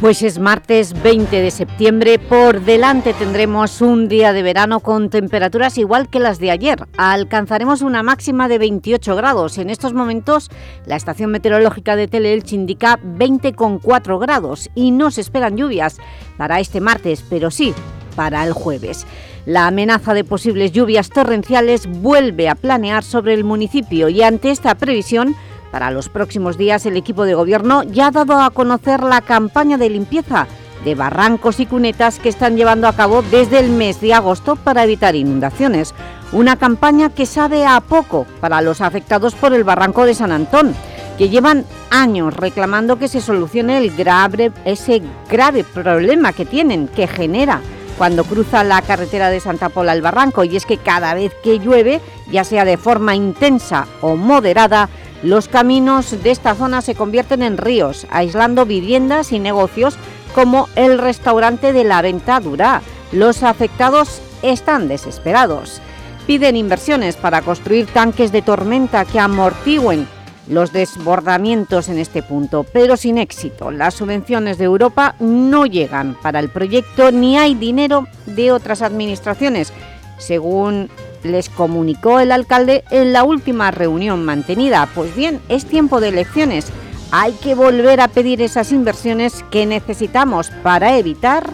Pues es martes 20 de septiembre, por delante tendremos un día de verano con temperaturas igual que las de ayer. Alcanzaremos una máxima de 28 grados. En estos momentos la estación meteorológica de Teleelch indica 20,4 grados y no se esperan lluvias para este martes, pero sí para el jueves. La amenaza de posibles lluvias torrenciales vuelve a planear sobre el municipio y ante esta previsión para los próximos días el equipo de gobierno ya ha dado a conocer la campaña de limpieza de barrancos y cunetas que están llevando a cabo desde el mes de agosto para evitar inundaciones. Una campaña que sabe a poco para los afectados por el barranco de San Antón, que llevan años reclamando que se solucione el grave, ese grave problema que tienen, que genera cuando cruza la carretera de Santa Pola al barranco, y es que cada vez que llueve, ya sea de forma intensa o moderada, los caminos de esta zona se convierten en ríos, aislando viviendas y negocios como el restaurante de la Ventadura. Los afectados están desesperados. Piden inversiones para construir tanques de tormenta que amortigüen los desbordamientos en este punto, pero sin éxito. Las subvenciones de Europa no llegan para el proyecto ni hay dinero de otras administraciones, según les comunicó el alcalde en la última reunión mantenida. Pues bien, es tiempo de elecciones. Hay que volver a pedir esas inversiones que necesitamos para evitar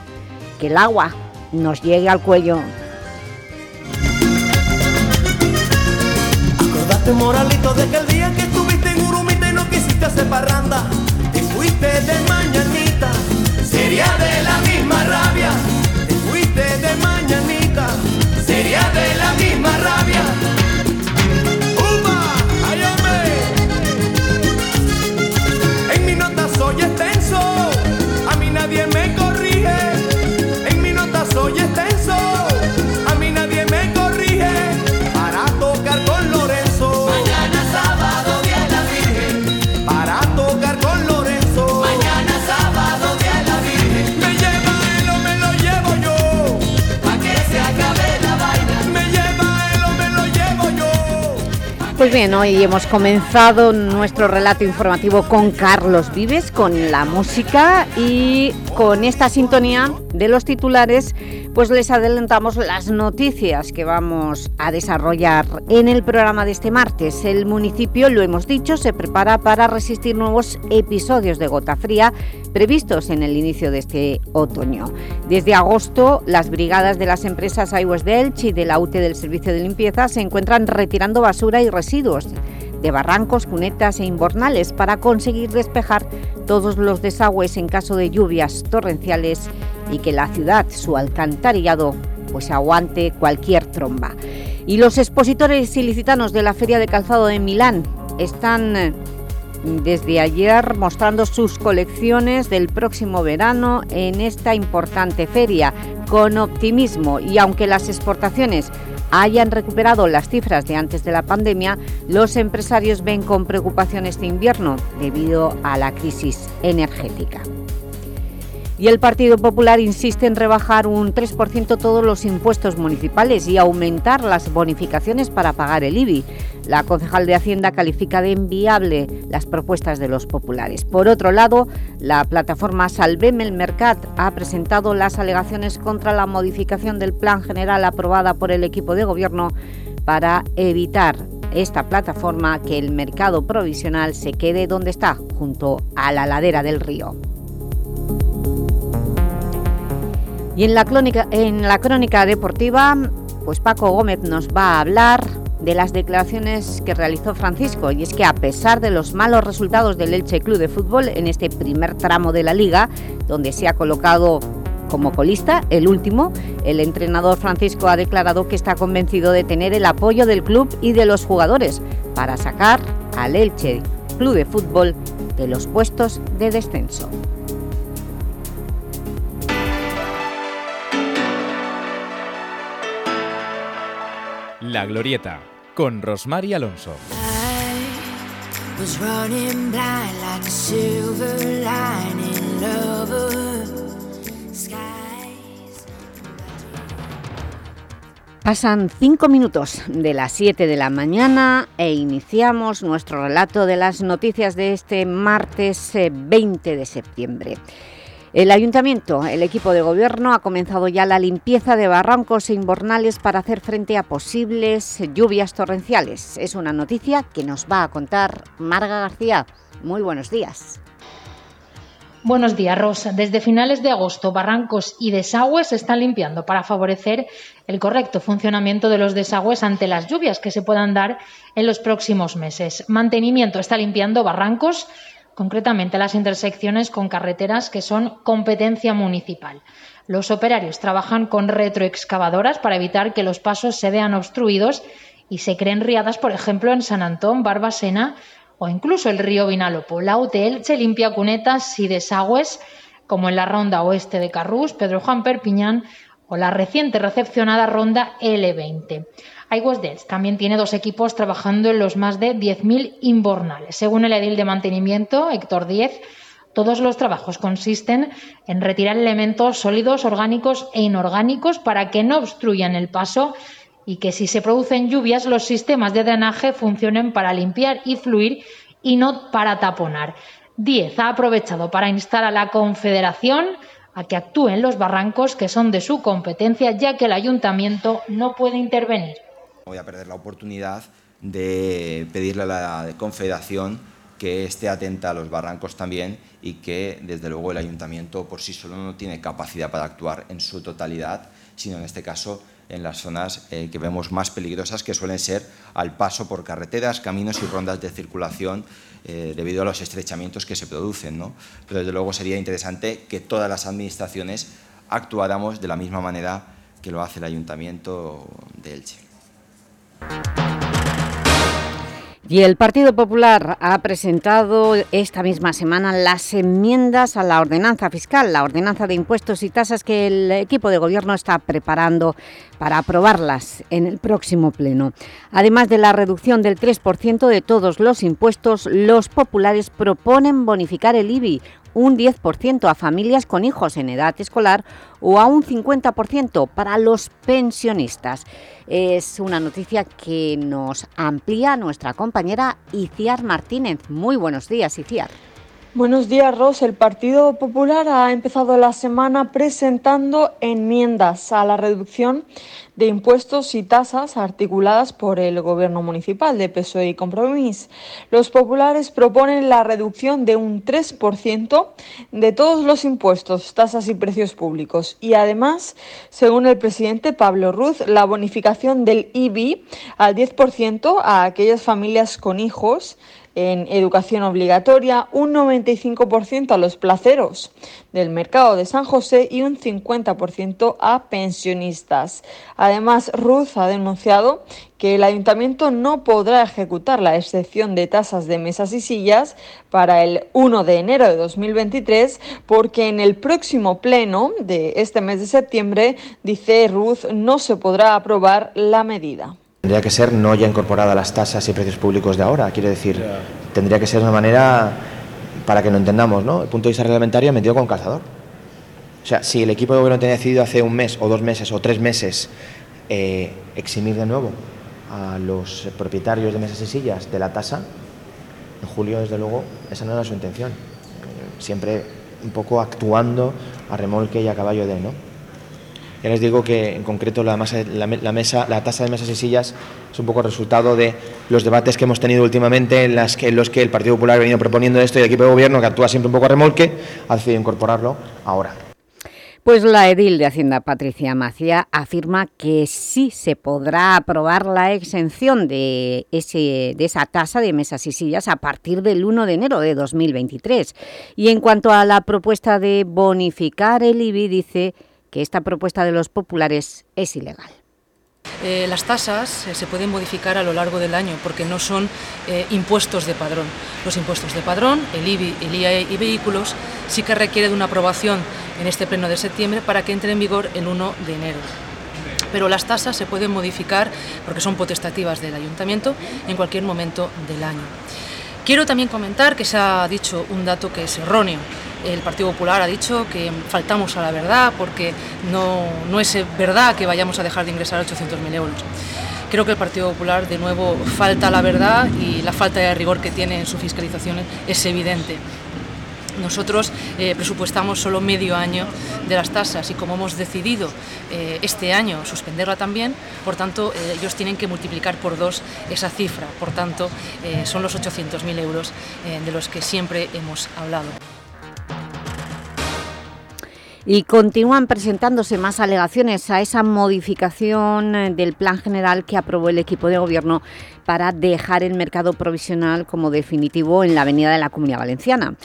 que el agua nos llegue al cuello. Acordate, moralito, de que el día que estuviste en Urumita y no quisiste hacer parranda, te fuiste de mañanita, sería de la misma Pues bien, hoy hemos comenzado nuestro relato informativo con Carlos Vives, con la música y con esta sintonía de los titulares, pues les adelantamos las noticias que vamos a desarrollar en el programa de este martes. El municipio, lo hemos dicho, se prepara para resistir nuevos episodios de gota fría previstos en el inicio de este otoño. Desde agosto, las brigadas de las empresas iWest de Elche y de la UTE del Servicio de Limpieza se encuentran retirando basura y residuos de barrancos, cunetas e inbornales para conseguir despejar todos los desagües en caso de lluvias torrenciales y que la ciudad, su alcantarillado, pues aguante cualquier tromba. Y los expositores ilicitanos de la Feria de Calzado de Milán están eh, desde ayer mostrando sus colecciones del próximo verano en esta importante feria con optimismo y aunque las exportaciones hayan recuperado las cifras de antes de la pandemia, los empresarios ven con preocupación este invierno debido a la crisis energética. Y el Partido Popular insiste en rebajar un 3% todos los impuestos municipales y aumentar las bonificaciones para pagar el IBI. La concejal de Hacienda califica de enviable las propuestas de los populares. Por otro lado, la plataforma Salvem el Mercat ha presentado las alegaciones contra la modificación del Plan General aprobada por el equipo de gobierno para evitar esta plataforma que el mercado provisional se quede donde está, junto a la ladera del río. Y en la, crónica, en la crónica deportiva, pues Paco Gómez nos va a hablar de las declaraciones que realizó Francisco y es que a pesar de los malos resultados del Elche Club de Fútbol en este primer tramo de la Liga, donde se ha colocado como colista, el último, el entrenador Francisco ha declarado que está convencido de tener el apoyo del club y de los jugadores para sacar al Elche Club de Fútbol de los puestos de descenso. La Glorieta, con Rosmar y Alonso. Pasan cinco minutos de las 7 de la mañana e iniciamos nuestro relato de las noticias de este martes 20 eh, de septiembre. El Ayuntamiento, el equipo de gobierno, ha comenzado ya la limpieza de barrancos e inbornales para hacer frente a posibles lluvias torrenciales. Es una noticia que nos va a contar Marga García. Muy buenos días. Buenos días, Rosa. Desde finales de agosto, barrancos y desagües se están limpiando para favorecer el correcto funcionamiento de los desagües ante las lluvias que se puedan dar en los próximos meses. Mantenimiento está limpiando barrancos, concretamente las intersecciones con carreteras que son competencia municipal. Los operarios trabajan con retroexcavadoras para evitar que los pasos se vean obstruidos y se creen riadas, por ejemplo, en San Antón, Barbasena o incluso el río Vinalopó. La UTL limpia cunetas y desagües como en la ronda oeste de Carrús, Pedro Juan Perpiñán o la reciente recepcionada ronda L20. Aguas también tiene dos equipos trabajando en los más de 10.000 inbornales. Según el edil de mantenimiento, Héctor Díez, todos los trabajos consisten en retirar elementos sólidos, orgánicos e inorgánicos para que no obstruyan el paso y que si se producen lluvias los sistemas de drenaje funcionen para limpiar y fluir y no para taponar. Diez ha aprovechado para instar a la Confederación a que actúe en los barrancos que son de su competencia, ya que el ayuntamiento no puede intervenir. Voy a perder la oportunidad de pedirle a la Confederación que esté atenta a los barrancos también y que, desde luego, el ayuntamiento por sí solo no tiene capacidad para actuar en su totalidad, sino en este caso en las zonas eh, que vemos más peligrosas, que suelen ser al paso por carreteras, caminos y rondas de circulación eh, debido a los estrechamientos que se producen. ¿no? Pero desde luego sería interesante que todas las administraciones actuáramos de la misma manera que lo hace el Ayuntamiento de Elche. Y el Partido Popular ha presentado esta misma semana las enmiendas a la ordenanza fiscal, la ordenanza de impuestos y tasas que el equipo de gobierno está preparando para aprobarlas en el próximo pleno. Además de la reducción del 3% de todos los impuestos, los populares proponen bonificar el IBI, un 10% a familias con hijos en edad escolar o a un 50% para los pensionistas. Es una noticia que nos amplía nuestra compañera Iciar Martínez. Muy buenos días, Iciar. Buenos días, Ros. El Partido Popular ha empezado la semana presentando enmiendas a la reducción de impuestos y tasas articuladas por el Gobierno municipal de PSOE y Compromís. Los populares proponen la reducción de un 3% de todos los impuestos, tasas y precios públicos y además, según el presidente Pablo Ruz, la bonificación del IBI al 10% a aquellas familias con hijos en educación obligatoria, un 95% a los placeros del mercado de San José y un 50% a pensionistas. Además, Ruth ha denunciado que el ayuntamiento no podrá ejecutar la excepción de tasas de mesas y sillas para el 1 de enero de 2023 porque en el próximo pleno de este mes de septiembre, dice Ruth, no se podrá aprobar la medida. Tendría que ser no ya incorporada a las tasas y precios públicos de ahora, quiero decir, tendría que ser de una manera, para que lo entendamos, ¿no? El punto de vista reglamentario metido con calzador. O sea, si el equipo de gobierno tenía decidido hace un mes o dos meses o tres meses eh, eximir de nuevo a los propietarios de mesas y sillas de la tasa, en julio, desde luego, esa no era su intención. Siempre un poco actuando a remolque y a caballo de, ¿no? Ya les digo que en concreto la, mesa, la tasa de mesas y sillas es un poco resultado de los debates que hemos tenido últimamente en, los que el Partido Popular ha venido proponiendo esto y el equipo de gobierno, que actúa siempre un poco a remolque, ha decidido incorporarlo ahora. Pues la edil de Hacienda, Patricia Macía, afirma que sí se podrá aprobar la exención de, de esa tasa de mesas y sillas a partir del 1 de enero de 2023. Y en cuanto a la propuesta de bonificar el IBI, dice que esta propuesta de los populares es ilegal. Eh, las tasas eh, se pueden modificar a lo largo del año porque no son eh, impuestos de padrón. Los impuestos de padrón, el IBI, el IAE y vehículos, sí que requiere de una aprobación en este pleno de septiembre para que entre en vigor el 1 de enero. pero las tasas se pueden modificar porque son potestativas del ayuntamiento en cualquier momento del año. Quiero también comentar que se ha dicho un dato que es erróneo. El Partido Popular ha dicho que faltamos a la verdad porque no, no es verdad que vayamos a dejar de ingresar 800.000 euros. Creo que el Partido Popular de nuevo falta a la verdad y la falta de rigor que tiene en su fiscalización es evidente. Nosotros eh, presupuestamos solo medio año de las tasas y como hemos decidido eh, este año suspenderla también, por tanto eh, ellos tienen que multiplicar por dos esa cifra. Por tanto, son los 800.000 euros de los que siempre hemos hablado. Y continúan presentándose más alegaciones a esa modificación del plan general que aprobó el equipo de gobierno para dejar el mercado provisional como definitivo en la avenida de la Comunidad Valenciana.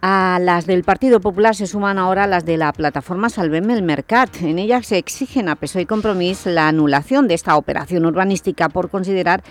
A las del Partido Popular se suman ahora las de la plataforma Salveme el Mercat. En ellas se exigen a PSOE y Compromís la anulación de esta operación urbanística por considerar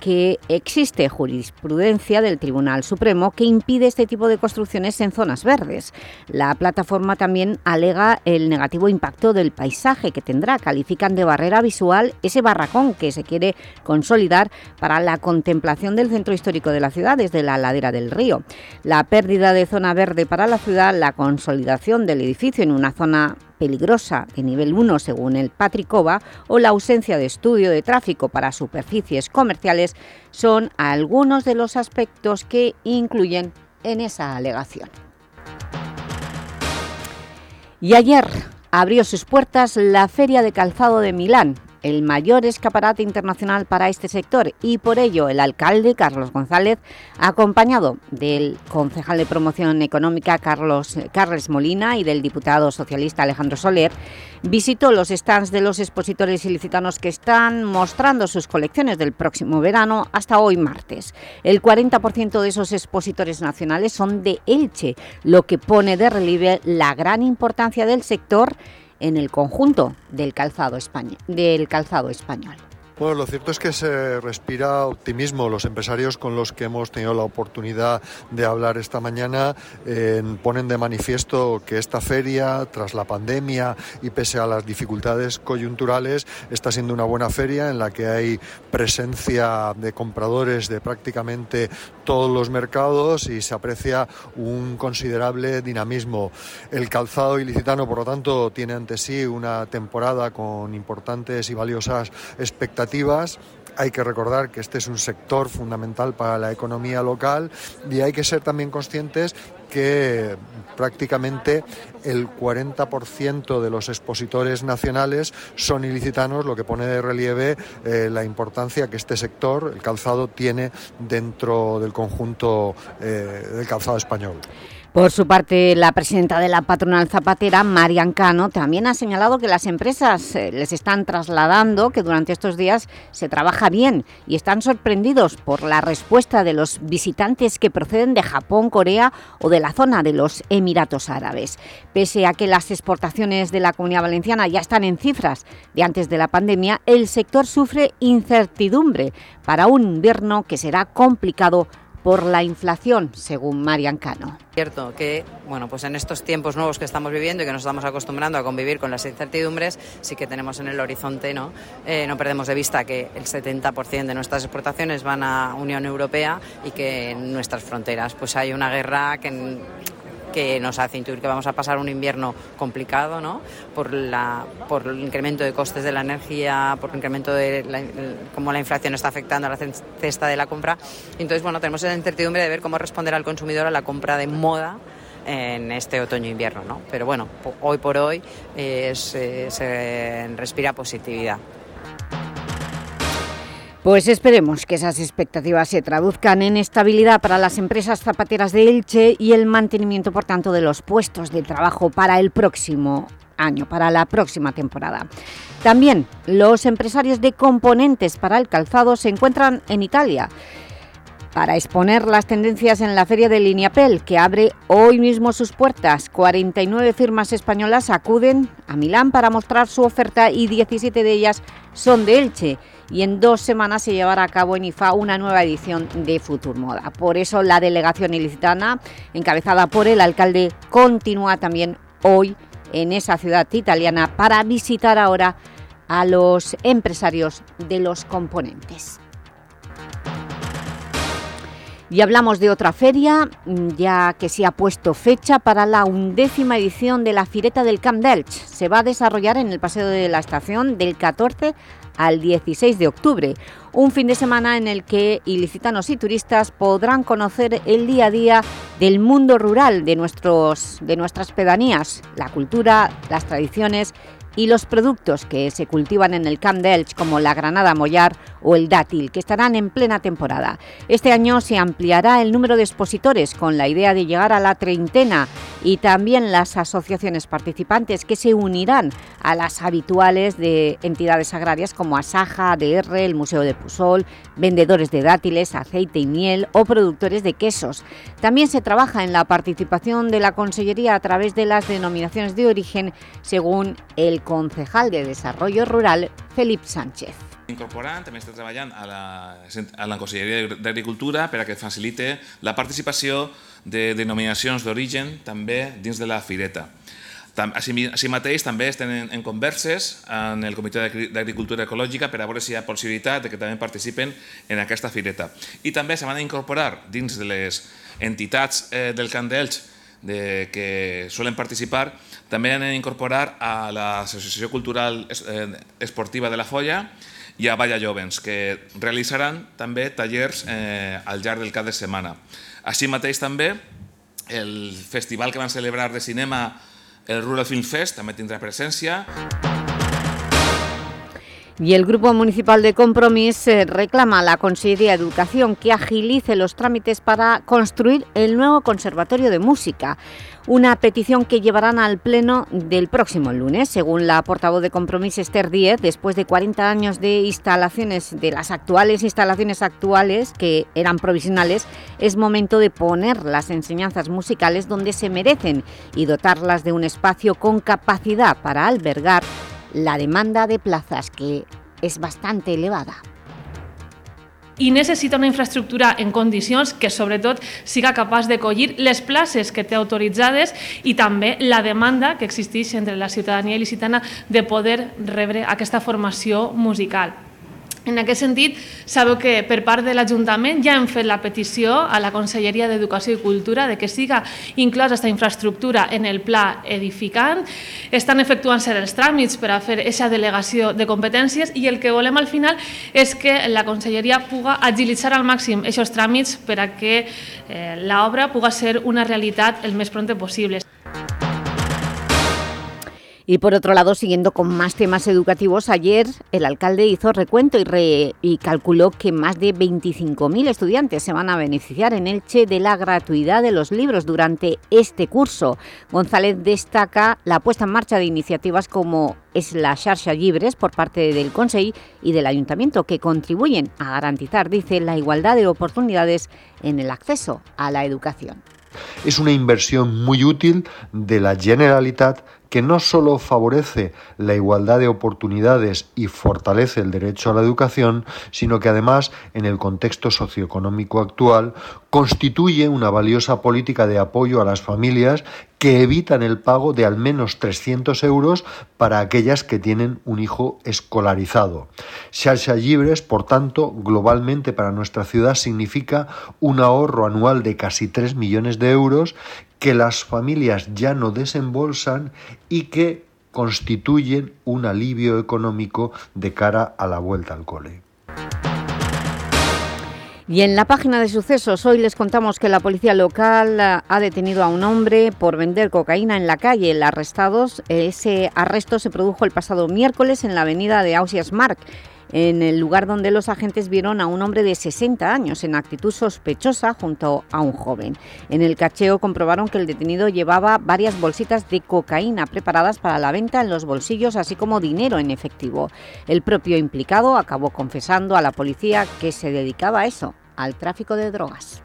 que existe jurisprudencia del Tribunal Supremo que impide este tipo de construcciones en zonas verdes. La plataforma también alega el negativo impacto del paisaje que tendrá. Califican de barrera visual ese barracón que se quiere consolidar para la contemplación del centro histórico de la ciudad desde la ladera del río. La pérdida de zona verde para la ciudad, la consolidación del edificio en una zona peligrosa de nivel 1 según el Patricova o la ausencia de estudio de tráfico para superficies comerciales son algunos de los aspectos que incluyen en esa alegación. Y ayer abrió sus puertas la Feria de Calzado de Milán, el mayor escaparate internacional para este sector y por ello el alcalde Carlos González, acompañado del concejal de promoción económica Carlos Carles Molina y del diputado socialista Alejandro Soler, visitó los stands de los expositores ilicitanos que están mostrando sus colecciones del próximo verano hasta hoy martes. El 40% de esos expositores nacionales son de Elche, lo que pone de relieve la gran importancia del sector en el conjunto del calzado, del calzado español. Bueno, lo cierto es que se respira optimismo. Los empresarios con los que hemos tenido la oportunidad de hablar esta mañana eh, ponen de manifiesto que esta feria, tras la pandemia y pese a las dificultades coyunturales, está siendo una buena feria en la que hay presencia de compradores de prácticamente todos los mercados y se aprecia un considerable dinamismo. El calzado ilicitano, por lo tanto, tiene ante sí una temporada con importantes y valiosas expectativas hay que recordar que este es un sector fundamental para la economía local y hay que ser también conscientes que prácticamente el 40% de los expositores nacionales son ilicitanos, lo que pone de relieve eh, la importancia que este sector, el calzado, tiene dentro del conjunto eh, del calzado español. Por su parte, la presidenta de la patronal zapatera, Marian Cano, también ha señalado que las empresas eh, les están trasladando que durante estos días se trabaja bien y están sorprendidos por la respuesta de los visitantes que proceden de Japón, Corea o de la zona de los Emiratos Árabes. Pese a que las exportaciones de la Comunidad Valenciana ya están en cifras de antes de la pandemia, el sector sufre incertidumbre para un invierno que será complicado por la inflación, según Marian Cano. Cierto que, bueno, pues en estos tiempos nuevos que estamos viviendo y que nos estamos acostumbrando a convivir con las incertidumbres, sí que tenemos en el horizonte, ¿no? Eh, no perdemos de vista que el 70% de nuestras exportaciones van a Unión Europea y que en nuestras fronteras pues hay una guerra que que nos hace intuir que vamos a pasar un invierno complicado, ¿no? Por, la, por el incremento de costes de la energía, por el incremento de cómo la inflación está afectando a la cesta de la compra. Entonces, bueno, tenemos la incertidumbre de ver cómo responder al consumidor a la compra de moda en este otoño-invierno, ¿no? Pero bueno, hoy por hoy eh, se respira positividad. Pues esperemos que esas expectativas se traduzcan en estabilidad para las empresas zapateras de Elche y el mantenimiento, por tanto, de los puestos de trabajo para el próximo año, para la próxima temporada. También los empresarios de componentes para el calzado se encuentran en Italia para exponer las tendencias en la Feria de Lineapel, que abre hoy mismo sus puertas. 49 firmas españolas acuden a Milán para mostrar su oferta y 17 de ellas son de Elche y en dos semanas se llevará a cabo en IFA una nueva edición de Futur Moda. Por eso la delegación ilicitana, encabezada por el alcalde, continúa también hoy en esa ciudad italiana para visitar ahora a los empresarios de los componentes. Y hablamos de otra feria, ya que se ha puesto fecha para la undécima edición de la Fireta del Camp d'Elch. Se va a desarrollar en el Paseo de la Estación del 14 al 16 de octubre, un fin de semana en el que ilicitanos y turistas podrán conocer el día a día del mundo rural de, nuestros, de nuestras pedanías, la cultura, las tradiciones y los productos que se cultivan en el Camp de como la granada mollar o el dátil, que estarán en plena temporada. Este año se ampliará el número de expositores con la idea de llegar a la treintena y también las asociaciones participantes que se unirán a las habituales de entidades agrarias como Asaja, ADR, el Museo de Pusol, vendedores de dátiles, aceite y miel o productores de quesos. También se trabaja en la participación de la Consellería a través de las denominaciones de origen según el concejal de Desarrollo Rural, Felipe Sánchez. Incorporant, també està treballant a la, a la Conselleria d'Agricultura per a que facilite la participació de denominacions d'origen també dins de la fireta. Així, mateix també estem en, converses en el Comitè d'Agricultura Ecològica per a veure si hi ha possibilitat que també participen en aquesta fireta. I també se van a incorporar dins de les entitats eh, del Camp d'Elx de, que suelen participar també han d'incorporar a l'Associació Cultural eh, Esportiva de la Folla i a Valla Jovens, que realitzaran també tallers eh, al llarg del cap de setmana. Així mateix també el festival que van celebrar de cinema, el Rural Film Fest, també tindrà presència. Y el Grupo Municipal de Compromís eh, reclama a la Consejería de Educación que agilice los trámites para construir el nuevo Conservatorio de Música, una petición que llevarán al Pleno del próximo lunes. Según la portavoz de Compromís Esther Díez, después de 40 años de instalaciones, de las actuales instalaciones actuales, que eran provisionales, es momento de poner las enseñanzas musicales donde se merecen y dotarlas de un espacio con capacidad para albergar la demanda de plazas, que és bastante elevada i necessita una infraestructura en condicions que sobretot siga capaç de collir les places que té autoritzades i també la demanda que existeix entre la ciutadania il·licitana de poder rebre aquesta formació musical. En aquest sentit, sabeu que per part de l'Ajuntament ja hem fet la petició a la Conselleria d'Educació i Cultura de que siga inclosa aquesta infraestructura en el pla edificant. Estan efectuant-se els tràmits per a fer aquesta delegació de competències i el que volem al final és que la Conselleria puga agilitzar al màxim aquests tràmits per a que eh, l'obra puga ser una realitat el més pronte possible. Y por otro lado, siguiendo con más temas educativos, ayer el alcalde hizo recuento y, y calculó que más de 25.000 estudiantes se van a beneficiar en Elche de la gratuidad de los libros durante este curso. González destaca la puesta en marcha de iniciativas como es la Xarxa Libres por parte del Consejo y del Ayuntamiento que contribuyen a garantizar, dice, la igualdad de oportunidades en el acceso a la educación. Es una inversión muy útil de la Generalitat que no solo favorece la igualdad de oportunidades y fortalece el derecho a la educación, sino que además, en el contexto socioeconómico actual, constituye una valiosa política de apoyo a las familias que evitan el pago de al menos 300 euros para aquellas que tienen un hijo escolarizado. Xarxa Libres, por tanto, globalmente para nuestra ciudad significa un ahorro anual de casi 3 millones de euros que las familias ya no desembolsan y que constituyen un alivio económico de cara a la vuelta al cole. Y en la página de sucesos hoy les contamos que la policía local ha detenido a un hombre por vender cocaína en la calle. El arrestados, ese arresto se produjo el pasado miércoles en la avenida de Ausias Marc en el lugar donde los agentes vieron a un hombre de 60 años en actitud sospechosa junto a un joven. En el cacheo comprobaron que el detenido llevaba varias bolsitas de cocaína preparadas para la venta en los bolsillos, así como dinero en efectivo. El propio implicado acabó confesando a la policía que se dedicaba a eso, al tráfico de drogas.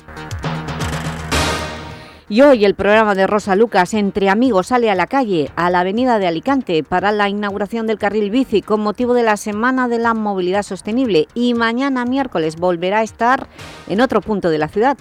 Y hoy el programa de Rosa Lucas Entre Amigos sale a la calle, a la avenida de Alicante, para la inauguración del carril bici con motivo de la Semana de la Movilidad Sostenible y mañana miércoles volverá a estar en otro punto de la ciudad,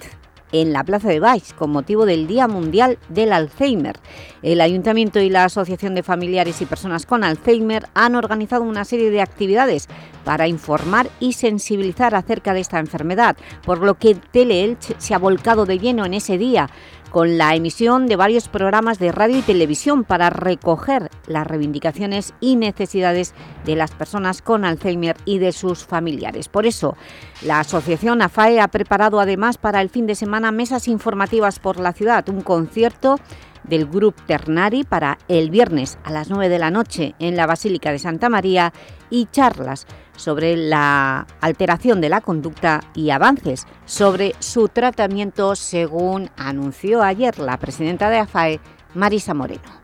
en la Plaza de Baix con motivo del Día Mundial del Alzheimer. El Ayuntamiento y la Asociación de Familiares y Personas con Alzheimer han organizado una serie de actividades para informar y sensibilizar acerca de esta enfermedad, por lo que Teleelch se ha volcado de lleno en ese día con la emisión de varios programas de radio y televisión para recoger las reivindicaciones y necesidades de las personas con Alzheimer y de sus familiares. Por eso, la asociación AFAE ha preparado además para el fin de semana mesas informativas por la ciudad, un concierto del Grupo Ternari para el viernes a las 9 de la noche en la Basílica de Santa María y charlas sobre la alteración de la conducta y avances sobre su tratamiento, según anunció ayer la presidenta de AFAE, Marisa Moreno.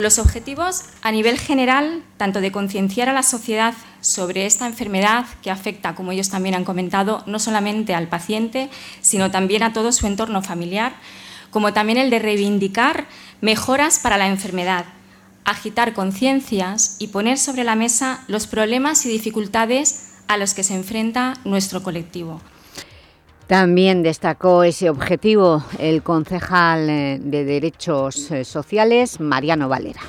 Los objetivos a nivel general, tanto de concienciar a la sociedad sobre esta enfermedad que afecta, como ellos también han comentado, no solamente al paciente, sino también a todo su entorno familiar, como también el de reivindicar mejoras para la enfermedad, agitar conciencias y poner sobre la mesa los problemas y dificultades a los que se enfrenta nuestro colectivo. También destacó ese objetivo el concejal eh, de Derechos eh, Sociales, Mariano Valera.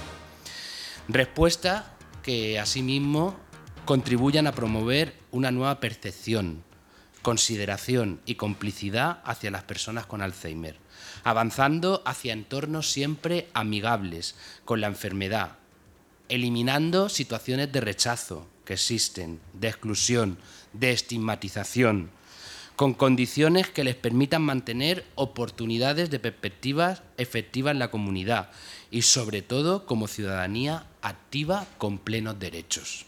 Respuesta que asimismo contribuyan a promover una nueva percepción, consideración y complicidad hacia las personas con Alzheimer avanzando hacia entornos siempre amigables con la enfermedad, eliminando situaciones de rechazo que existen, de exclusión, de estigmatización, con condiciones que les permitan mantener oportunidades de perspectivas efectivas en la comunidad y sobre todo como ciudadanía activa con plenos derechos.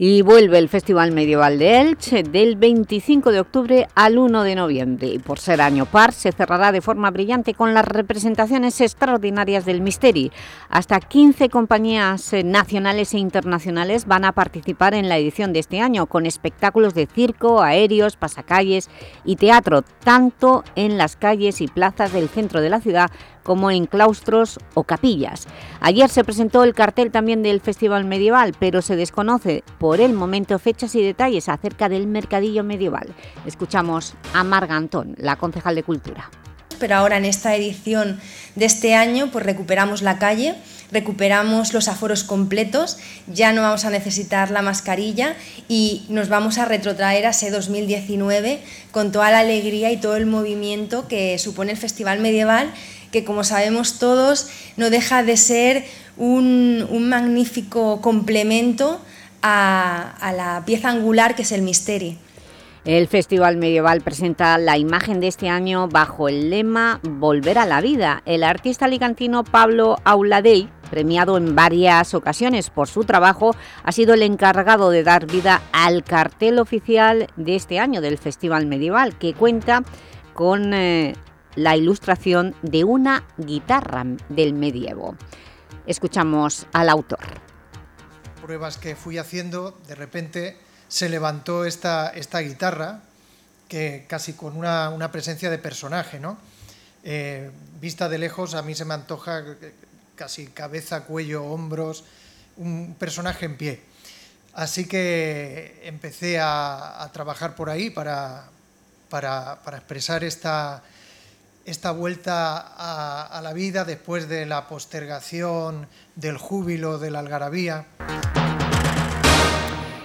Y vuelve el Festival Medieval de Elche del 25 de octubre al 1 de noviembre. Y por ser año par, se cerrará de forma brillante con las representaciones extraordinarias del Misteri. Hasta 15 compañías eh, nacionales e internacionales van a participar en la edición de este año, con espectáculos de circo, aéreos, pasacalles y teatro, tanto en las calles y plazas del centro de la ciudad como en claustros o capillas. Ayer se presentó el cartel también del Festival Medieval, pero se desconoce por el momento fechas y detalles acerca del mercadillo medieval. Escuchamos a Marga Antón, la concejal de Cultura. Pero ahora en esta edición de este año pues recuperamos la calle, recuperamos los aforos completos, ya no vamos a necesitar la mascarilla y nos vamos a retrotraer a ese 2019 con toda la alegría y todo el movimiento que supone el Festival Medieval que como sabemos todos no deja de ser un, magnífico complemento a, a, la pieza angular que es el misterio. El Festival Medieval presenta la imagen de este año bajo el lema Volver a la vida. El artista alicantino Pablo Auladey, premiado en varias ocasiones por su trabajo, ha sido el encargado de dar vida al cartel oficial de este año del Festival Medieval, que cuenta con eh, la ilustración de una guitarra del medievo. Escuchamos al autor. Pruebas que fui haciendo, de repente se levantó esta, esta guitarra, que casi con una, presencia de personaje, ¿no? Eh, vista de lejos, a mí se me antoja casi cabeza, cuello, hombros, un personaje en pie. Así que empecé a, trabajar por ahí para, para, para expresar esta, esta vuelta a, la vida después de la postergación, del júbilo, de la algarabía.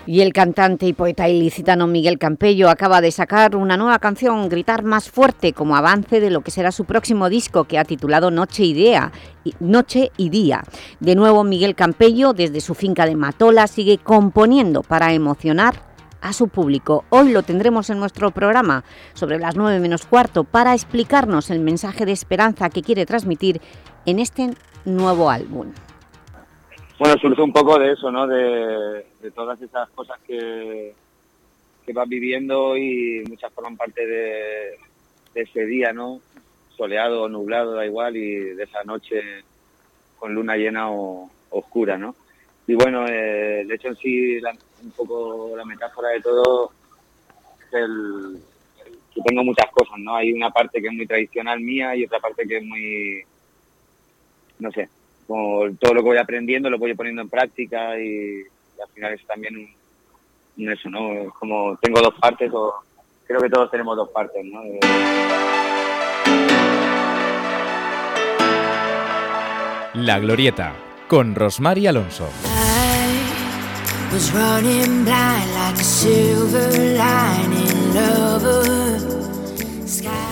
Y el cantante y poeta ilicitano Miguel Campello acaba de sacar una nueva canción, Gritar más fuerte, como avance de lo que será su próximo disco, que ha titulado Noche y, Noche y Día. De nuevo, Miguel Campello, desde su finca de Matola, sigue componiendo para emocionar a su público. Hoy lo tendremos en nuestro programa sobre las 9 menos cuarto para explicarnos el mensaje de esperanza que quiere transmitir en este nuevo álbum. Bueno, surge un poco de eso, ¿no? De, todas esas cosas que, que vas viviendo y muchas forman parte de, ese día, ¿no? Soleado o nublado, da igual, y de esa noche con luna llena o oscura, ¿no? Y bueno, eh, de hecho en sí un poco la metáfora de todo es el, que tengo muchas cosas, ¿no? Hay una parte que es muy tradicional mía y otra parte que es muy, no sé, como todo lo que voy aprendiendo lo voy poniendo en práctica y, al final es también un, eso, ¿no? Es como tengo dos partes o creo que todos tenemos dos partes, ¿no? De- La Glorieta, con Rosmar y Alonso. Was running blind.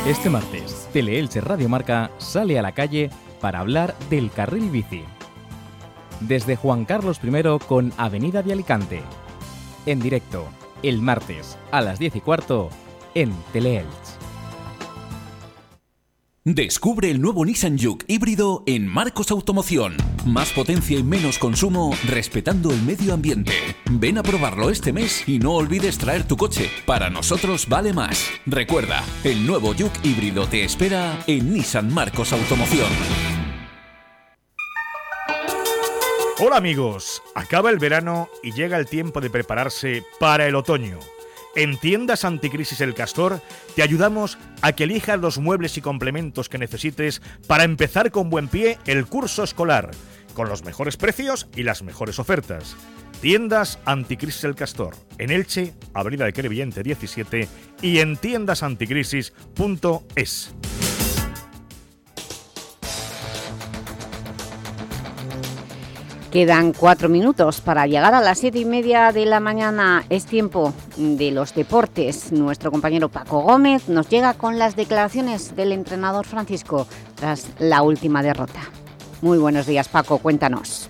Este martes, Teleelche Radio Marca sale a la calle para hablar del carril bici. Desde Juan Carlos I con Avenida de Alicante. En directo, el martes a las 10 y cuarto en Teleelch. Descubre el nuevo Nissan Juke híbrido en Marcos Automoción. Más potencia y menos consumo respetando el medio ambiente. Ven a probarlo este mes y no olvides traer tu coche. Para nosotros vale más. Recuerda, el nuevo Juke híbrido te espera en Nissan Marcos Automoción. Hola amigos, acaba el verano y llega el tiempo de prepararse para el otoño. En Tiendas Anticrisis El Castor te ayudamos a que elijas los muebles y complementos que necesites para empezar con buen pie el curso escolar, con los mejores precios y las mejores ofertas. Tiendas Anticrisis El Castor, en Elche, Avenida de Crevillente 17 y en tiendasanticrisis.es. Quedan cuatro minutos para llegar a las siete y media de la mañana. Es tiempo de los deportes. Nuestro compañero Paco Gómez nos llega con las declaraciones del entrenador Francisco tras la última derrota. Muy buenos días, Paco. Cuéntanos.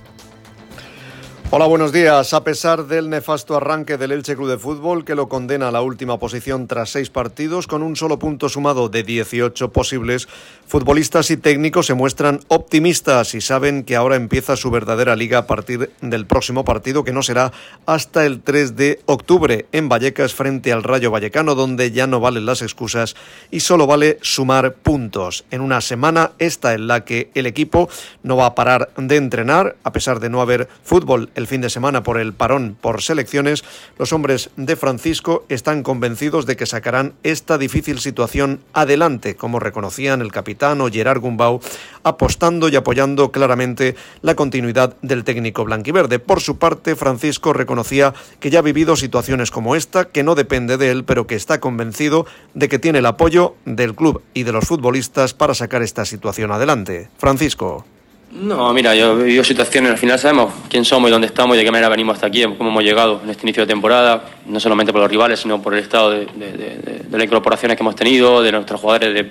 Hola, buenos días. A pesar del nefasto arranque del Elche Club de Fútbol, que lo condena a la última posición tras seis partidos, con un solo punto sumado de 18 posibles, futbolistas y técnicos se muestran optimistas y saben que ahora empieza su verdadera liga a partir del próximo partido, que no será hasta el 3 de octubre en Vallecas frente al Rayo Vallecano, donde ya no valen las excusas y solo vale sumar puntos. En una semana esta en la que el equipo no va a parar de entrenar, a pesar de no haber fútbol el fin de semana por el parón por selecciones, los hombres de Francisco están convencidos de que sacarán esta difícil situación adelante, como reconocían el capitán o Gerard Gumbau, apostando y apoyando claramente la continuidad del técnico blanquiverde. Por su parte, Francisco reconocía que ya ha vivido situaciones como esta, que no depende de él, pero que está convencido de que tiene el apoyo del club y de los futbolistas para sacar esta situación adelante. Francisco. No, mira, yo he vivido situaciones, al final sabemos quién somos y dónde estamos y de qué manera venimos hasta aquí, cómo hemos llegado en este inicio de temporada, no solamente por los rivales, sino por el estado de, las incorporaciones que hemos tenido, de nuestros jugadores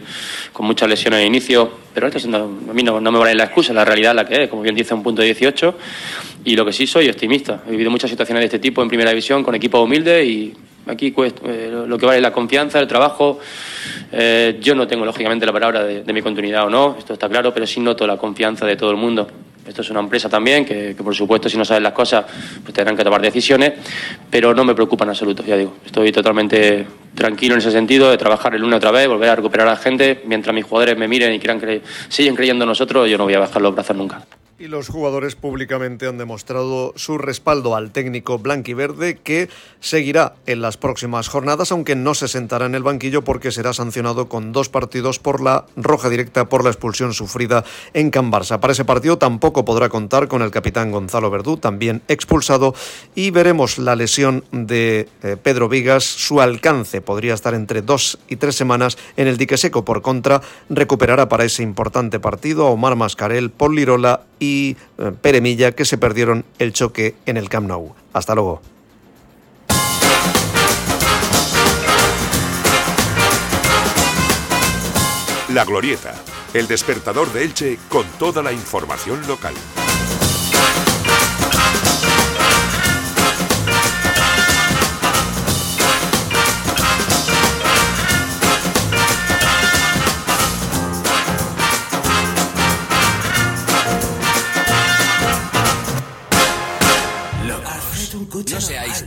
con muchas lesiones de inicio, pero esto es una- a mí no, no me vale la excusa, la realidad la que es, como bien dice, un punto de 18 y lo que sí soy optimista. He vivido muchas situaciones de este tipo en primera división con equipos humildes y aquí cuesta- eh, lo- que vale la confianza, el trabajo. Eh, yo no tengo lógicamente la palabra de, mi continuidad o no, esto está claro, pero sí noto la confianza de todo el mundo. Esto es una empresa también que, por supuesto si no sabes las cosas pues tendrán que tomar decisiones, pero no me preocupa en absoluto, ya digo. Estoy totalmente tranquilo en ese sentido de trabajar el lunes otra vez, volver a recuperar a la gente, mientras mis jugadores me miren y quieran cre- siguen creyendo en nosotros, yo no voy a bajar los brazos nunca. Y los jugadores públicamente han demostrado su respaldo al técnico blanquiverde que seguirá en las próximas jornadas, aunque no se sentará en el banquillo porque será sancionado con dos partidos por la roja directa por la expulsión sufrida en Can Barça. Para ese partido tampoco podrá contar con el capitán Gonzalo Verdú, también expulsado, y veremos la lesión de eh, Pedro Vigas, su alcance podría estar entre dos y tres semanas en el dique seco. Por contra, recuperará para ese importante partido a Omar Mascarel, Paul Lirola y eh, Pere Milla, que se perdieron el choque en el Camp Nou. Hasta luego. La Glorieta, el despertador de Elche con toda la información local. No seáis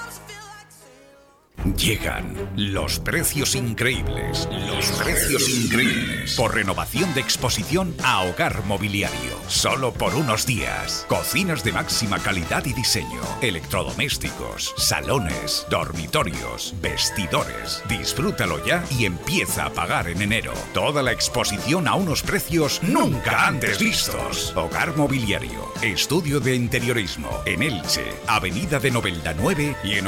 Llegan los precios increíbles, los precios increíbles. Por renovación de exposición a hogar mobiliario. Solo por unos días. Cocinas de máxima calidad y diseño. Electrodomésticos, salones, dormitorios, vestidores. Disfrútalo ya y empieza a pagar en enero. Toda la exposición a unos precios nunca antes vistos. Hogar mobiliario. Estudio de interiorismo. En Elche, Avenida de Novelda 9 y en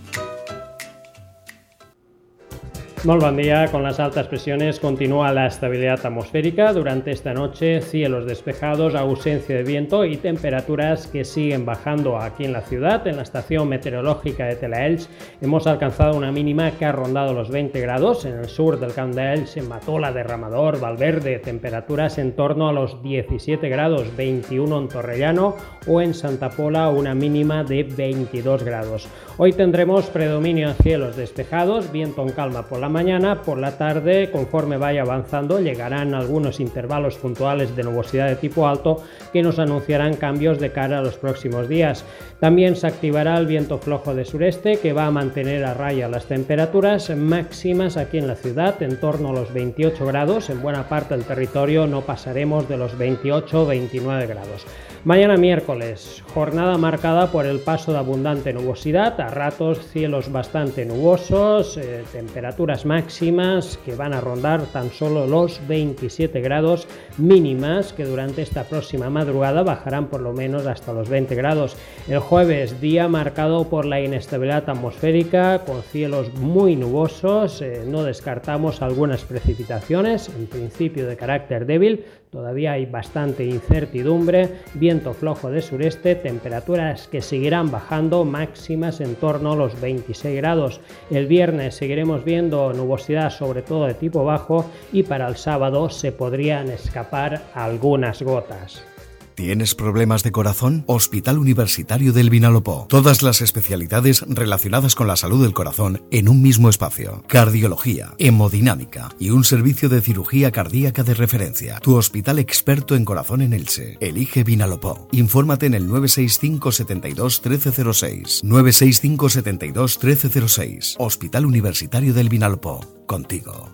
Muy buen día. Con las altas presiones continúa la estabilidad atmosférica. Durante esta noche, cielos despejados, ausencia de viento y temperaturas que siguen bajando aquí en la ciudad. En la estación meteorológica de Telaelch hemos alcanzado una mínima que ha rondado los 20 grados. En el sur del Camp d'Elx, en Matola, Derramador, Valverde, temperaturas en torno a los 17 grados, 21 en Torrellano o en Santa Pola una mínima de 22 grados. Hoy tendremos predominio en cielos despejados, viento en calma por la mañana, por la tarde, conforme vaya avanzando, llegarán algunos intervalos puntuales de nubosidad de tipo alto que nos anunciarán cambios de cara a los próximos días. También se activará el viento flojo de sureste que va a mantener a raya las temperaturas máximas aquí en la ciudad en torno a los 28 grados. En buena parte del territorio no pasaremos de los 28-29 grados. Mañana miércoles, jornada marcada por el paso de abundante nubosidad, a ratos cielos bastante nubosos, eh, temperaturas máximas que van a rondar tan solo los 27 grados mínimas que durante esta próxima madrugada bajarán por lo menos hasta los 20 grados. El jueves, día marcado por la inestabilidad atmosférica con cielos muy nubosos, eh, no descartamos algunas precipitaciones, en principio de carácter débil, Todavía hay bastante incertidumbre, viento flojo de sureste, temperaturas que seguirán bajando máximas en torno a los 26 grados. El viernes seguiremos viendo nubosidad sobre todo de tipo bajo y para el sábado se podrían escapar algunas gotas. ¿Tienes problemas de corazón? Hospital Universitario del Vinalopó. Todas las especialidades relacionadas con la salud del corazón en un mismo espacio. Cardiología, hemodinámica y un servicio de cirugía cardíaca de referencia. Tu hospital experto en corazón en Elche. Elige Vinalopó. Infórmate en el 965 72 1306. 965 72 1306. Hospital Universitario del Vinalopó. Contigo.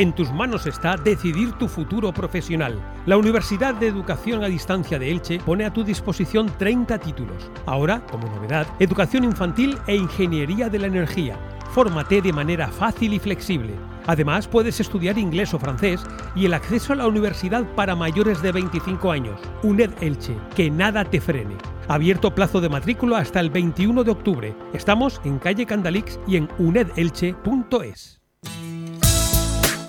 En tus manos está decidir tu futuro profesional. La Universidad de Educación a Distancia de Elche pone a tu disposición 30 títulos. Ahora, como novedad, Educación Infantil e Ingeniería de la Energía. Fórmate de manera fácil y flexible. Además, puedes estudiar inglés o francés y el acceso a la universidad para mayores de 25 años. UNED Elche, que nada te frene. Abierto plazo de matrícula hasta el 21 de octubre. Estamos en calle Candalix y en unedelche.es.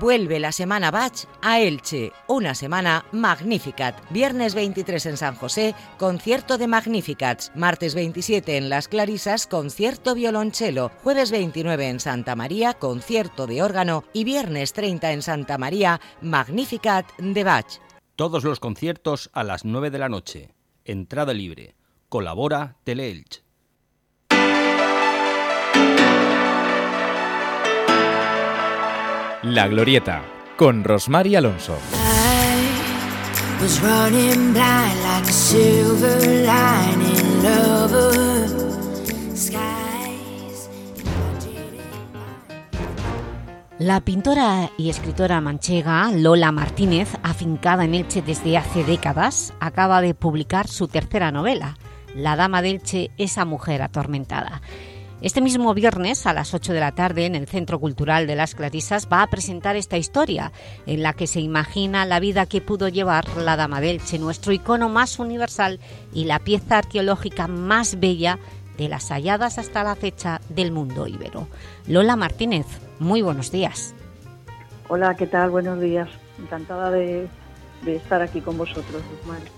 Vuelve la semana Bach a Elche, una semana Magnificat. Viernes 23 en San José, concierto de Magnificats. Martes 27 en Las Clarisas, concierto violonchelo. Jueves 29 en Santa María, concierto de órgano. Y viernes 30 en Santa María, Magnificat de Bach. Todos los conciertos a las 9 de la noche. Entrada libre. Colabora Teleelch. La Glorieta, con Rosmar y Alonso. La pintora y escritora manchega Lola Martínez, afincada en Elche desde hace décadas, acaba de publicar su tercera novela, La Dama de Elche, esa mujer atormentada. Este mismo viernes, a las 8 de la tarde, en el Centro Cultural de Las Clarisas, va a presentar esta historia, en la que se imagina la vida que pudo llevar la Dama de Elche, nuestro icono más universal y la pieza arqueológica más bella de las halladas hasta la fecha del mundo íbero. Lola Martínez, muy buenos días. Hola, ¿qué tal? Buenos días. Encantada de, de estar aquí con vosotros, Guzmán.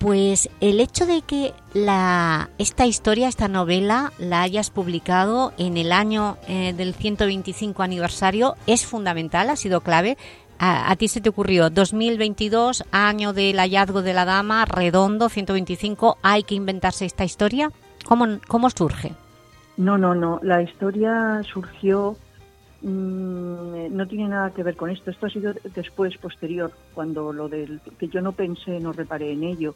Pues el hecho de que la, esta historia, esta novela, la hayas publicado en el año eh, del 125 aniversario es fundamental, ha sido clave. A, a, ti se te ocurrió 2022, año del hallazgo de la dama, redondo, 125, ¿hay que inventarse esta historia? ¿Cómo, cómo surge? No, no, no. La historia surgió, mmm, no tiene nada que ver con esto. Esto ha sido después, posterior, cuando lo del que yo no pensé, no reparé en ello.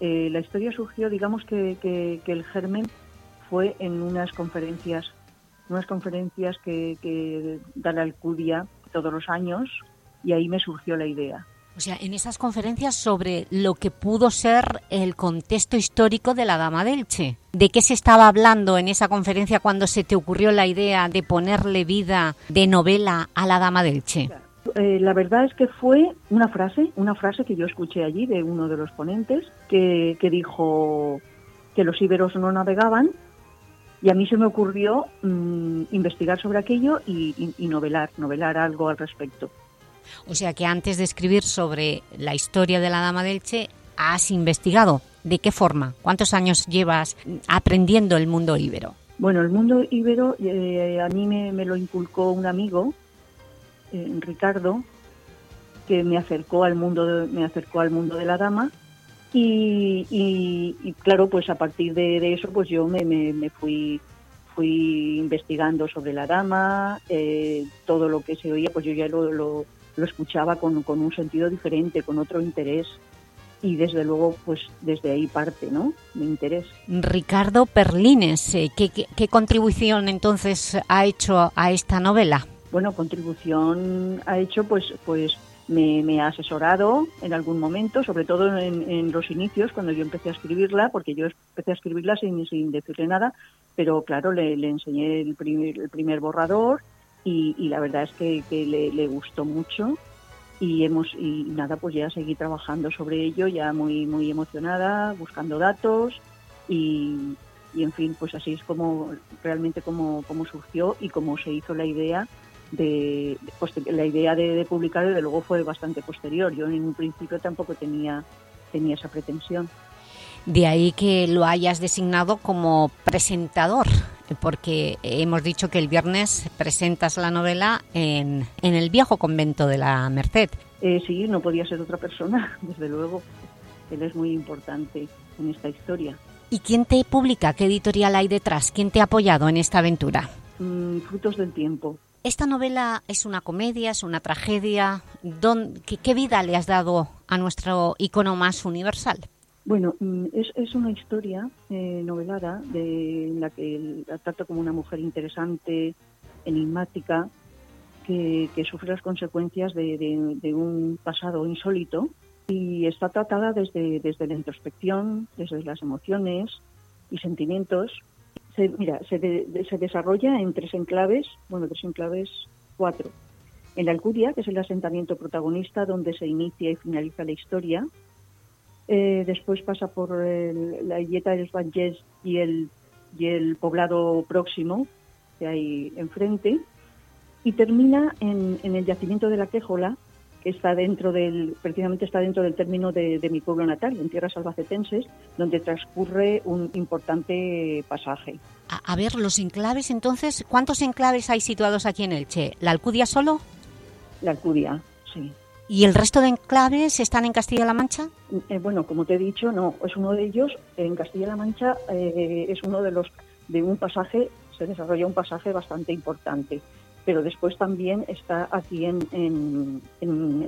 Eh, la historia surgió, digamos que, que, que, el germen fue en unas conferencias, unas conferencias que, que da la Alcudia todos los años y ahí me surgió la idea. O sea, en esas conferencias sobre lo que pudo ser el contexto histórico de la Dama del Che. ¿De qué se estaba hablando en esa conferencia cuando se te ocurrió la idea de ponerle vida de novela a la Dama del Che? Claro. Eh, la verdad es que fue una frase, una frase que yo escuché allí de uno de los ponentes que, que dijo que los íberos no navegaban y a mí se me ocurrió mmm, investigar sobre aquello y, y, novelar, novelar algo al respecto. O sea que antes de escribir sobre la historia de la Dama del Che, has investigado. ¿De qué forma? ¿Cuántos años llevas aprendiendo el mundo íbero? Bueno, el mundo íbero eh, a mí me, me lo inculcó un amigo eh, Ricardo, que me acercó al mundo de, me acercó al mundo de la dama Y, claro, pues a partir de, eso, pues yo me, me, fui fui investigando sobre la dama, eh, todo lo que se oía, pues yo ya lo, lo, escuchaba con, con, un sentido diferente, con otro interés. Y desde luego, pues desde ahí parte, ¿no? Mi interés. Ricardo Perlines, eh, ¿qué, qué, qué contribución entonces ha hecho a esta novela? Bueno, contribución ha hecho pues, pues me, ha asesorado en algún momento, sobre todo en, los inicios, cuando yo empecé a escribirla, porque yo empecé a escribirla sin, sin decirle nada, pero claro, le, enseñé el primer, el primer borrador y, la verdad es que, le, gustó mucho y hemos y nada, pues ya seguí trabajando sobre ello, ya muy muy emocionada, buscando datos y, y en fin, pues así es como realmente como, como surgió y cómo se hizo la idea de, pues, la idea de, publicar desde luego fue bastante posterior. Yo en un principio tampoco tenía, tenía esa pretensión. De ahí que lo hayas designado como presentador, porque hemos dicho que el viernes presentas la novela en, en el viejo convento de la Merced. Eh, sí, no podía ser otra persona, desde luego. Él es muy importante en esta historia. ¿Y quién te publica? ¿Qué editorial hay detrás? ¿Quién te ha apoyado en esta aventura? Mm, frutos del tiempo. ¿Esta novela es una comedia, es una tragedia? qué, vida le has dado a nuestro icono más universal? Bueno, mm, es, una historia eh, novelada de, en la que la trata como una mujer interesante, enigmática, que, sufre las consecuencias de, un pasado insólito y está tratada desde, desde la introspección, desde las emociones y sentimientos se, mira, se, se desarrolla en tres enclaves, bueno, tres enclaves, cuatro. En la Alcudia, que es el asentamiento protagonista donde se inicia y finaliza la historia. Eh, después pasa por la Illeta del Vallès y el, y el poblado próximo que hay enfrente. Y termina en, en el yacimiento de la Quejola, está dentro del, precisamente está dentro del término de, mi pueblo natal, en tierras albacetenses, donde transcurre un importante pasaje. A, ver, los enclaves entonces, ¿cuántos enclaves hay situados aquí en Elche? ¿La Alcudia solo? La Alcudia, sí. ¿Y el resto de enclaves están en Castilla-La Mancha? Eh, bueno, como te he dicho, no, es uno de ellos. En Castilla-La Mancha eh, es uno de los, de un pasaje, se desarrolla un pasaje bastante importante pero después también está aquí en, en,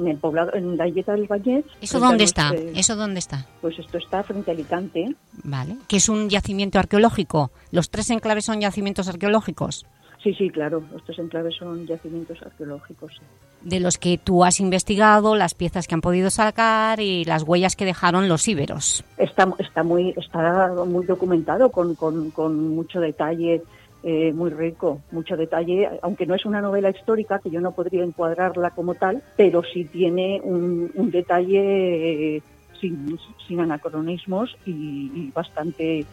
el poblado, en la Illeta del Valle. ¿Eso dónde está? ¿Eso dónde está? Pues esto está frente a Alicante. Vale, que es un yacimiento arqueológico. ¿Los tres enclaves son yacimientos arqueológicos? Sí, sí, claro, tres enclaves son yacimientos arqueológicos. De los que tú has investigado, las piezas que han podido sacar y las huellas que dejaron los íberos. Está, está, muy, está muy documentado con, con, con mucho detalle eh, muy rico, mucho detalle, aunque no es una novela histórica, que yo no podría encuadrarla como tal, pero sí tiene un, detalle eh, sin, anacronismos y, bastante, eh,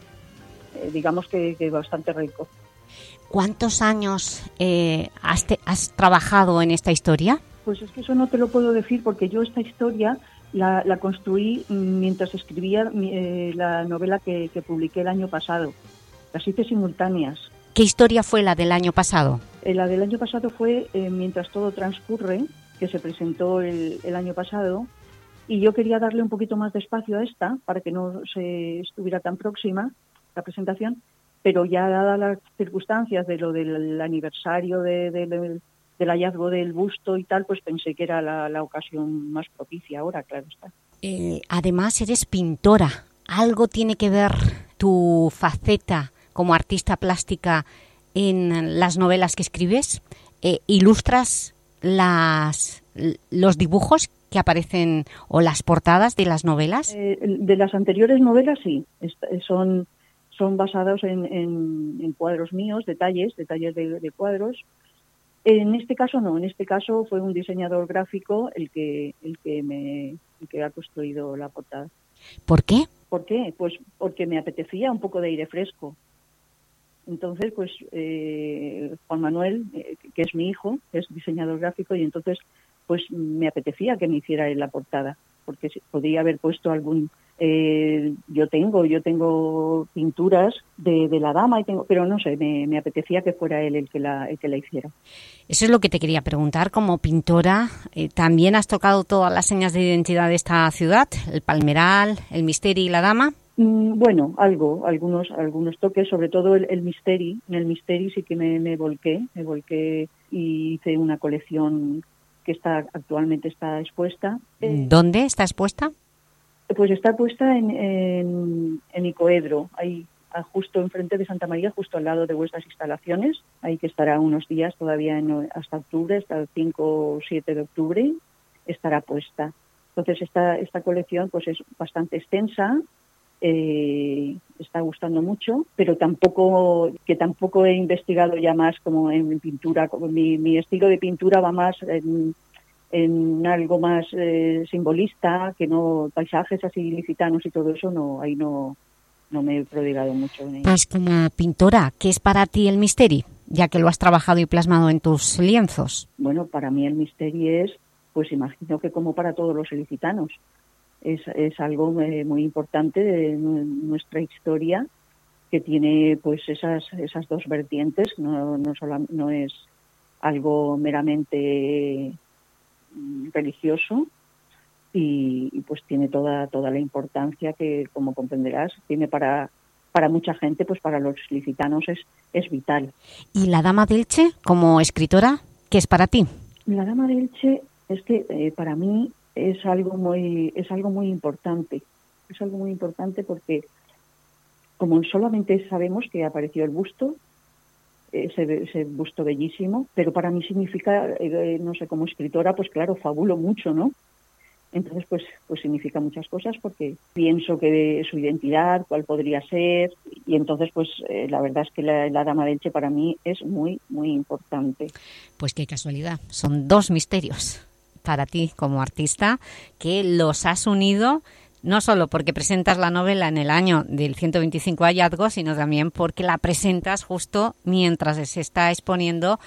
digamos que, bastante rico. ¿Cuántos años has, has trabajado en esta historia? Pues es que eso no te lo puedo decir porque yo esta historia la, construí mientras escribía la novela que, que, publiqué el año pasado. Las hice simultáneas. ¿Qué historia fue la del año pasado? Eh, la del año pasado fue eh, Mientras todo transcurre, que se presentó el, año pasado, y yo quería darle un poquito más de espacio a esta para que no se estuviera tan próxima la presentación, pero ya dadas las circunstancias de lo del aniversario del hallazgo del busto y tal, pues pensé que era la, ocasión más propicia ahora, claro está. Eh, además, eres pintora. ¿Algo tiene que ver tu faceta como artista plástica en las novelas que escribes? Eh, ¿Ilustras las, los dibujos que aparecen o las portadas de las novelas? Eh, de las anteriores novelas sí, son, son basados en, cuadros míos, detalles, detalles de, cuadros. En este caso no, en este caso fue un diseñador gráfico el que, el que, me, el que ha construido la portada. ¿Por qué? ¿Por qué? Pues porque me apetecía un poco de aire fresco. Entonces, pues eh, Juan Manuel, eh, que es mi hijo, es diseñador gráfico y entonces pues me apetecía que me hiciera en la portada, porque podría haber puesto algún eh, yo tengo, yo tengo pinturas de, de, la dama, y tengo, pero no sé, me, me, apetecía que fuera él el que, la, el que la hiciera. Eso es lo que te quería preguntar, como pintora, eh, ¿también has tocado todas las señas de identidad de esta ciudad? ¿El palmeral, el misterio y la dama? Mm, bueno, algo, algunos, algunos toques, sobre todo el, el misteri. En el misteri sí que me, me volqué, me volqué y hice una colección que está actualmente está expuesta. ¿Dónde está expuesta? Pues está puesta en, en, en Icoedro, ahí justo enfrente de Santa María, justo al lado de vuestras instalaciones. Ahí que estará unos días todavía en, hasta octubre, hasta el 5 o 7 de octubre, estará puesta. Entonces esta, esta colección pues es bastante extensa, eh, está gustando mucho, pero tampoco que tampoco he investigado ya más como en pintura, como mi, mi estilo de pintura va más en, en algo más eh, simbolista, que no paisajes así licitanos y todo eso, no ahí no, no me he prodigado mucho. En pues como pintora, ¿qué es para ti el misterio? Ya que lo has trabajado y plasmado en tus lienzos. Bueno, para mí el misterio es, pues imagino que como para todos los ilicitanos, es, es algo eh, muy importante de nuestra historia que tiene pues esas esas dos vertientes, no, no, solo, no es algo meramente religioso y, y, pues tiene toda toda la importancia que como comprenderás tiene para para mucha gente pues para los licitanos es es vital. Y la dama de Elche como escritora qué es para ti la dama de Elche es que eh, para mí es algo muy es algo muy importante. Es algo muy importante porque como solamente sabemos que apareció el busto ese, ese busto bellísimo, pero para mí significa, eh, no sé, como escritora, pues claro, fabulo mucho, ¿no? Entonces, pues, pues significa muchas cosas porque pienso que su identidad, cuál podría ser, y entonces, pues eh, la verdad es que la, la Dama del Che para mí es muy, muy importante. Pues qué casualidad, son dos misterios para ti como artista que los has unido no solo porque presentas la novela en el año del 125 hallazgos, sino también porque la presentas justo mientras se está exponiendo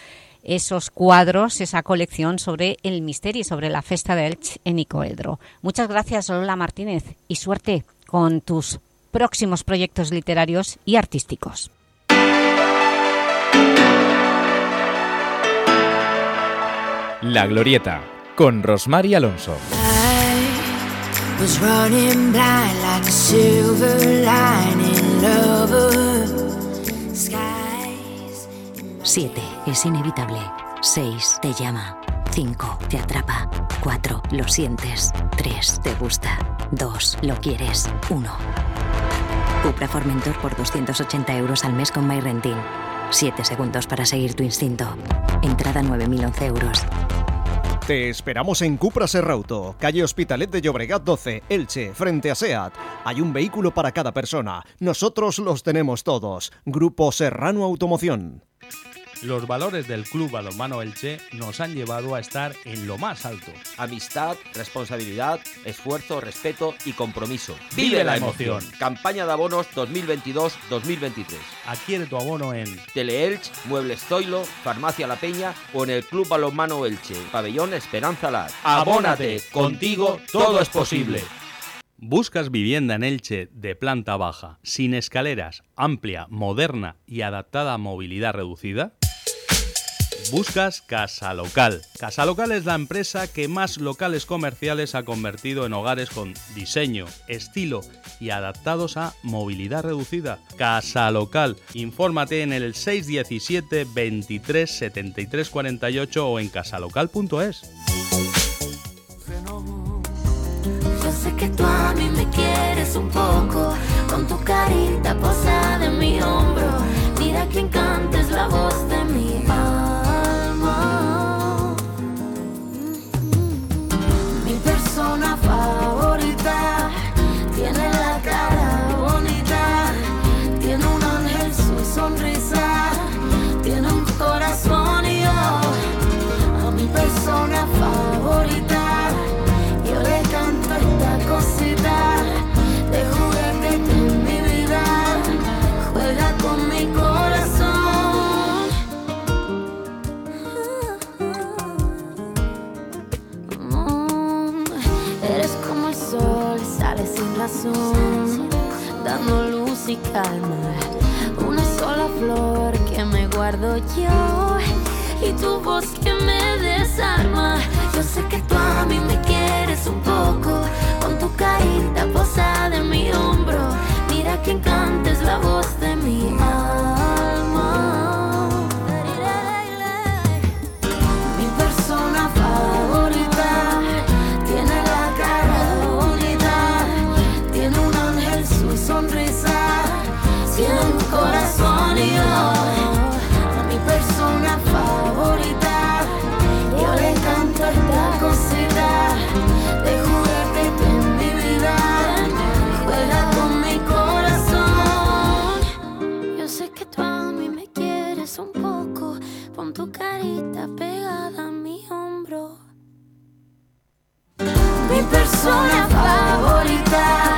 esos cuadros, esa colección sobre el misterio, sobre la festa de Elche en Icoedro. Muchas gracias, Lola Martínez, y suerte con tus próximos proyectos literarios y artísticos. La Glorieta, con Rosmar y Alonso. Was running blind like a silver lining lover. Skies. 7. Es inevitable. 6. Te llama. 5. Te atrapa. 4. Lo sientes. 3. Te gusta. 2. Lo quieres. 1. Cupra Formentor por 280 euros al mes con MyRenting. 7 segundos para seguir tu instinto. Entrada 9.011 euros. Te esperamos en Cupra Serrauto, calle Hospitalet de Llobregat 12, Elche, frente a SEAT. Hay un vehículo para cada persona. Nosotros los tenemos todos. Grupo Serrano Automoción. Los valores del Club Balonmano Elche nos han llevado a estar en lo más alto. Amistad, responsabilidad, esfuerzo, respeto y compromiso. ¡Vive la emoción! Campaña de abonos 2022-2023. Adquiere tu abono en Teleelch, Muebles Zoilo, Farmacia La Peña o en el Club Balonmano Elche, Pabellón Esperanza Lar. ¡Abónate! Contigo todo es posible. ¿Buscas vivienda en Elche de planta baja, sin escaleras, amplia, moderna y adaptada a movilidad reducida? Buscas Casa Local. Casa Local es la empresa que más locales comerciales ha convertido en hogares con diseño, estilo y adaptados a movilidad reducida. Casa Local. Infórmate en el 617 23 73 48 o en casalocal.es. Yo sé que tú a mí me quieres un poco, con tu carita posada en mi hombro. Mira la voz de mi. Calma. Una sola flor que me guardo yo y tu voz que me desarma. Yo sé que tú a mí me quieres un poco, con tu carita posada en mi hombro. Mira que encantes la voz de mi alma. Carita pegada a mi hombro. Mi persona favorita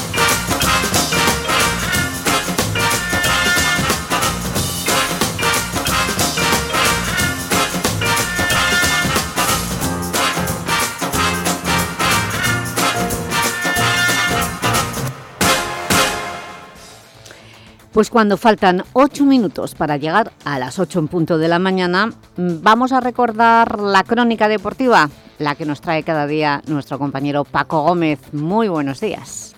Pues cuando faltan ocho minutos para llegar a las 8 en punto de la mañana, mm, vamos a recordar la crónica deportiva, la que nos trae cada día nuestro compañero Paco Gómez. Muy buenos días.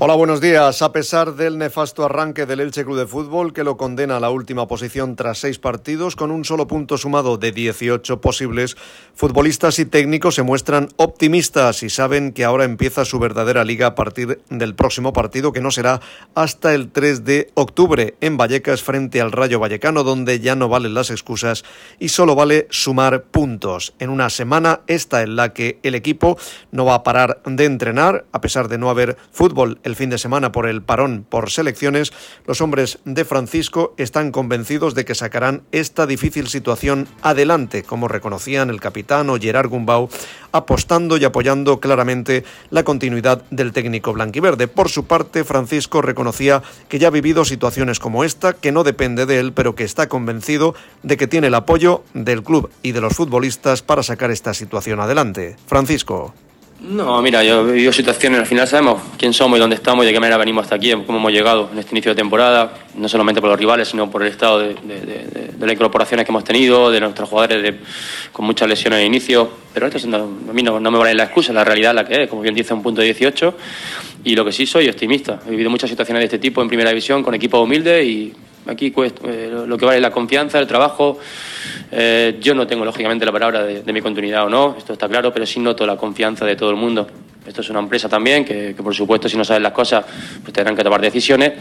Hola, buenos días. A pesar del nefasto arranque del Elche Club de Fútbol, que lo condena a la última posición tras seis partidos, con un solo punto sumado de 18 posibles, futbolistas y técnicos se muestran optimistas y saben que ahora empieza su verdadera liga a partir del próximo partido, que no será hasta el 3 de octubre en Vallecas frente al Rayo Vallecano, donde ya no valen las excusas y solo vale sumar puntos. En una semana esta en la que el equipo no va a parar de entrenar, a pesar de no haber fútbol el fin de semana por el parón por selecciones, los hombres de Francisco están convencidos de que sacarán esta difícil situación adelante, como reconocían el capitán o Gerard Gumbau, apostando y apoyando claramente la continuidad del técnico blanquiverde. Por su parte, Francisco reconocía que ya ha vivido situaciones como esta, que no depende de él, pero que está convencido de que tiene el apoyo del club y de los futbolistas para sacar esta situación adelante. Francisco. No, mira, yo he vivido situaciones, al final sabemos quién somos y dónde estamos y de qué manera venimos hasta aquí, cómo hemos llegado en este inicio de temporada, no solamente por los rivales, sino por el estado de, las incorporaciones que hemos tenido, de nuestros jugadores con muchas lesiones de inicio, pero esto no- a mí no, no me vale la excusa, la realidad es la que es, como bien dice un punto de 18, y lo que sí soy optimista. He vivido muchas situaciones de este tipo en primera división con equipos humildes y aquí cuesta- eh, lo- que vale la confianza, el trabajo. Eh, yo no tengo lógicamente la palabra de, mi continuidad o no, esto está claro, pero sí noto la confianza de todo el mundo. Esto es una empresa también que, que, por supuesto si no saben las cosas pues tendrán que tomar decisiones,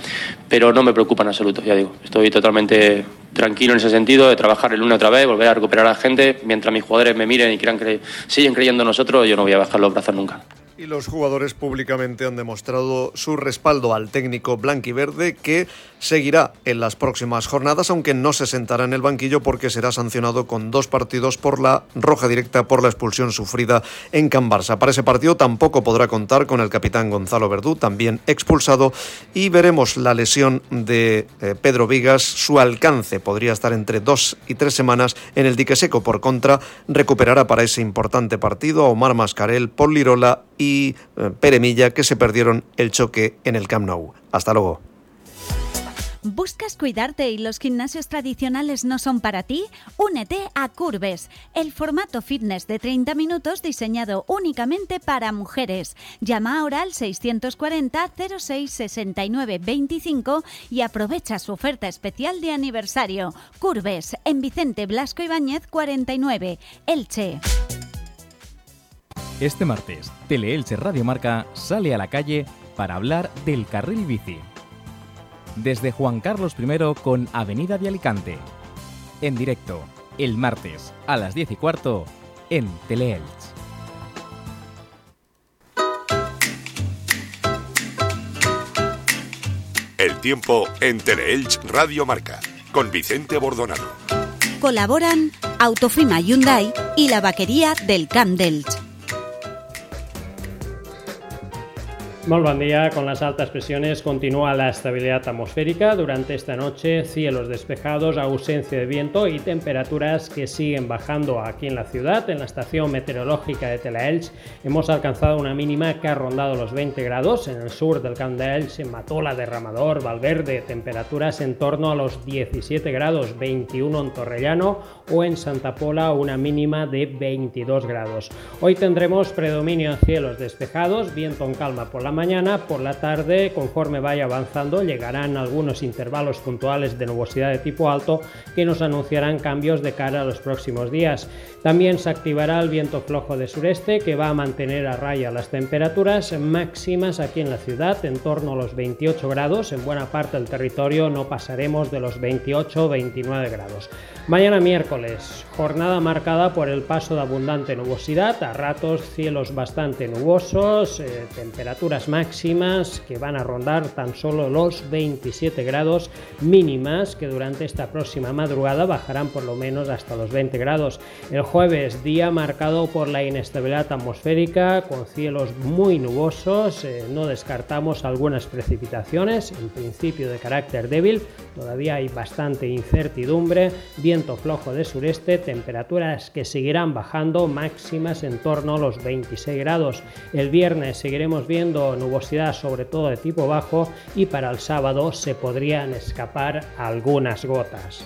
pero no me preocupa en absoluto, ya digo. Estoy totalmente tranquilo en ese sentido de trabajar el lunes otra vez, volver a recuperar a la gente, mientras mis jugadores me miren y crean que siguen creyendo en nosotros, yo no voy a bajar los brazos nunca. Y los jugadores públicamente han demostrado su respaldo al técnico blanquiverde que seguirá en las próximas jornadas, aunque no se sentará en el banquillo porque será sancionado con dos partidos por la roja directa por la expulsión sufrida en Can Barça. Para ese partido tampoco podrá contar con el capitán Gonzalo Verdú, también expulsado, y veremos la lesión de eh, Pedro Vigas. Su alcance podría estar entre dos y tres semanas en el dique seco. Por contra, recuperará para ese importante partido a Omar Mascarel, Paul Lirola y eh, Pere Milla, que se perdieron el choque en el Camp Nou. Hasta luego. ¿Buscas cuidarte y los gimnasios tradicionales no son para ti? Únete a Curves, el formato fitness de 30 minutos diseñado únicamente para mujeres. Llama ahora al 640 06 69 25 y aprovecha su oferta especial de aniversario. Curves, en Vicente Blasco Ibáñez 49, Elche. Este martes, Teleelche Radio Marca sale a la calle para hablar del carril bici. Desde Juan Carlos I con Avenida de Alicante. En directo, el martes a las 10 y cuarto en Teleelch. El tiempo en Teleelch Radio Marca con Vicente Bordonado. Colaboran Autofima Hyundai y la vaquería del Camp d'Elx. Muy buen día. Con las altas presiones continúa la estabilidad atmosférica. Durante esta noche, cielos despejados, ausencia de viento y temperaturas que siguen bajando aquí en la ciudad. En la estación meteorológica de Telaelch hemos alcanzado una mínima que ha rondado los 20 grados. En el sur del Camp d'Elx, en Matola, Derramador, Valverde, temperaturas en torno a los 17 grados, 21 en Torrellano o en Santa Pola una mínima de 22 grados. Hoy tendremos predominio en cielos despejados, viento en calma por la mañana, por la tarde, conforme vaya avanzando, llegarán algunos intervalos puntuales de nubosidad de tipo alto que nos anunciarán cambios de cara a los próximos días. También se activará el viento flojo de sureste que va a mantener a raya las temperaturas máximas aquí en la ciudad en torno a los 28 grados. En buena parte del territorio no pasaremos de los 28-29 grados. Mañana miércoles, jornada marcada por el paso de abundante nubosidad, a ratos cielos bastante nubosos, eh, temperaturas máximas que van a rondar tan solo los 27 grados mínimas que durante esta próxima madrugada bajarán por lo menos hasta los 20 grados. El jueves, día marcado por la inestabilidad atmosférica con cielos muy nubosos, eh, no descartamos algunas precipitaciones, en principio de carácter débil, todavía hay bastante incertidumbre, viento flojo de sureste, temperaturas que seguirán bajando máximas en torno a los 26 grados. El viernes seguiremos viendo nubosidad sobre todo de tipo bajo y para el sábado se podrían escapar algunas gotas.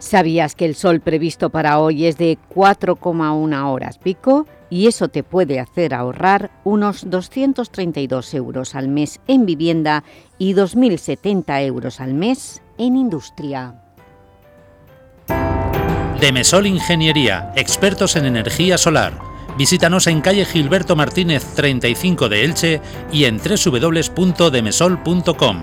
¿Sabías que el sol previsto para hoy es de 4,1 horas pico? Y eso te puede hacer ahorrar unos 232 euros al mes en vivienda y 2.070 euros al mes en industria. Demesol Ingeniería, expertos en energía solar. Visítanos en calle Gilberto Martínez 35 de Elche y en www.demesol.com.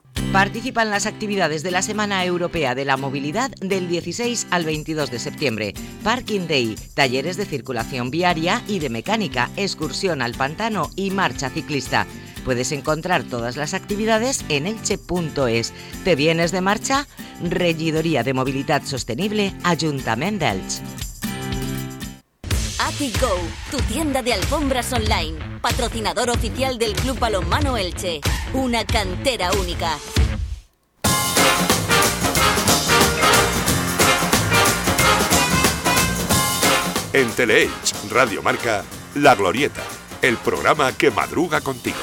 Participa en las actividades de la Semana Europea de la Movilidad del 16 al 22 de septiembre. Parking Day, talleres de circulación viaria y de mecánica, excursión al pantano y marcha ciclista. Puedes encontrar todas las actividades en elche.es. ¿Te vienes de marcha? Regidoría de Movilidad Sostenible, Ayuntamiento de Elche. Attic Go, tu tienda de alfombras online, patrocinador oficial del Club Balonmano Elche, una cantera única. En Teleelch Radio Marca, La Glorieta, el programa que madruga contigo.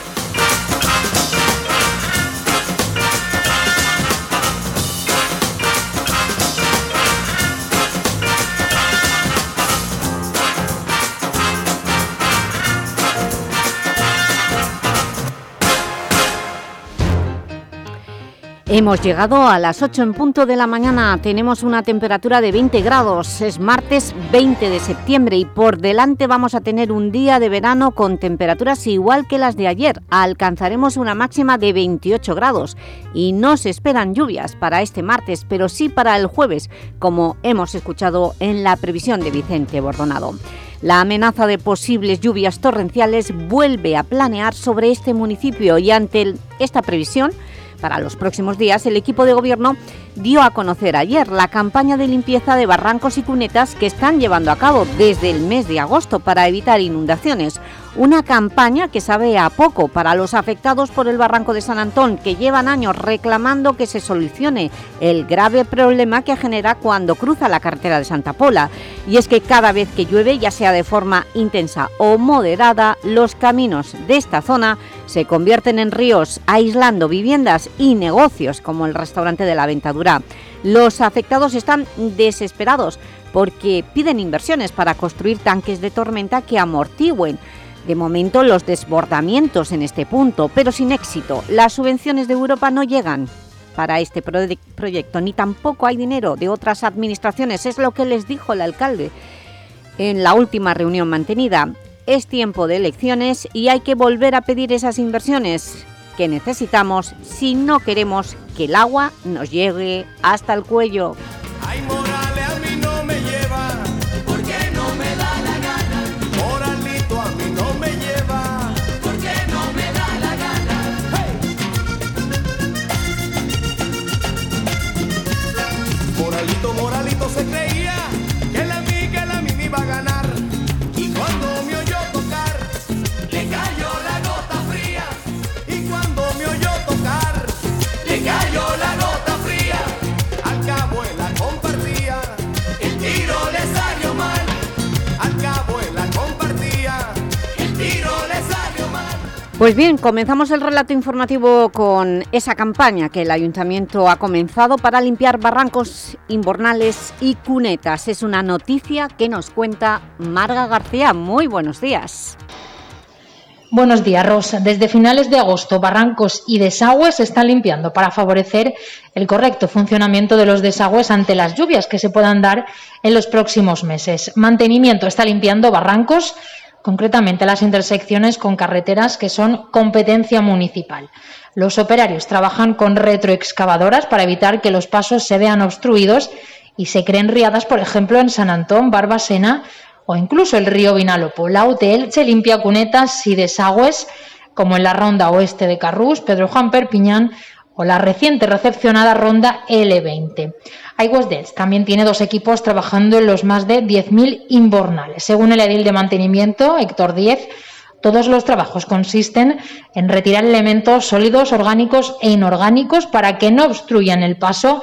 Hemos llegado a las 8 en punto de la mañana, tenemos una temperatura de 20 grados, es martes 20 de septiembre y por delante vamos a tener un día de verano con temperaturas igual que las de ayer, alcanzaremos una máxima de 28 grados. Y no se esperan lluvias para este martes, pero sí para el jueves, como hemos escuchado en la previsión de Vicente Bordonado. La amenaza de posibles lluvias torrenciales vuelve a planear sobre este municipio y ante esta previsión, para los próximos días, el equipo de gobierno dio a conocer ayer la campaña de limpieza de barrancos y cunetas que están llevando a cabo desde el mes de agosto para evitar inundaciones. Una campaña que sabe a poco para los afectados por el barranco de San Antón, que llevan años reclamando que se solucione el grave problema que genera cuando cruza la carretera de Santa Pola. Y es que cada vez que llueve, ya sea de forma intensa o moderada, los caminos de esta zona se convierten en ríos, aislando viviendas y negocios como el restaurante de la Ventadura. Los afectados están desesperados porque piden inversiones para construir tanques de tormenta que amortigüen de momento los desbordamientos en este punto, pero sin éxito. Las subvenciones de Europa no llegan para este proyecto, ni tampoco hay dinero de otras administraciones, es lo que les dijo el alcalde en la última reunión mantenida. Es tiempo de elecciones y hay que volver a pedir esas inversiones que necesitamos si no queremos que el agua nos llegue hasta el cuello. Pues bien, comenzamos el relato informativo con esa campaña que el Ayuntamiento ha comenzado para limpiar barrancos invernales y cunetas. Es una noticia que nos cuenta Marga García. Muy buenos días. Buenos días, Rosa. Desde finales de agosto, barrancos y desagües se están limpiando para favorecer el correcto funcionamiento de los desagües ante las lluvias que se puedan dar en los próximos meses. Mantenimiento está limpiando barrancos, concretamente las intersecciones con carreteras que son competencia municipal. Los operarios trabajan con retroexcavadoras para evitar que los pasos se vean obstruidos y se creen riadas, por ejemplo, en San Antón, Barbasena o incluso el río Vinalopó. La UTL se limpia cunetas y desagües como en la ronda oeste de Carrús, Pedro Juan Perpiñán o la reciente recepcionada ronda L20. iWest también tiene dos equipos trabajando en los más de 10.000 inbornales. Según el edil de mantenimiento, Héctor Díez, todos los trabajos consisten en retirar elementos sólidos, orgánicos e inorgánicos para que no obstruyan el paso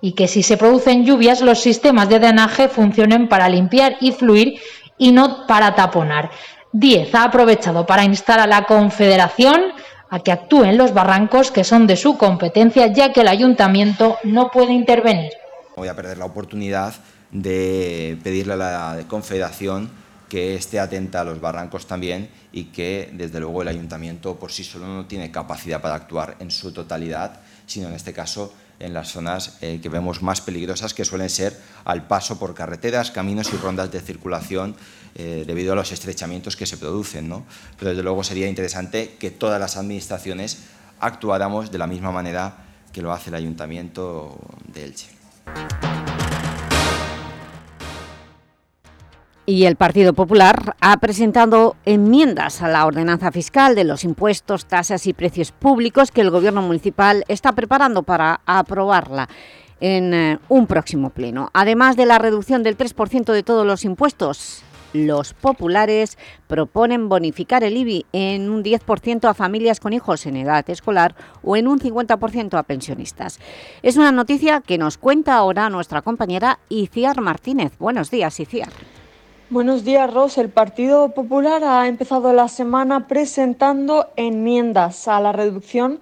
y que si se producen lluvias los sistemas de drenaje funcionen para limpiar y fluir y no para taponar. Díez ha aprovechado para instar a la Confederación a que actúen los barrancos que son de su competencia, ya que el ayuntamiento no puede intervenir. Voy a perder la oportunidad de pedirle a la Confederación que esté atenta a los barrancos también y que, desde luego, el ayuntamiento por sí solo no tiene capacidad para actuar en su totalidad, sino en este caso en las zonas eh, que vemos más peligrosas, que suelen ser al paso por carreteras, caminos y rondas de circulación eh, debido a los estrechamientos que se producen. Pero desde luego sería interesante que todas las administraciones actuáramos de la misma manera que lo hace el Ayuntamiento de Elche. Y el Partido Popular ha presentado enmiendas a la ordenanza fiscal de los impuestos, tasas y precios públicos que el Gobierno municipal está preparando para aprobarla en eh, un próximo pleno. Además de la reducción del 3% de todos los impuestos Los populares proponen bonificar el IBI en un 10% a familias con hijos en edad escolar o en un 50% a pensionistas. Es una noticia que nos cuenta ahora nuestra compañera Iciar Martínez. Buenos días, Iciar. Buenos días, Ros. El Partido Popular ha empezado la semana presentando enmiendas a la reducción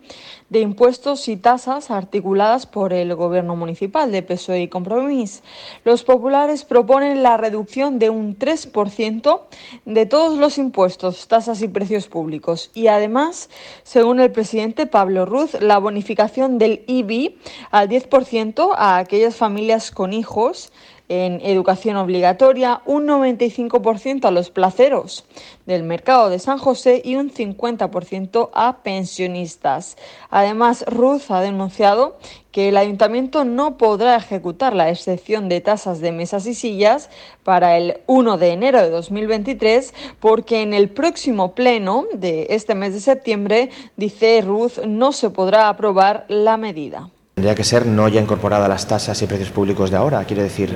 de impuestos y tasas articuladas por el Gobierno municipal de PSOE y Compromís. Los populares proponen la reducción de un 3% de todos los impuestos, tasas y precios públicos y además, según el presidente Pablo Ruz, la bonificación del IBI al 10% a aquellas familias con hijos en educación obligatoria, un 95% a los placeros del mercado de San José y un 50% a pensionistas. Además, Ruth ha denunciado que el ayuntamiento no podrá ejecutar la excepción de tasas de mesas y sillas para el 1 de enero de 2023 porque en el próximo pleno de este mes de septiembre, dice Ruth, no se podrá aprobar la medida. Tendría que ser no ya incorporada a las tasas y precios públicos de ahora, quiero decir,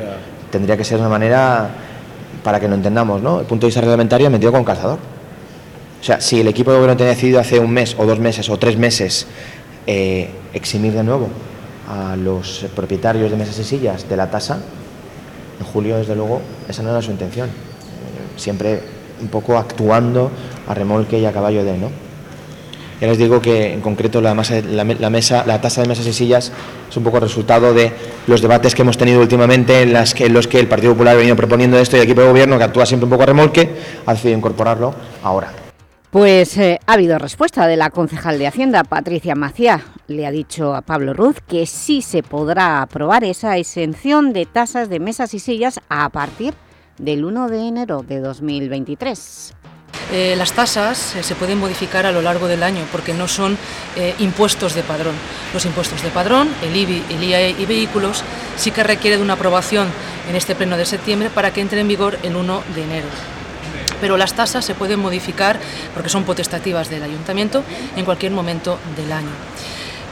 tendría que ser de una manera, para que lo entendamos, ¿no? El punto de vista reglamentario metido con calzador. O sea, si el equipo de gobierno tenía decidido hace un mes o dos meses o tres meses eh, eximir de nuevo a los propietarios de mesas y sillas de la tasa, en julio, desde luego, esa no era su intención. Siempre un poco actuando a remolque y a caballo de, ¿no? Ya les digo que en concreto la, mesa, la tasa de mesas y sillas es un poco resultado de los debates que hemos tenido últimamente en los que el Partido Popular ha venido proponiendo esto y el equipo de gobierno, que actúa siempre un poco a remolque, ha decidido incorporarlo ahora. Pues eh, ha habido respuesta de la concejal de Hacienda, Patricia Maciá. Le ha dicho a Pablo Ruz que sí se podrá aprobar esa exención de tasas de mesas y sillas a partir del 1 de enero de 2023. Eh, las tasas eh, se pueden modificar a lo largo del año porque no son eh, impuestos de padrón. Los impuestos de padrón, el IBI, el IAE y vehículos, sí que requiere de una aprobación en este pleno de septiembre para que entre en vigor el 1 de enero. Pero las tasas se pueden modificar porque son potestativas del ayuntamiento en cualquier momento del año.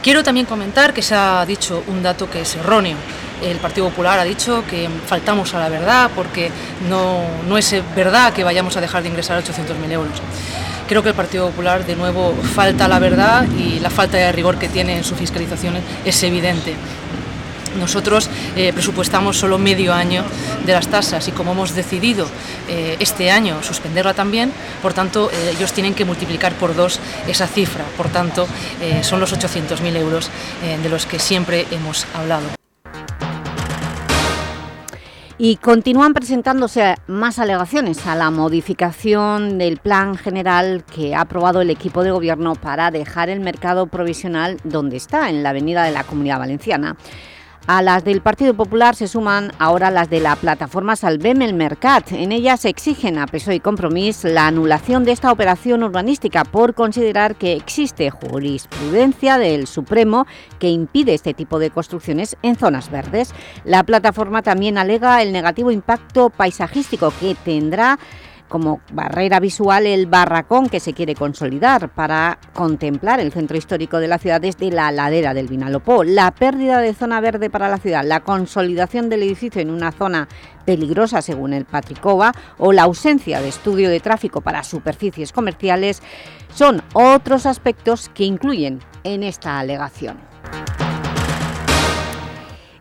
Quiero también comentar que se ha dicho un dato que es erróneo el Partido Popular ha dicho que faltamos a la verdad porque no, no es verdad que vayamos a dejar de ingresar 800.000 euros. Creo que el Partido Popular de nuevo falta a la verdad y la falta de rigor que tiene en su fiscalización es evidente. Nosotros eh, presupuestamos solo medio año de las tasas y como hemos decidido eh, este año suspenderla también, por tanto eh, ellos tienen que multiplicar por dos esa cifra. Por tanto, son los 800.000 euros de los que siempre hemos hablado. Y continúan presentándose más alegaciones a la modificación del plan general que ha aprobado el equipo de gobierno para dejar el mercado provisional donde está, en la avenida de la Comunidad Valenciana. A las del Partido Popular se suman ahora las de la plataforma Salvem el Mercat. En ellas exigen a PSOE y Compromís la anulación de esta operación urbanística por considerar que existe jurisprudencia del Supremo que impide este tipo de construcciones en zonas verdes. La plataforma también alega el negativo impacto paisajístico que tendrá como barrera visual el barracón que se quiere consolidar para contemplar el centro histórico de la ciudad desde la ladera del Vinalopó, la pérdida de zona verde para la ciudad, la consolidación del edificio en una zona peligrosa según el Patricova o la ausencia de estudio de tráfico para superficies comerciales son otros aspectos que incluyen en esta alegación.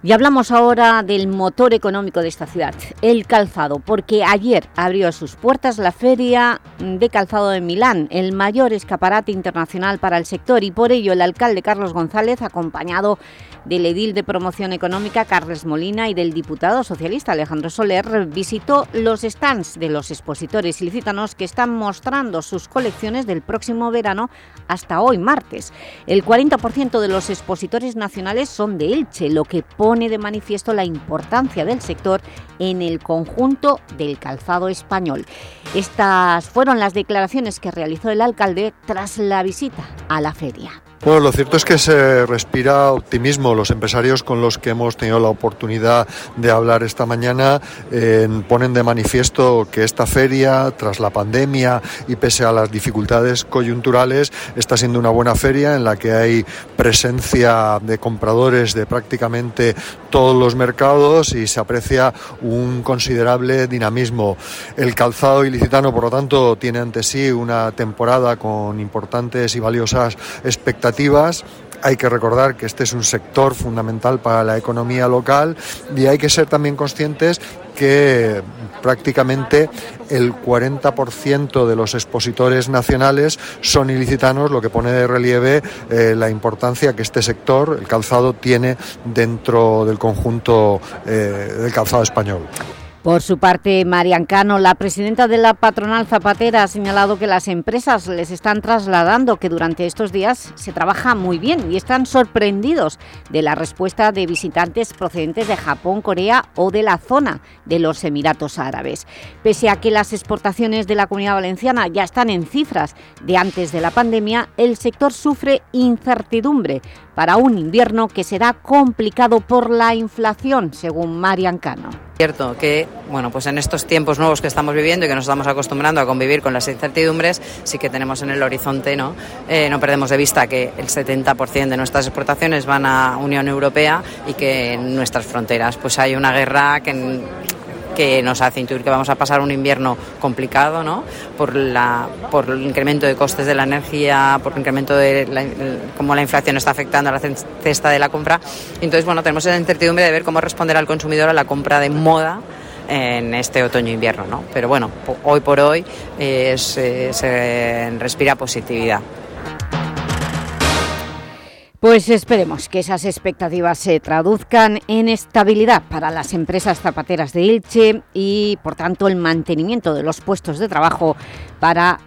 Y hablamos ahora del motor económico de esta ciudad, el calzado, porque ayer abrió sus puertas la Feria de Calzado de Milán, el mayor escaparate internacional para el sector, y por ello el alcalde Carlos González, acompañado del edil de promoción económica Carles Molina y del diputado socialista Alejandro Soler, visitó los stands de los expositores ilicitanos que están mostrando sus colecciones del próximo verano hasta hoy, martes. El 40% de los expositores nacionales son de Elche, lo que pone de manifiesto la importancia del sector en el conjunto del calzado español. Estas fueron las declaraciones que realizó el alcalde tras la visita a la feria. Bueno, lo cierto es que se respira optimismo. Los empresarios con los que hemos tenido la oportunidad de hablar esta mañana eh, ponen de manifiesto que esta feria, tras la pandemia y pese a las dificultades coyunturales, está siendo una buena feria en la que hay presencia de compradores de prácticamente todos los mercados y se aprecia un considerable dinamismo. El calzado ilicitano, por lo tanto, tiene ante sí una temporada con importantes y valiosas expectativas hay que recordar que este es un sector fundamental para la economía local y hay que ser también conscientes que prácticamente el 40% de los expositores nacionales son ilicitanos, lo que pone de relieve eh, la importancia que este sector, el calzado, tiene dentro del conjunto eh, del calzado español. Por su parte, Marian Cano, la presidenta de la patronal zapatera, ha señalado que las empresas les están trasladando que durante estos días se trabaja muy bien y están sorprendidos de la respuesta de visitantes procedentes de Japón, Corea o de la zona de los Emiratos Árabes. Pese a que las exportaciones de la Comunidad Valenciana ya están en cifras de antes de la pandemia, el sector sufre incertidumbre para un invierno que será complicado por la inflación, según Marian Cano. Cierto que, bueno, pues en estos tiempos nuevos que estamos viviendo y que nos estamos acostumbrando a convivir con las incertidumbres, sí que tenemos en el horizonte, ¿no? Eh, no perdemos de vista que el 70% de nuestras exportaciones van a Unión Europea y que en nuestras fronteras pues hay una guerra que que nos hace intuir que vamos a pasar un invierno complicado, ¿no? Por, la, por el incremento de costes de la energía, por el incremento de la, cómo la inflación está afectando a la cesta de la compra. Entonces, bueno, tenemos la incertidumbre de ver cómo responder al consumidor a la compra de moda en este otoño-invierno, ¿no? Pero bueno, hoy por hoy eh, se respira positividad. Pues esperemos que esas expectativas se traduzcan en estabilidad para las empresas zapateras de Ilche y, por tanto, el mantenimiento de los puestos de trabajo para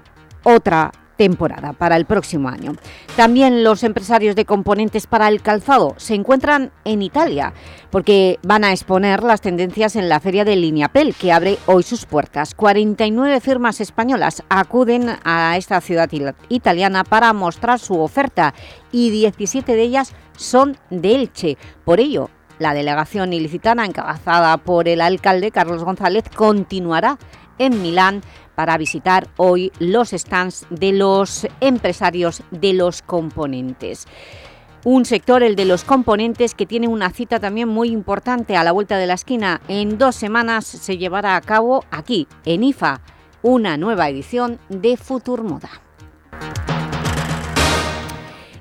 otra temporada para el próximo año. También los empresarios de componentes para el calzado se encuentran en Italia porque van a exponer las tendencias en la feria de Lineapel que abre hoy sus puertas. 49 firmas españolas acuden a esta ciudad italiana para mostrar su oferta y 17 de ellas son de Elche. Por ello, la delegación ilicitana encabezada por el alcalde Carlos González continuará en Milán para visitar hoy los stands de los empresarios de los componentes. Un sector, el de los componentes, que tiene una cita también muy importante a la vuelta de la esquina. En dos semanas se llevará a cabo aquí, en IFA, una nueva edición de Futur Moda.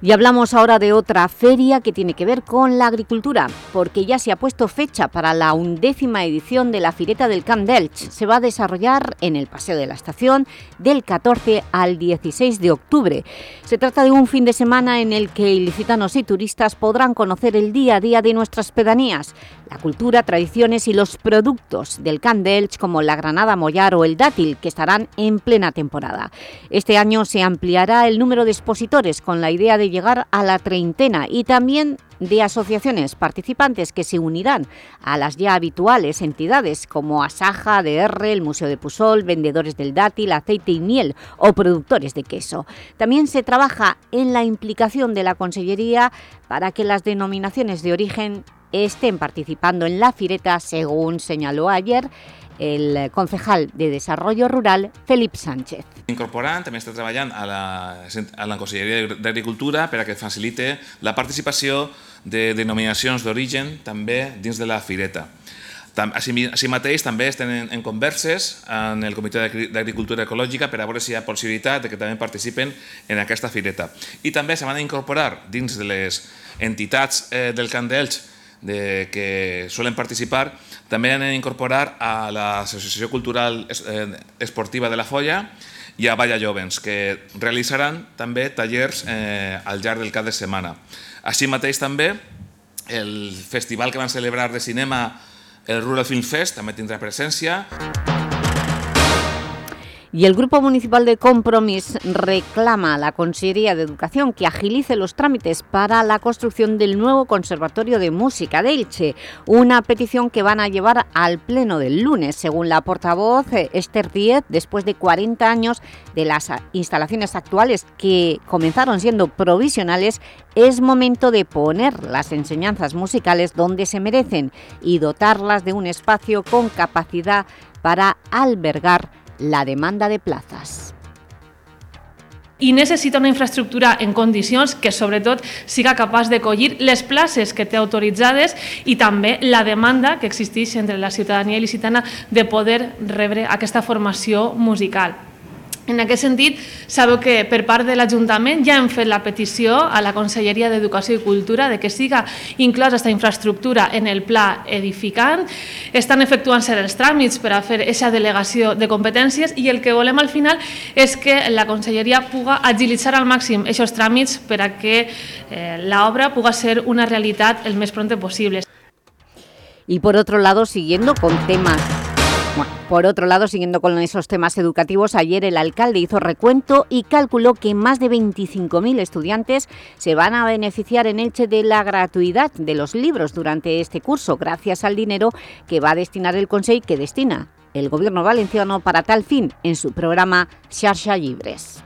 Y hablamos ahora de otra feria que tiene que ver con la agricultura, porque ya se ha puesto fecha para la undécima edición de la Fireta del Camp d'Elch. Se va a desarrollar en el Paseo de la Estación del 14 al 16 de octubre. Se trata de un fin de semana en el que ilicitanos y turistas podrán conocer el día a día de nuestras pedanías, la cultura, tradiciones y los productos del Camp d'Elch como la granada mollar o el dátil, que estarán en plena temporada. Este año se ampliará el número de expositores con la idea de llegar a la treintena y también de asociaciones participantes que se unirán a las ya habituales entidades como Asaja, DR, el Museo de Pusol, vendedores del dátil, aceite y miel o productores de queso. También se trabaja en la implicación de la Consellería para que las denominaciones de origen estén participando en la fireta, según señaló ayer el concejal de Desarrollo Rural, Felip Sánchez. Incorporant, també està treballant a la, a la Conselleria d'Agricultura per a que facilite la participació de denominacions d'origen també dins de la fireta. Així, mateix també estem en, en converses en el Comitè d'Agricultura Ecològica per a veure si hi ha possibilitat de que també participen en aquesta fireta. I també se van a incorporar dins de les entitats eh, del Camp d'Elx de, que suelen participar també han d'incorporar a l'Associació Cultural eh, Esportiva de la Folla i a Valla Jovens, que realitzaran també tallers eh, al llarg del cap de setmana. Així mateix també el festival que van celebrar de cinema, el Rural Film Fest, també tindrà presència. Y el Grupo Municipal de Compromís reclama a la Consejería de Educación que agilice los trámites para la construcción del nuevo Conservatorio de Música de Elche, una petición que van a llevar al pleno del lunes, según la portavoz eh, Esther Díez, después de 40 años de las instalaciones actuales que comenzaron siendo provisionales, es momento de poner las enseñanzas musicales donde se merecen y dotarlas de un espacio con capacidad para albergar la demanda de plazas i necessita una infraestructura en condicions que sobretot siga capaç de collir les places que té autoritzades i també la demanda que existeix entre la ciutadania il·licitana de poder rebre aquesta formació musical. En aquest sentit, sabeu que per part de l'Ajuntament ja hem fet la petició a la Conselleria d'Educació i Cultura de que siga inclosa aquesta infraestructura en el pla edificant. Estan efectuant-se els tràmits per a fer aquesta delegació de competències i el que volem al final és que la Conselleria puga agilitzar al màxim aquests tràmits per a que eh, l'obra puga ser una realitat el més pronte possible. Y por otro lado, siguiendo con temas por otro lado, siguiendo con esos temas educativos, ayer el alcalde hizo recuento y calculó que más de 25.000 estudiantes se van a beneficiar en Elche de la gratuidad de los libros durante este curso, gracias al dinero que va a destinar el Consejo que destina el Gobierno valenciano para tal fin en su programa Xarxa Libres.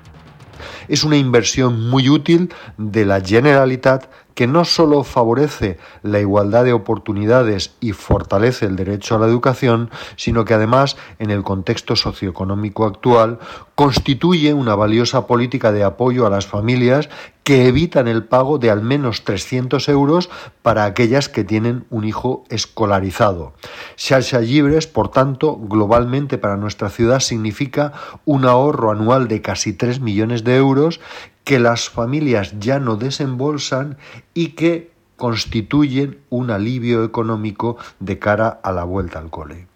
Es una inversión muy útil de la Generalitat que no solo favorece la igualdad de oportunidades y fortalece el derecho a la educación, sino que además, en el contexto socioeconómico actual, constituye una valiosa política de apoyo a las familias que evitan el pago de al menos 300 euros para aquellas que tienen un hijo escolarizado. Xarxa Libres, por tanto, globalmente para nuestra ciudad significa un ahorro anual de casi 3 millones de euros que las familias ya no desembolsan y que constituyen un alivio económico de cara a la vuelta al cole.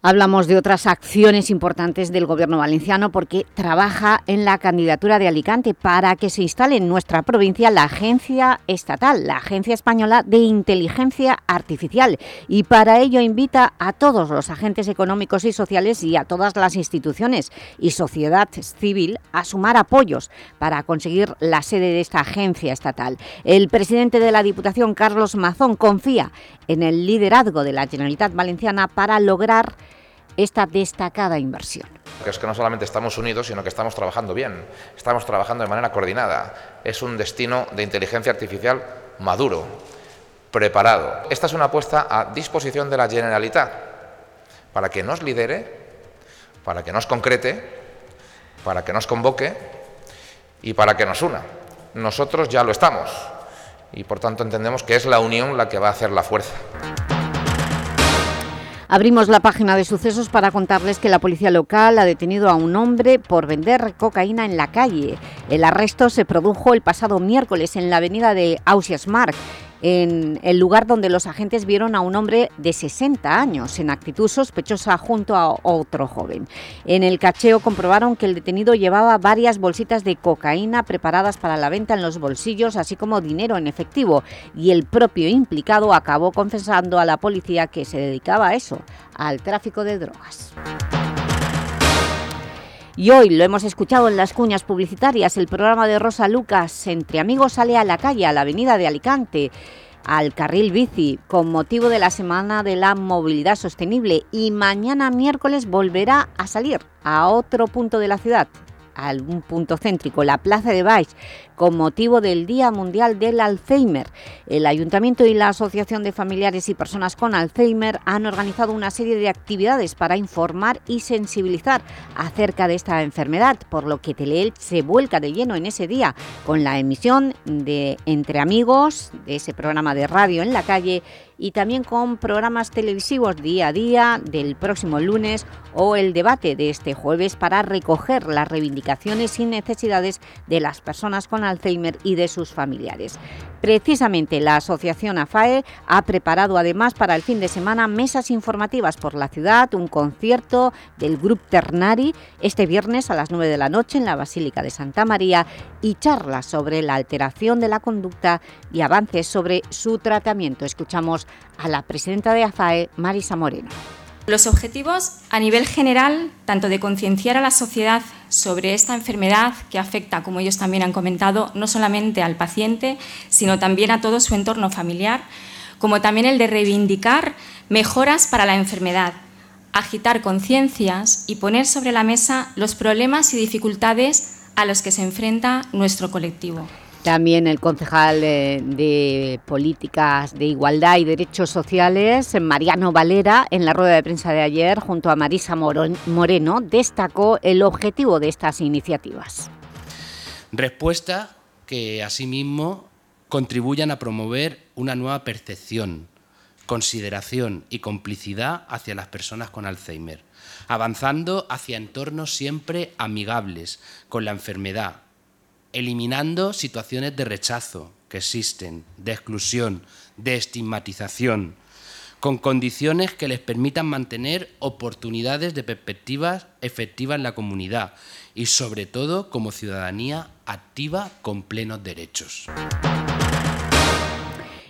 Hablamos de otras acciones importantes del Gobierno valenciano porque trabaja en la candidatura de Alicante para que se instale en nuestra provincia la agencia estatal, la Agencia Española de Inteligencia Artificial y para ello invita a todos los agentes económicos y sociales y a todas las instituciones y sociedad civil a sumar apoyos para conseguir la sede de esta agencia estatal. El presidente de la Diputación, Carlos Mazón, confía en el liderazgo de la Generalitat Valenciana para lograr esta destacada inversión. Que es que no solamente estamos unidos, sino que estamos trabajando bien, estamos trabajando de manera coordinada. Es un destino de inteligencia artificial maduro, preparado. Esta es una apuesta a disposición de la Generalitat para que nos lidere, para que nos concrete, para que nos convoque y para que nos una. Nosotros ya lo estamos y por tanto entendemos que es la unión la que va a hacer la fuerza. Abrimos la página de sucesos para contarles que la policía local ha detenido a un hombre por vender cocaína en la calle. El arresto se produjo el pasado miércoles en la avenida de Ausias Mark en el lugar donde los agentes vieron a un hombre de 60 años en actitud sospechosa junto a otro joven. En el cacheo comprobaron que el detenido llevaba varias bolsitas de cocaína preparadas para la venta en los bolsillos, así como dinero en efectivo, y el propio implicado acabó confesando a la policía que se dedicaba a eso, al tráfico de drogas. Y hoy lo hemos escuchado en las cuñas publicitarias, el programa de Rosa Lucas, Entre Amigos sale a la calle, a la avenida de Alicante, al carril bici, con motivo de la Semana de la Movilidad Sostenible. Y mañana miércoles volverá a salir a otro punto de la ciudad, a un punto céntrico, la Plaza de Baix, con motivo del Día Mundial del Alzheimer. El Ayuntamiento y la Asociación de Familiares y Personas con Alzheimer han organizado una serie de actividades para informar y sensibilizar acerca de esta enfermedad, por lo que Teleel se vuelca de lleno en ese día con la emisión de Entre Amigos, de ese programa de radio en la calle y también con programas televisivos día a día del próximo lunes o el debate de este jueves para recoger las reivindicaciones y necesidades de las personas con Alzheimer y de sus familiares. Precisamente la asociación AFAE ha preparado además para el fin de semana mesas informativas por la ciudad, un concierto del Grupo Ternari este viernes a las 9 de la noche en la Basílica de Santa María y charlas sobre la alteración de la conducta y avances sobre su tratamiento. Escuchamos a la presidenta de AFAE, Marisa Moreno. Los objetivos a nivel general, tanto de concienciar a la sociedad sobre esta enfermedad que afecta, como ellos también han comentado, no solamente al paciente, sino también a todo su entorno familiar, como también el de reivindicar mejoras para la enfermedad, agitar conciencias y poner sobre la mesa los problemas y dificultades a los que se enfrenta nuestro colectivo. También el concejal de, Políticas de Igualdad y Derechos Sociales, Mariano Valera, en la rueda de prensa de ayer, junto a Marisa Moreno, destacó el objetivo de estas iniciativas. Respuesta que asimismo contribuyan a promover una nueva percepción, consideración y complicidad hacia las personas con Alzheimer, avanzando hacia entornos siempre amigables con la enfermedad, eliminando situaciones de rechazo que existen, de exclusión, de estigmatización, con condiciones que les permitan mantener oportunidades de perspectivas efectivas en la comunidad y sobre todo como ciudadanía activa con plenos derechos.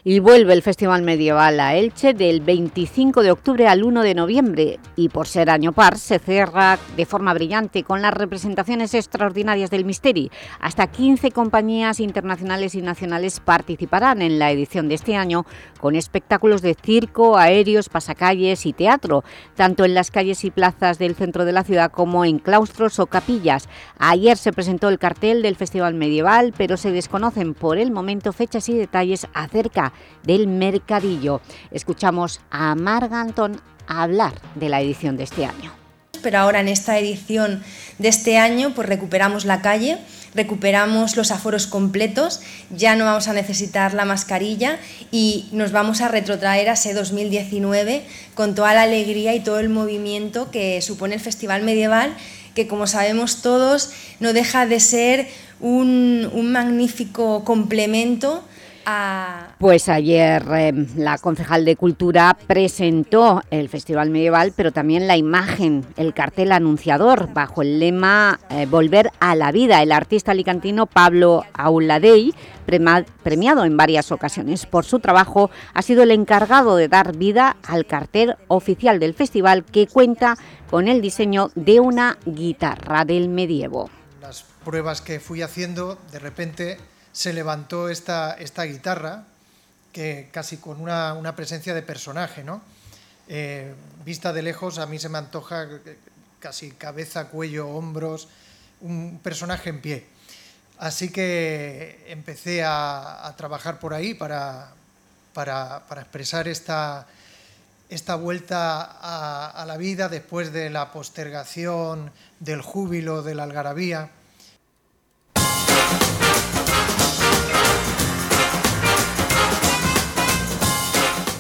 Y vuelve el Festival Medieval a Elche del 25 de octubre al 1 de noviembre y por ser año par se cierra de forma brillante con las representaciones extraordinarias del Misteri. Hasta 15 compañías internacionales y nacionales participarán en la edición de este año con espectáculos de circo, aéreos, pasacalles y teatro, tanto en las calles y plazas del centro de la ciudad como en claustros o capillas. Ayer se presentó el cartel del Festival Medieval, pero se desconocen por el momento fechas y detalles acerca del Mercadillo. Escuchamos a Marga Antón hablar de la edición de este año. Pero ahora en esta edición de este año pues recuperamos la calle, recuperamos los aforos completos, ya no vamos a necesitar la mascarilla y nos vamos a retrotraer a ese 2019 con toda la alegría y todo el movimiento que supone el Festival Medieval, que como sabemos todos no deja de ser un magnífico complemento pues ayer eh, la concejal de Cultura presentó el Festival Medieval, pero también la imagen, el cartel anunciador, bajo el lema eh, Volver a la vida. El artista alicantino Pablo Auladey, premiado en varias ocasiones por su trabajo, ha sido el encargado de dar vida al cartel oficial del festival que cuenta con el diseño de una guitarra del medievo. Las pruebas que fui haciendo, de repente se levantó esta, esta guitarra, que casi con una, una presencia de personaje, ¿no? Eh, vista de lejos, a mí se me antoja casi cabeza, cuello, hombros, un personaje en pie. Así que empecé a, trabajar por ahí para, para, para expresar esta, esta vuelta a, a, la vida después de la postergación, del júbilo, de la algarabía.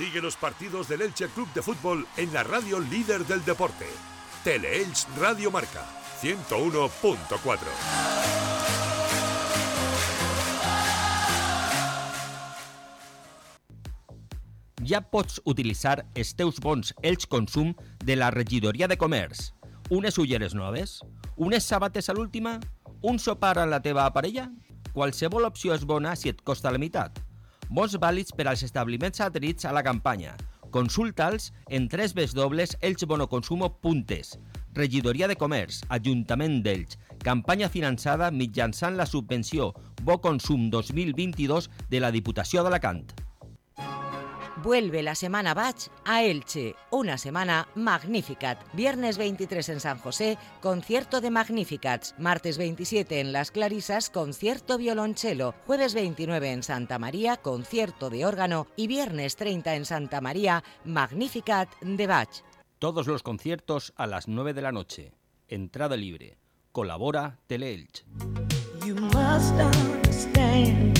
Sigue los partidos del Elche Club de Fútbol en la radio líder del deporte. Teleelch Radio Marca 101.4. Ja pots utilitzar els teus bons Elx Consum de la regidoria de comerç. Unes ulleres noves? Unes sabates a l'última? Un sopar a la teva parella? Qualsevol opció és bona si et costa la meitat. Bons vàlids per als establiments adherits a la campanya. Consulta'ls en www.elxbonoconsumo.es. Regidoria de Comerç, Ajuntament d'Elx. Campanya finançada mitjançant la subvenció Bo Consum 2022 de la Diputació d'Alacant. Vuelve la semana Batch a Elche, una semana Magnificat. Viernes 23 en San José, concierto de Magnificats. Martes 27 en Las Clarisas, concierto violonchelo. Jueves 29 en Santa María, concierto de órgano. Y viernes 30 en Santa María, Magnificat de Bach. Todos los conciertos a las 9 de la noche. Entrada libre. Colabora Teleelch. You must understand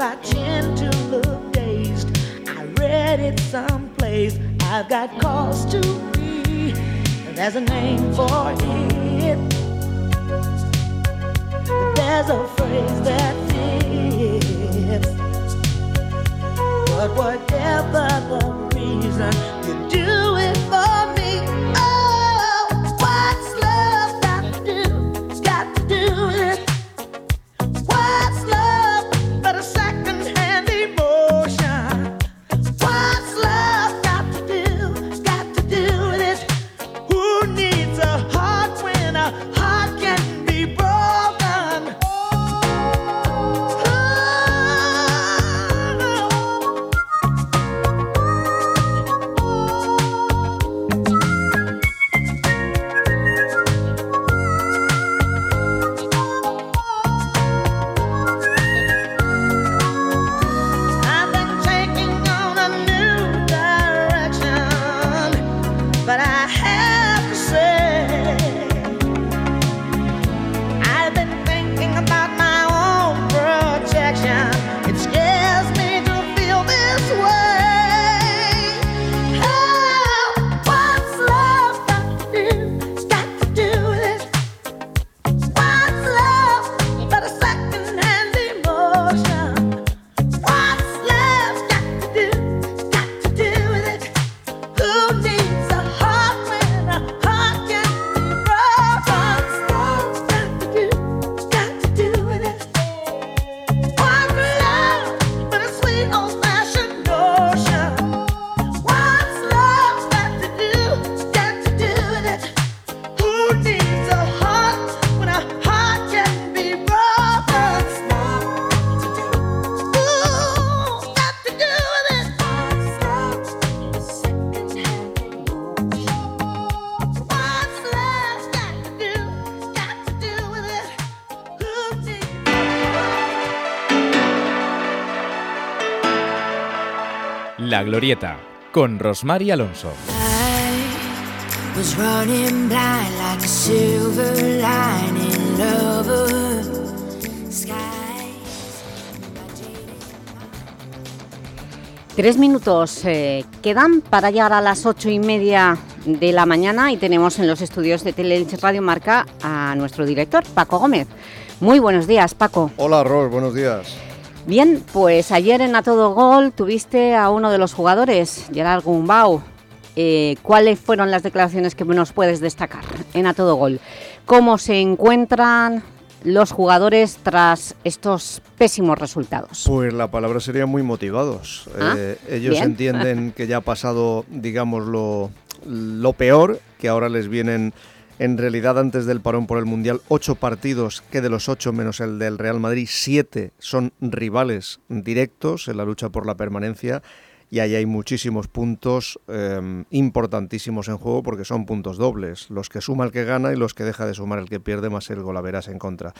I tend to look dazed, I read it someplace. I've got cause to be. There's a name for it. There's a phrase that fits. But whatever the reason, you do Glorieta, con Rosmar y Alonso. Tres minutos eh, quedan para llegar a las ocho y media de la mañana y tenemos en los estudios de Teleelch Radio Marca a nuestro director, Paco Gómez. Muy buenos días, Paco. Hola, Ros, buenos días. Bien, pues ayer en A Todo Gol tuviste a uno de los jugadores, Gerard Gumbau. Eh, ¿Cuáles fueron las declaraciones que nos puedes destacar en A Todo Gol? ¿Cómo se encuentran los jugadores tras estos pésimos resultados? Pues la palabra sería muy motivados. Ah, Eh, ellos bien. entienden que ya ha pasado, digamos, lo, lo peor, que ahora les vienen en realidad antes del parón por el Mundial ocho partidos, que de los ocho menos el del Real Madrid, siete son rivales directos en la lucha por la permanencia y ahí hay muchísimos puntos eh, importantísimos en juego porque son puntos dobles, los que suma el que gana y los que deja de sumar el que pierde más el golaveras en contra.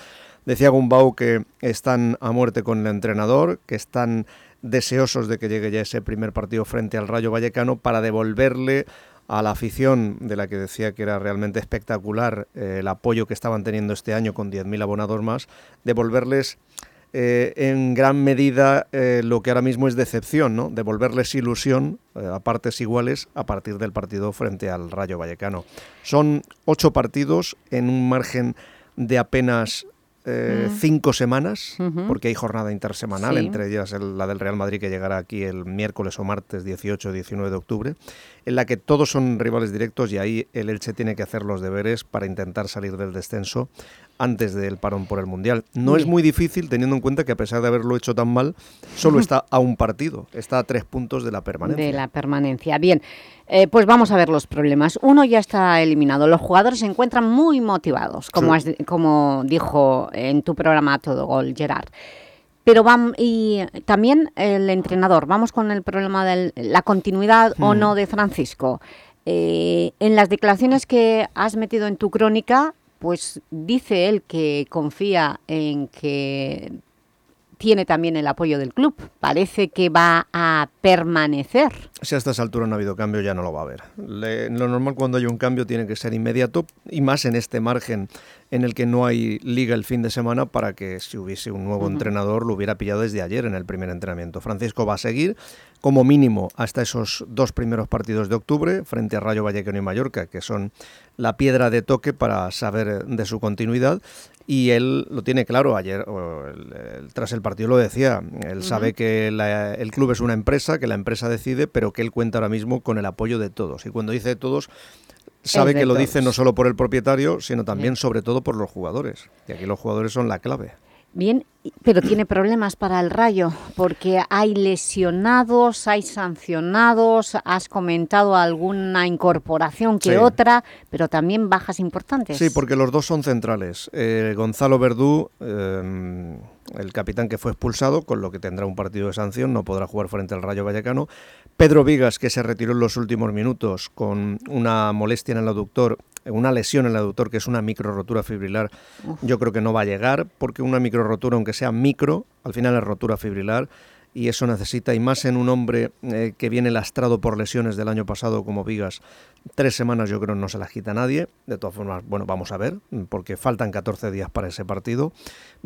Decía Gumbau que están a muerte con el entrenador, que están deseosos de que llegue ya ese primer partido frente al Rayo Vallecano para devolverle a la afición de la que decía que era realmente espectacular eh, el apoyo que estaban teniendo este año con 10.000 abonados más, devolverles eh, en gran medida eh, lo que ahora mismo es decepción, ¿no? devolverles ilusión a partes iguales a partir del partido frente al Rayo Vallecano. Son ocho partidos en un margen de apenas eh, Mm. cinco semanas, porque hay jornada intersemanal, Sí. entre ellas el- la del Real Madrid que llegará aquí el miércoles o martes 18 o 19 de octubre, en la que todos son rivales directos y ahí el Elche tiene que hacer los deberes para intentar salir del descenso antes del parón por el Mundial. No es muy difícil teniendo en cuenta que a pesar de haberlo hecho tan mal, solo está a un partido, está a tres puntos de la permanencia. De la permanencia. Bien, eh, pues vamos a ver los problemas. Uno ya está eliminado. Los jugadores se encuentran muy motivados, como, Sí. has- como dijo en tu programa Todo Gol, Gerard. Pero vam- y también el entrenador. Vamos con el problema de la continuidad o Hmm. no de Francisco. Eh, en las declaraciones que has metido en tu crónica, pues dice él que confía en que tiene también el apoyo del club. Parece que va a permanecer. Si a estas alturas no ha habido cambio, ya no lo va a haber. Lo normal cuando hay un cambio tiene que ser inmediato y más en este margen en el que no hay liga el fin de semana para que si hubiese un nuevo entrenador lo hubiera pillado desde ayer en el primer entrenamiento. Francisco va a seguir como mínimo hasta esos dos primeros partidos de octubre frente a Rayo Vallecano y Mallorca, que son la piedra de toque para saber de su continuidad. Y él lo tiene claro ayer tras el partido lo decía él sabe que la- el club es una empresa que la empresa decide pero que él cuenta ahora mismo con el apoyo de todos. Y cuando dice de todos sabe que lo dice no solo por el propietario sino también sobre todo por los jugadores y aquí los jugadores son la clave Bien, pero tiene problemas para el Rayo, porque hay lesionados, hay sancionados, has comentado alguna incorporación que Sí. otra, pero también bajas importantes. Sí, porque los dos son centrales. Eh, Gonzalo Verdú, eh, el capitán que fue expulsado, con lo que tendrá un partido de sanción, no podrá jugar frente al Rayo Vallecano. Pedro Vigas, que se retiró en los últimos minutos con una molestia en el aductor, una lesión en el aductor, que es una microrotura fibrilar, Uf. yo creo que no va a llegar, porque una microrotura, aunque sea micro, al final es rotura fibrilar y eso necesita, y más en un hombre eh, que viene lastrado por lesiones del año pasado como Vigas, tres semanas yo creo no se las quita nadie, de todas formas, bueno, vamos a ver, porque faltan 14 días para ese partido,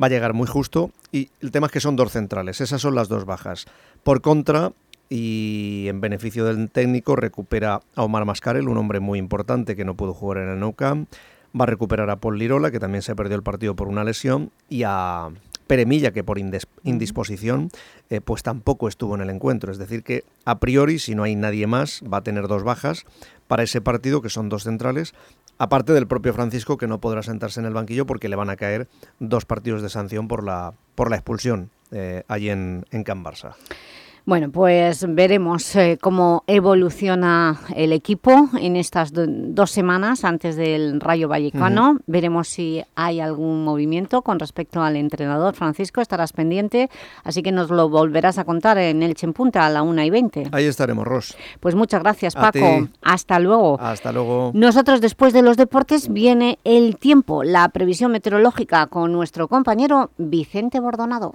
va a llegar muy justo, y el tema es que son dos centrales, esas son las dos bajas. Por contra, y en beneficio del técnico recupera a Omar Mascarel, un hombre muy importante que no pudo jugar en el Nou Camp, va a recuperar a Paul Lirola, que también se perdió el partido por una lesión, y a Peremilla, que por indisposición eh, pues tampoco estuvo en el encuentro. Es decir, que a priori, si no hay nadie más, va a tener dos bajas para ese partido, que son dos centrales, aparte del propio Francisco, que no podrá sentarse en el banquillo porque le van a caer dos partidos de sanción por la, por la expulsión eh, allí en, en Can Barça. Bueno, pues veremos eh, cómo evoluciona el equipo en estas do- dos semanas antes del Rayo Vallecano. Veremos si hay algún movimiento con respecto al entrenador. Francisco, estarás pendiente, así que nos lo volverás a contar en el Punta a la 1 y 20. Ahí estaremos, Ros. Pues muchas gracias, Paco. Hasta luego. Hasta luego. Nosotros después de los deportes viene el tiempo, la previsión meteorológica con nuestro compañero Vicente Bordonado.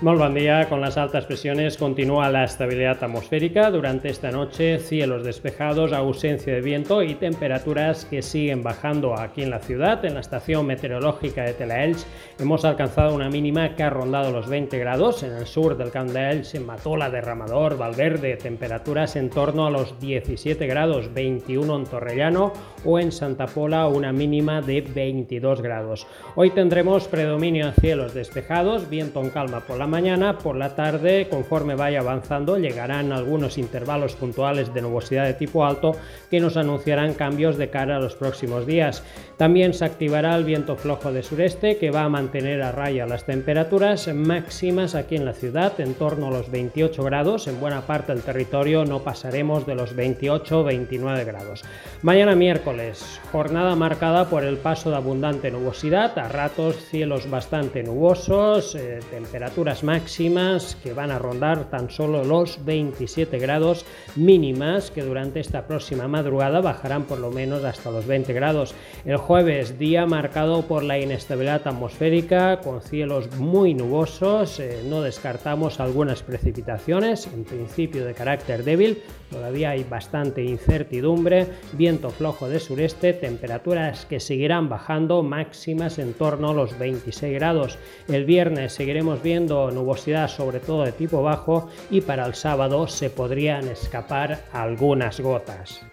Muy buen día. Con las altas presiones continúa la estabilidad atmosférica. Durante esta noche, cielos despejados, ausencia de viento y temperaturas que siguen bajando aquí en la ciudad. En la estación meteorológica de Telaelch hemos alcanzado una mínima que ha rondado los 20 grados. En el sur del Camp d'Elx, en Matola, Derramador, Valverde, temperaturas en torno a los 17 grados, 21 en Torrellano o en Santa Pola una mínima de 22 grados. Hoy tendremos predominio en cielos despejados, viento en calma por la mañana, por la tarde, conforme vaya avanzando, llegarán algunos intervalos puntuales de nubosidad de tipo alto que nos anunciarán cambios de cara a los próximos días. También se activará el viento flojo de sureste que va a mantener a raya las temperaturas máximas aquí en la ciudad en torno a los 28 grados. En buena parte del territorio no pasaremos de los 28-29 grados. Mañana miércoles, jornada marcada por el paso de abundante nubosidad, a ratos cielos bastante nubosos, eh, temperaturas máximas que van a rondar tan solo los 27 grados mínimas que durante esta próxima madrugada bajarán por lo menos hasta los 20 grados. El jueves, día marcado por la inestabilidad atmosférica con cielos muy nubosos, eh, no descartamos algunas precipitaciones, en principio de carácter débil, todavía hay bastante incertidumbre, viento flojo de sureste, temperaturas que seguirán bajando máximas en torno a los 26 grados. El viernes seguiremos viendo nubosidad sobre todo de tipo bajo y para el sábado se podrían escapar algunas gotas.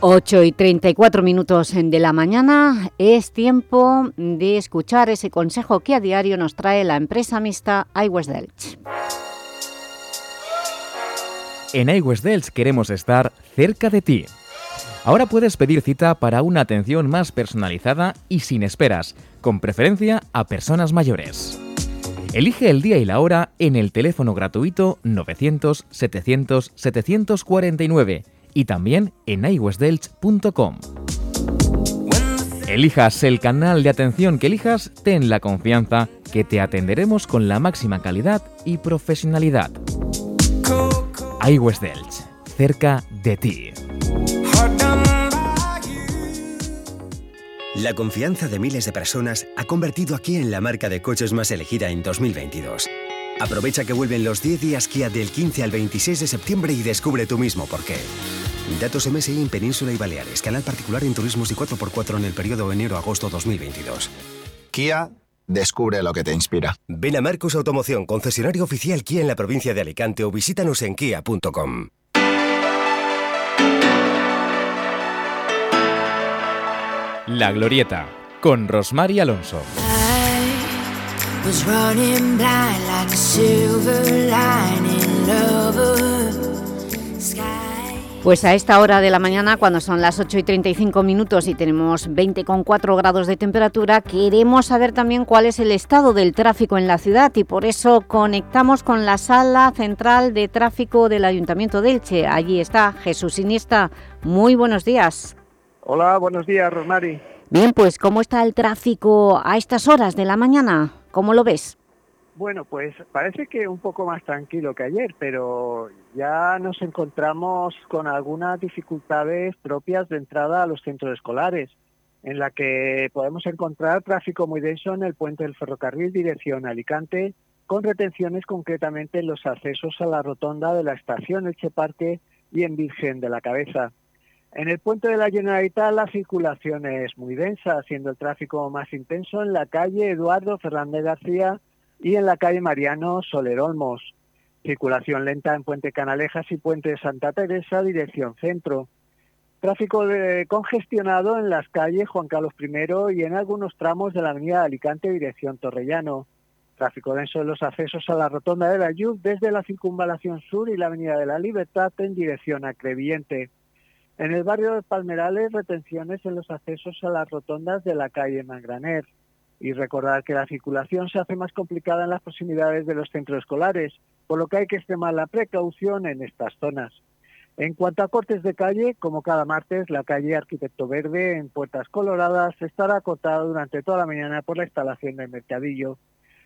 8 y 34 minutos de la mañana es tiempo de escuchar ese consejo que a diario nos trae la empresa mixta iWest Delch. En iWest Delch queremos estar cerca de ti. Ahora puedes pedir cita para una atención más personalizada y sin esperas, con preferencia a personas mayores. Elige el día y la hora en el teléfono gratuito 900 700 749 y también en iwestdelch.com. Elijas el canal de atención que elijas, ten la confianza que te atenderemos con la máxima calidad y profesionalidad. iWest Delch, cerca de ti. La confianza de miles de personas ha convertido a Kia en la marca de coches más elegida en 2022. Aprovecha que vuelven los 10 días Kia del 15 al 26 de septiembre y descubre tú mismo por qué. Datos MSI en Península y Baleares, canal particular en turismos y 4x4 en el periodo enero-agosto 2022. Kia, descubre lo que te inspira. Ven a Marcos Automoción, concesionario oficial Kia en la provincia de Alicante o visítanos en kia.com. La Glorieta, con Rosmar y Alonso. Was running blind like a silver lining lover. Pues a esta hora de la mañana, cuando son las 8 y 35 minutos y tenemos 20,4 grados de temperatura, queremos saber también cuál es el estado del tráfico en la ciudad y por eso conectamos con la Sala Central de Tráfico del Ayuntamiento de Elche. Allí está Jesús Iniesta. Muy buenos días. Hola, buenos días, Rosmari. Bien, pues ¿cómo está el tráfico a estas horas de la mañana? ¿Cómo lo ves? Bueno, pues parece que un poco más tranquilo que ayer, pero ya nos encontramos con algunas dificultades propias de entrada a los centros escolares, en la que podemos encontrar tráfico muy denso en el puente del ferrocarril dirección Alicante, con retenciones concretamente en los accesos a la rotonda de la estación Elche Parque y en Virgen de la Cabeza. En el puente de la Generalitat la circulación es muy densa, siendo el tráfico más intenso en la calle Eduardo Fernández García y en la calle Mariano Soler Olmos. Circulación lenta en Puente Canalejas y Puente de Santa Teresa, dirección centro. Tráfico de- congestionado en las calles Juan Carlos I y en algunos tramos de la avenida Alicante, dirección Torrellano. Tráfico denso en los accesos a la rotonda de la Lluc desde la circunvalación sur y la avenida de la Libertad en dirección a. En el barrio de Palmerales, retenciones en los accesos a las rotondas de la calle Mangraner. Y recordar que la circulación se hace más complicada en las proximidades de los centros escolares, por lo que hay que extremar la precaución en estas zonas. En cuanto a cortes de calle, como cada martes, la calle Arquitecto Verde en Puertas Coloradas estará cortada durante toda la mañana por la instalación del mercadillo.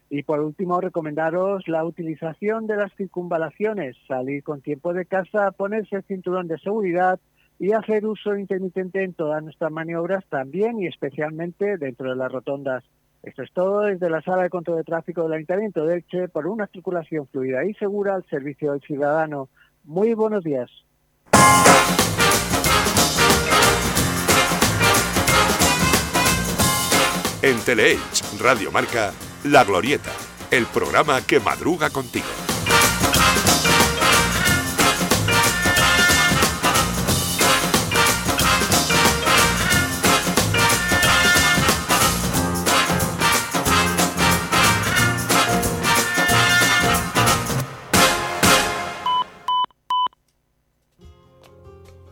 Y por último, recomendaros la utilización de las circunvalaciones, salir con tiempo de casa, ponerse el cinturón de seguridad y hacer uso intermitente en todas nuestras maniobras también y especialmente dentro de las rotondas. Esto es todo desde la Sala de Control de Tráfico del Ayuntamiento de Elche por una circulación fluida y segura al servicio del ciudadano. Muy buenos días. En Teleelch, Radio Marca, La Glorieta, el programa que madruga contigo.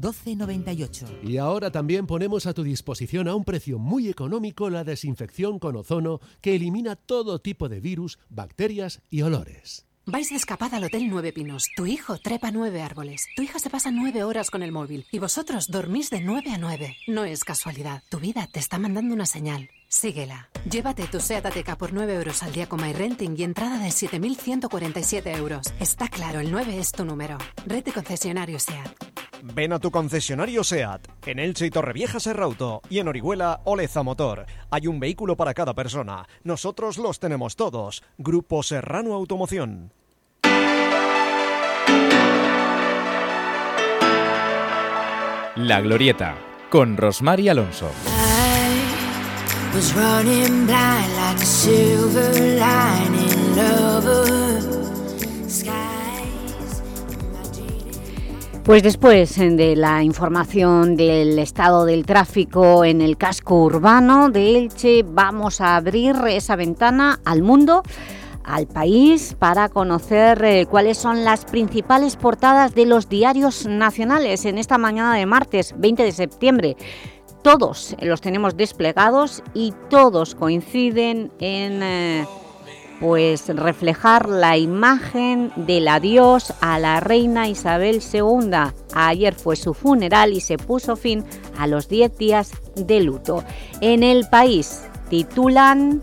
1298. Y ahora también ponemos a tu disposición a un precio muy económico la desinfección con ozono que elimina todo tipo de virus, bacterias y olores. Vais de escapada al Hotel Nueve Pinos. Tu hijo trepa nueve árboles. Tu hija se pasa nueve horas con el móvil. Y vosotros dormís de nueve a nueve. No es casualidad. Tu vida te está mandando una señal. Síguela. Llévate tu SEAT ATK por 9 euros al día con MyRenting y entrada de 7.147 euros. Está claro, el 9 es tu número. Red de concesionarios SEAT. Ven a tu concesionario SEAT, en Elche y Torrevieja Serrauto y en Orihuela Oleza Motor. Hay un vehículo para cada persona. Nosotros los tenemos todos. Grupo Serrano Automoción. La Glorieta, con Rosmar Alonso. Pues después de la información del estado del tráfico en el casco urbano de Elche, vamos a abrir esa ventana al mundo, al país, para conocer eh, cuáles son las principales portadas de los diarios nacionales en esta mañana de martes 20 de septiembre. Todos los tenemos desplegados y todos coinciden en eh, pues reflejar la imagen del adiós a la reina Isabel II. Ayer fue su funeral y se puso fin a los 10 días de luto. En el país titulan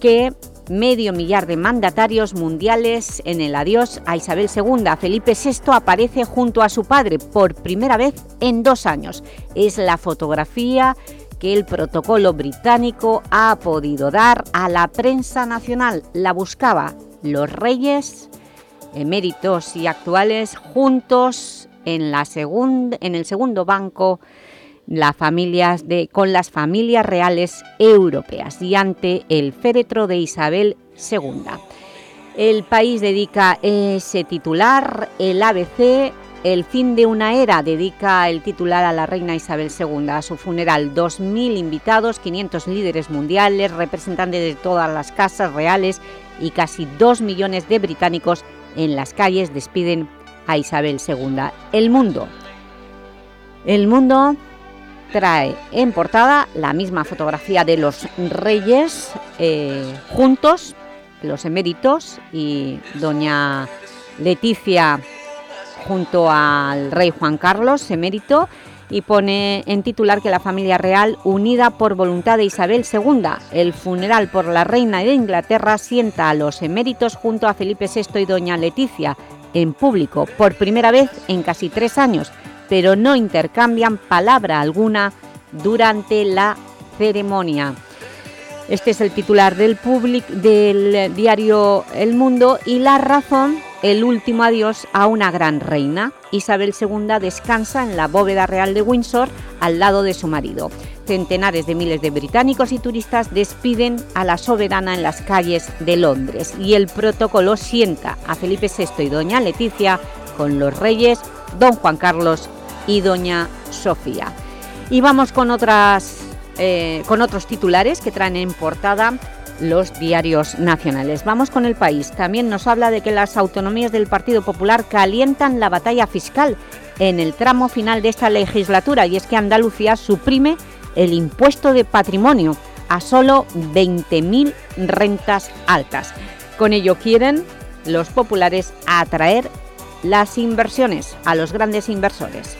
que medio millar de mandatarios mundiales en el adiós a Isabel II. Felipe VI aparece junto a su padre por primera vez en dos años. Es la fotografía que el protocolo británico ha podido dar a la prensa nacional. La buscaba los reyes, eméritos y actuales, juntos en, la segun- en el segundo banco las familias de, con las familias reales europeas y ante el féretro de Isabel II. El país dedica ese titular, el ABC, el fin de una era, dedica el titular a la reina Isabel II, a su funeral. 2.000 invitados, 500 líderes mundiales, representantes de todas las casas reales y casi 2 millones de británicos en las calles despiden a Isabel II. El mundo. El mundo trae en portada la misma fotografía de los reyes eh, juntos, los eméritos y doña Leticia junto al rey Juan Carlos, emérito, y pone en titular que la familia real unida por voluntad de Isabel II. El funeral por la reina de Inglaterra sienta a los eméritos junto a Felipe VI y doña Leticia en público por primera vez en casi tres años, pero no intercambian palabra alguna durante la ceremonia. Este es el titular del, public, del diario El Mundo y La Razón, el último adiós a una gran reina. Isabel II descansa en la bóveda real de Windsor al lado de su marido. Centenares de miles de británicos y turistas despiden a la soberana en las calles de Londres y el protocolo sienta a Felipe VI y doña Leticia con los reyes, don Juan Carlos y doña Sofía. Y vamos con, otras, eh, con otros titulares que traen en portada los diarios nacionales. Vamos con el país. También nos habla de que las autonomías del Partido Popular calientan la batalla fiscal en el tramo final de esta legislatura y es que Andalucía suprime el impuesto de patrimonio a solo 20.000 rentas altas. Con ello quieren los populares atraer las inversiones a los grandes inversores.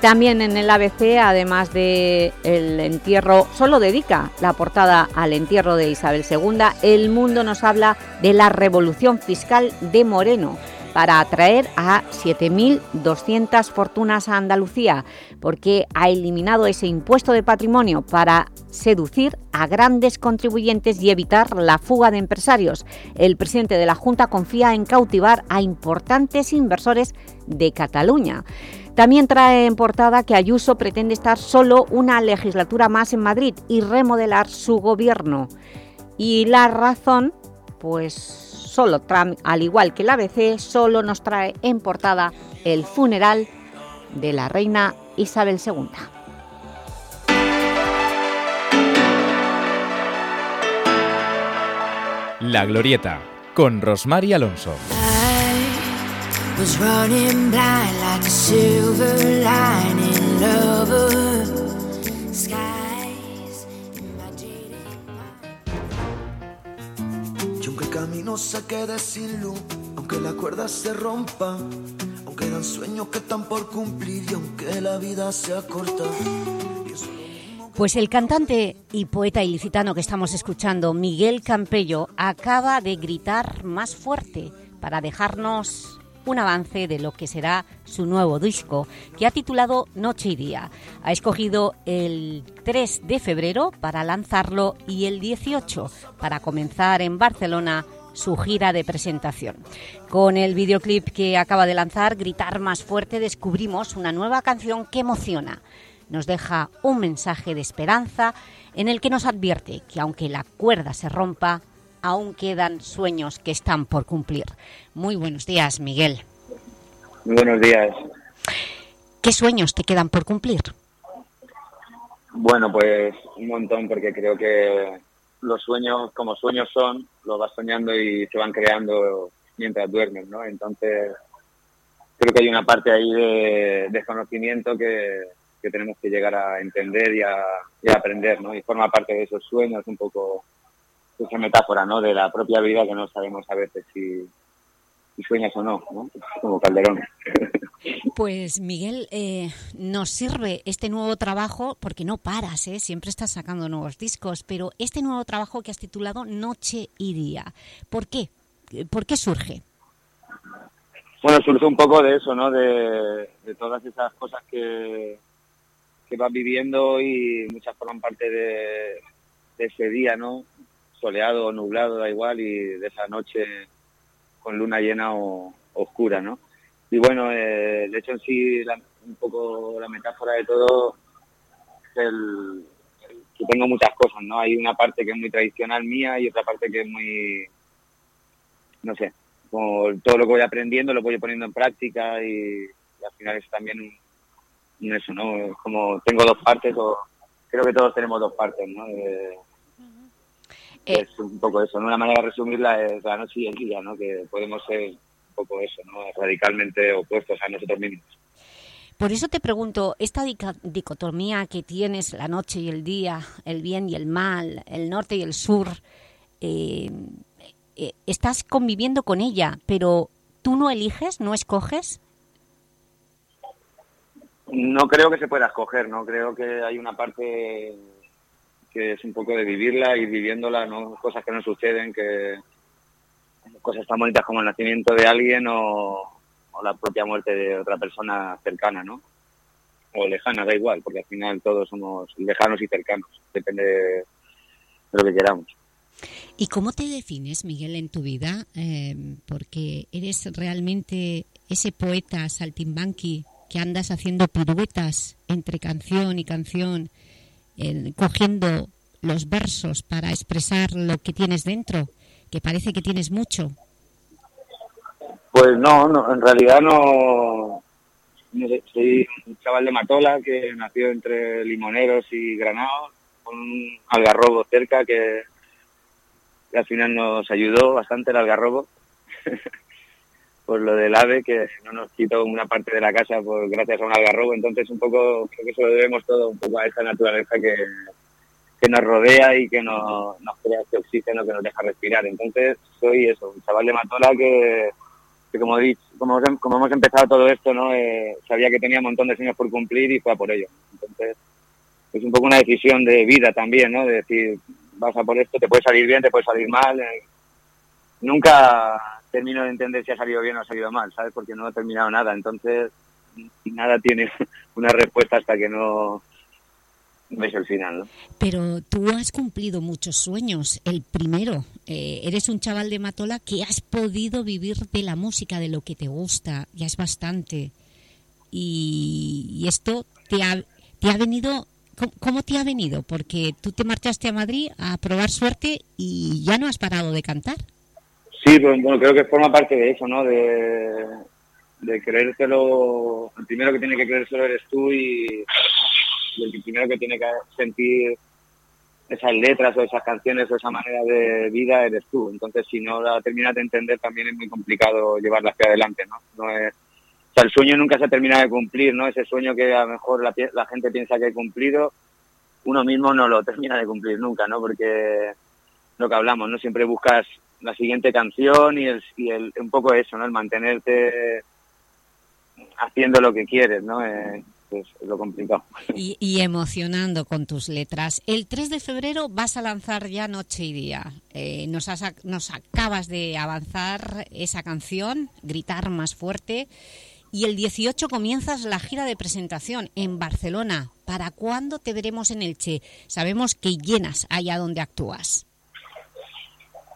También en el ABC, además de entierro, solo dedica la portada al entierro de Isabel II, El Mundo nos habla de la revolución fiscal de Moreno para atraer a 7.200 fortunas a Andalucía, porque ha eliminado ese impuesto de patrimonio para seducir a grandes contribuyentes y evitar la fuga de empresarios. El presidente de la Junta confía en cautivar a importantes inversores de Cataluña. También trae en portada que Ayuso pretende estar solo una legislatura más en Madrid y remodelar su gobierno. Y la razón, pues solo, al igual que la ABC, solo nos trae en portada el funeral de la reina Isabel II. La Glorieta, con Rosmar y Alonso. Was running blind like a silver lining lover. Skies in my Y aunque el camino se quede sin luz, aunque la cuerda se rompa, aunque dan sueños que están por cumplir y aunque la vida sea corta. Pues el cantante y poeta ilicitano que estamos escuchando, Miguel Campello, acaba de gritar más fuerte para dejarnos un avance de lo que será su nuevo disco, que ha titulado Noche y Día. Ha escogido el 3 de febrero para lanzarlo y el 18 para comenzar en Barcelona su gira de presentación. Con el videoclip que acaba de lanzar, Gritar más fuerte, descubrimos una nueva canción que emociona. Nos deja un mensaje de esperanza en el que nos advierte que aunque la cuerda se rompa, aún quedan sueños que están por cumplir. Muy buenos días, Miguel. Muy buenos días. ¿Qué sueños te quedan por cumplir? Bueno, pues un montón, porque creo que los sueños, como sueños son, los vas soñando y se van creando mientras duermes, ¿no? Entonces, creo que hay una parte ahí de desconocimiento que, que tenemos que llegar a entender y a, y a aprender, ¿no? Y forma parte de esos sueños un poco esa metáfora, ¿no? De la propia vida que no sabemos a veces si, si sueñas o no, ¿no? Como Calderón. Pues Miguel, eh, nos sirve este nuevo trabajo, porque no paras, ¿eh? siempre estás sacando nuevos discos, pero este nuevo trabajo que has titulado Noche y Día, ¿por qué? ¿Por qué surge? Bueno, surge un poco de eso, ¿no? De, de todas esas cosas que, que vas viviendo y muchas forman parte de, de ese día, ¿no? Soleado o nublado, da igual, y de esa noche con luna llena o oscura, ¿no? Y bueno, eh, el hecho en sí, la- un poco la metáfora de todo, el, que tengo muchas cosas, ¿no? Hay una parte que es muy tradicional mía y otra parte que es muy, no sé, como todo lo que voy aprendiendo lo voy poniendo en práctica y, al final es también un, un eso, ¿no? Es como tengo dos partes o creo que todos tenemos dos partes, ¿no? De- Eh, es un poco eso, ¿no? Una manera de resumirla es la noche y el día, ¿no? Que podemos ser un poco eso, ¿no? Radicalmente opuestos a nosotros mismos. Por eso te pregunto, esta dicotomía que tienes, la noche y el día, el bien y el mal, el norte y el sur, eh, eh, estás conviviendo con ella, pero tú no eliges, no escoges. No creo que se pueda escoger, ¿no? Creo que hay una parte que es un poco de vivirla y viviéndola, ¿no? Cosas que no suceden, que cosas tan bonitas como el nacimiento de alguien o, la propia muerte de otra persona cercana, ¿no? O lejana, da igual, porque al final todos somos lejanos y cercanos, depende de, de lo que queramos. ¿Y cómo te defines, Miguel, en tu vida? Eh, porque eres realmente ese poeta saltimbanqui que andas haciendo piruetas entre canción y canción, eh, cogiendo los versos para expresar lo que tienes dentro, que parece que tienes mucho. Pues no, no en realidad no, sé, soy un chaval de Matola que nació entre Limoneros y Granados, con un algarrobo cerca que, que al final nos ayudó bastante el algarrobo por lo del ave que no nos quitó una parte de la casa por gracias a un algarrobo, entonces un poco creo que eso lo debemos todo un poco a esa naturaleza que, que nos rodea y que nos, nos crea este oxígeno que nos deja respirar. Entonces soy eso, un chaval de Matola que, que como, he dicho, como, hemos- como hemos empezado todo esto, ¿no? Eh, sabía que tenía un montón de sueños por cumplir y fue a por ello. Entonces es un poco una decisión de vida también, ¿no? De decir, vas a por esto, te puede salir bien, te puede salir mal. eh. Nunca termino de entender si ha salido bien o ha salido mal, ¿sabes? Porque no he terminado nada. Entonces nada tiene una respuesta hasta que no ves el final, ¿no? Pero tú has cumplido muchos sueños. El primero, eh, eres un chaval de Matola que has podido vivir de la música, de lo que te gusta, ya es bastante. y, esto te ha, te ha venido... ¿cómo- ¿Cómo te ha venido? Porque tú te marchaste a Madrid a probar suerte y ya no has parado de cantar. Sí, pues, bueno, creo que forma parte de eso, ¿no? De, de creértelo, el primero que tiene que creérselo eres tú y, y el primero que tiene que sentir esas letras o esas canciones o esa manera de vida eres tú. Entonces, si no la terminas de entender, también es muy complicado llevarla hacia adelante, ¿no? no es, o sea, el sueño nunca se termina de cumplir, ¿no? Ese sueño que a lo mejor la, la gente piensa que he cumplido, uno mismo no lo termina de cumplir nunca, ¿no? Porque lo que hablamos, ¿no? Siempre buscas la siguiente canción y, el, y el, un poco eso, ¿no? El mantenerte haciendo lo que quieres, ¿no? Eh, es lo complicado. y, emocionando con tus letras. El 3 de febrero vas a lanzar ya Noche y Día. Eh, nos, has nos acabas de avanzar esa canción, Gritar más fuerte, y el 18 comienzas la gira de presentación en Barcelona. ¿Para cuándo te veremos en Elche? Sabemos que llenas allá donde actúas.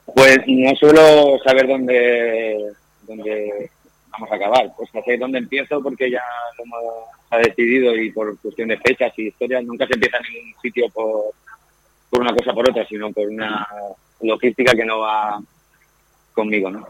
Pues no suelo saber dónde, dónde vamos a acabar. Pues sé dónde empiezo porque ya lo hemos ha decidido y por cuestión de fechas y historias nunca se empieza en ningún sitio por, por una cosa por otra, sino por una logística que no va conmigo, ¿no?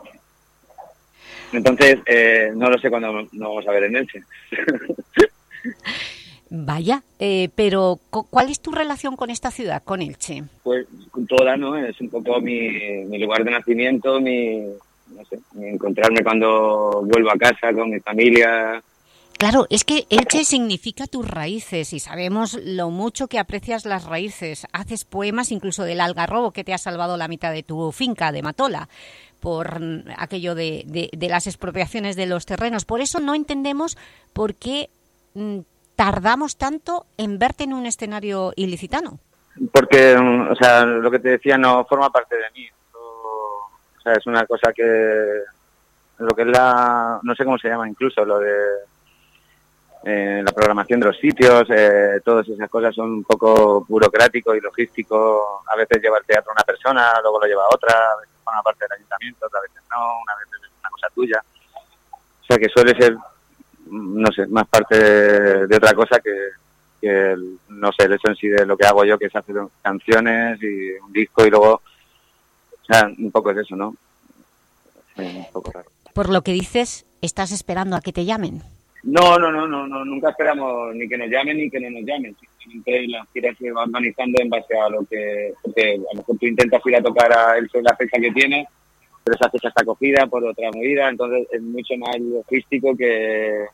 Entonces, eh, no lo sé cuándo nos vamos a ver en Elche. Vaya, eh, pero cu- ¿cuál es tu relación con esta ciudad, con Elche? pues toda, ¿no? Es un poco mi, mi lugar de nacimiento, mi, no sé, mi encontrarme cuando vuelvo a casa con mi familia. Claro, es que Elche significa tus raíces y sabemos lo mucho que aprecias las raíces. Haces poemas incluso del algarrobo que te ha salvado la mitad de tu finca de Matola por aquello de, de- de las expropiaciones de los terrenos. Por eso no entendemos por qué mm, tardamos tanto en verte en un escenario ilicitano. Porque, mm, o sea, lo que te decía no forma parte de mí. O sea, es una cosa que, lo que es la, no sé cómo se llama incluso, lo de eh, la programación de los sitios, eh, todas esas cosas son un poco burocrático y logístico. A veces lleva el teatro una persona, luego lo lleva otra, a veces forma parte del ayuntamiento, otras veces no, una vez es una cosa tuya. O sea que suele ser, no sé, más parte de, de otra cosa que, que el- no sé, el hecho en sí de lo que hago yo, que es hacer canciones y un disco y luego, o sea, un poco es eso, ¿no? Sí, un poco raro. Por lo que dices, estás esperando a que te llamen. No, no, no, no, no, nunca esperamos ni que nos llamen ni que no nos llamen. Simplemente la gira se va organizando en base a lo que, porque a lo mejor tú intentas ir a tocar a él la fecha que tiene, pero esa fecha está cogida por otra movida, entonces es mucho más logístico que,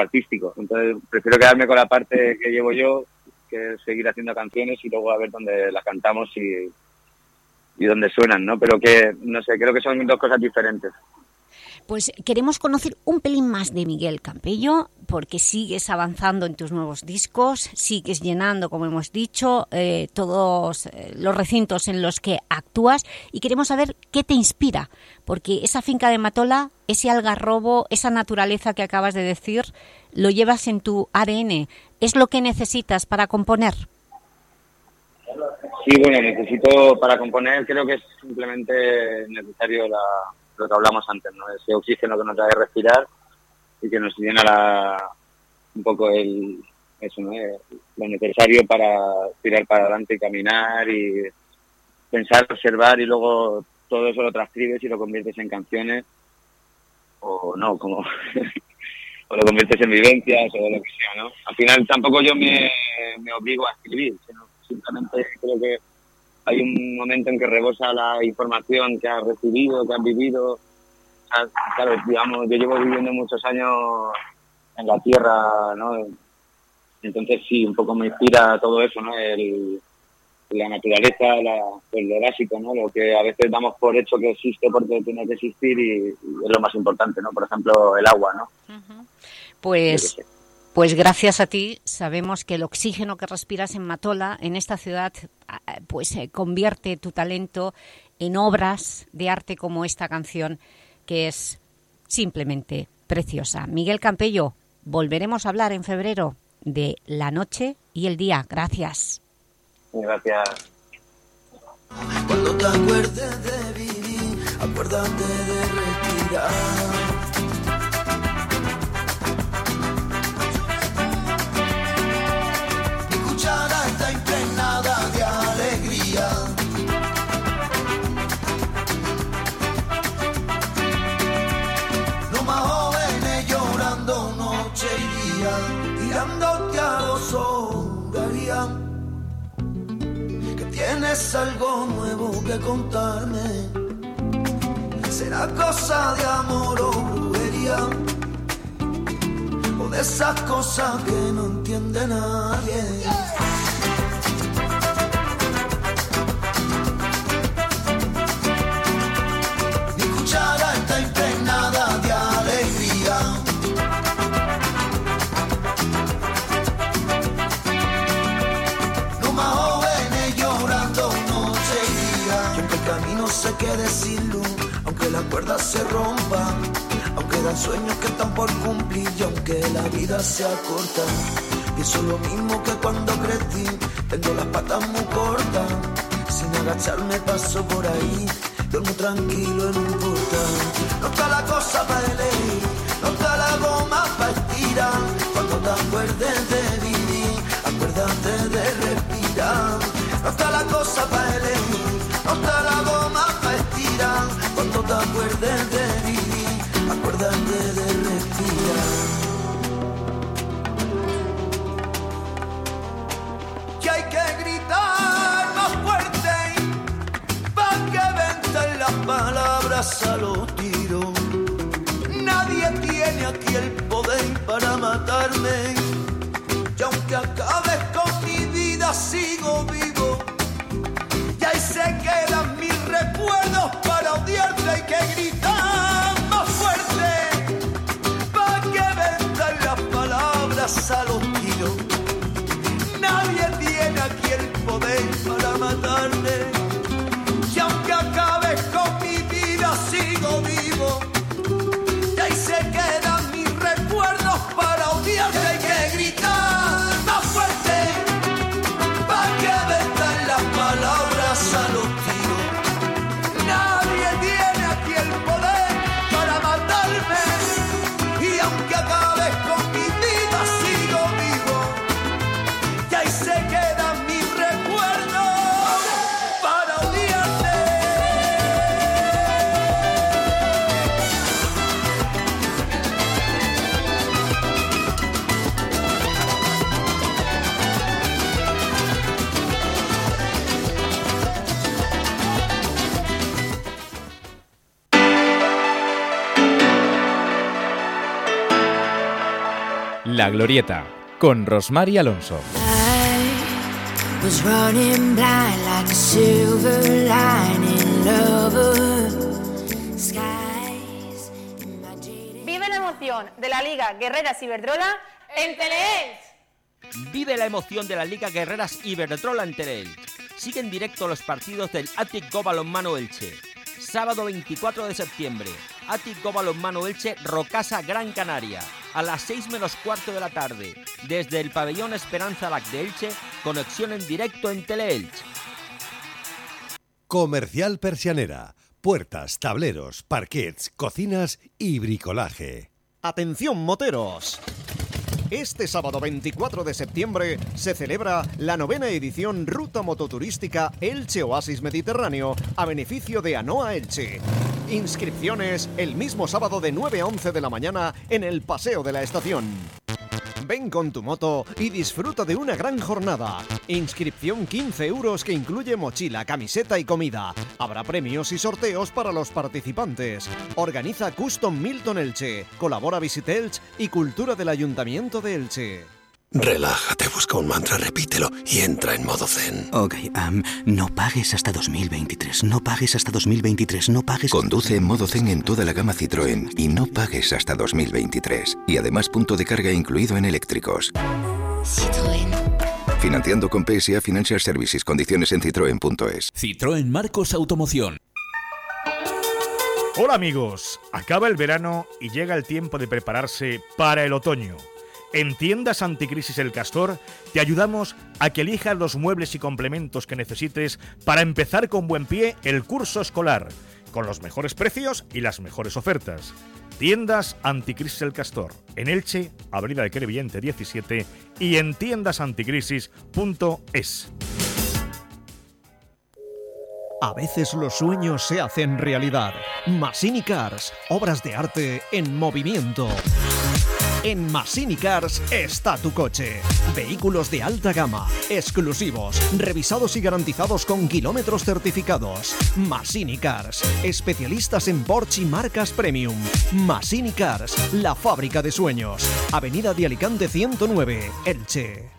artístico. Entonces prefiero quedarme con la parte que llevo yo, que seguir haciendo canciones y luego a ver dónde las cantamos y, y dónde suenan, ¿no? Pero que, no sé, creo que son dos cosas diferentes. Pues queremos conocer un pelín más de Miguel Campello, porque sigues avanzando en tus nuevos discos, sigues llenando, como hemos dicho, eh, todos eh, los recintos en los que actúas y queremos saber qué te inspira, porque esa finca de Matola, ese algarrobo, esa naturaleza que acabas de decir, lo llevas en tu ADN. ¿Es lo que necesitas para componer? Sí, bueno, necesito para componer, creo que es simplemente necesario la, lo que hablamos antes, ¿no? Ese oxígeno que nos da de respirar y que nos llena la, un poco el, eso, ¿no? Eh, Lo necesario para tirar para adelante y caminar y pensar, observar y luego todo eso lo transcribes y lo conviertes en canciones o no, como o lo conviertes en vivencias o lo que sea, ¿no? Al final tampoco yo me, me obligo a escribir, sino simplemente creo que hay un momento en que rebosa la información que has recibido, que has vivido. O sea, claro, digamos, yo llevo viviendo muchos años en la tierra, ¿no? Entonces sí, un poco me inspira todo eso, ¿no? El, la naturaleza, la, pues lo básico, ¿no? Lo que a veces damos por hecho que existe porque tiene que existir y, y es lo más importante, ¿no? Por ejemplo, el agua, ¿no? Pues, pues gracias a ti sabemos que el oxígeno que respiras en Matola, en esta ciudad, ah, pues eh, convierte tu talento en obras de arte como esta canción, que es simplemente preciosa. Miguel Campello, volveremos a hablar en febrero de la noche y el día. Gracias. Gracias. Cuando te acuerdes de vivir, acuérdate de respirar. Tienes algo nuevo que contarme. Será cosa de amor o brujería, o de esas cosas que no entiende nadie. Se rompan, aunque dan sueños que están por cumplir y aunque la vida sea corta. Pienso lo mismo que cuando crecí, tengo las patas muy cortas. Sin agacharme paso por ahí, duermo tranquilo en un portal. No está la cosa para elegir, no está la goma para estirar. Cuando te acuerdes de vivir, acuérdate de te acuerdes de vivir, acuérdate de respirar. que hay que gritar más fuerte para que venten las palabras a los tiros. Nadie tiene aquí el poder para matarme. Y aunque acabes con mi vida, sigo vivo. Recuerdos para odiarte. Hay que gritar más fuerte para que vendan las palabras a los La Glorieta, con Rosmar y Alonso. Vive la emoción de la Liga Guerreras Iberdrola en Teleelch. Vive la emoción de la Liga Guerreras Iberdrola en Teleelch. Sigue en directo los partidos del Atic Go Balonmano Elche. Sábado 24 de septiembre, Atic Go Balonmano Elche, Rocasa, Gran Canaria. A las 6 menos cuarto de la tarde, desde el pabellón Esperanza Lac de Elche, conexión en directo en Teleelch. Comercial Persianera. Puertas, tableros, parquets, cocinas y bricolaje. Atención moteros. Este sábado 24 de septiembre se celebra la novena edición Ruta Mototurística Elche Oasis Mediterráneo a beneficio de Anoa Elche. Inscripciones el mismo sábado de 9 a 11 de la mañana en el Paseo de la Estación. Ven con tu moto y disfruta de una gran jornada. Inscripción 15 euros que incluye mochila, camiseta y comida. Habrá premios y sorteos para los participantes. Organiza Custom Milton Elche. Colabora Visit Elche y Cultura del Ayuntamiento de Elche. Relájate, busca un mantra, repítelo y entra en modo zen. Ok, am, no pagues hasta 2023, no pagues hasta 2023, no pagues... Conduce en modo zen en toda la gama Citroën y no pagues hasta 2023. Y además punto de carga incluido en eléctricos. Citroën. Financiando con PSA Financial Services. Condiciones en citroen.es. Citroën Marcos Automoción. Hola amigos, acaba el verano y llega el tiempo de prepararse para el otoño. En Tiendas Anticrisis El Castor te ayudamos a que elijas los muebles y complementos que necesites para empezar con buen pie el curso escolar, con los mejores precios y las mejores ofertas. Tiendas Anticrisis El Castor, en Elche, Avenida de Crevillente 17 y en tiendasanticrisis.es. A veces los sueños se hacen realidad. Masini Cars, obras de arte en movimiento. En Massini Cars está tu coche. Vehículos de alta gama, exclusivos, revisados y garantizados con kilómetros certificados. Massini Cars, especialistas en Porsche y marcas premium. Massini Cars, la fábrica de sueños. Avenida de Alicante 109, Elche.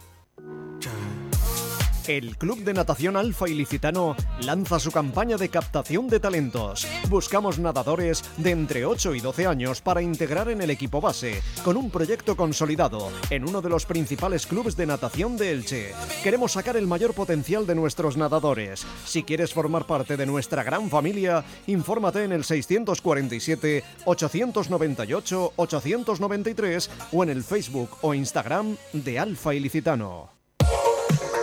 El Club de Natación Alfa Ilicitano lanza su campaña de captación de talentos. Buscamos nadadores de entre 8 y 12 años para integrar en el equipo base, con un proyecto consolidado en uno de los principales clubes de natación de Elche. Queremos sacar el mayor potencial de nuestros nadadores. Si quieres formar parte de nuestra gran familia, infórmate en el 647 898 893 o en el Facebook o Instagram de Alfa Ilicitano.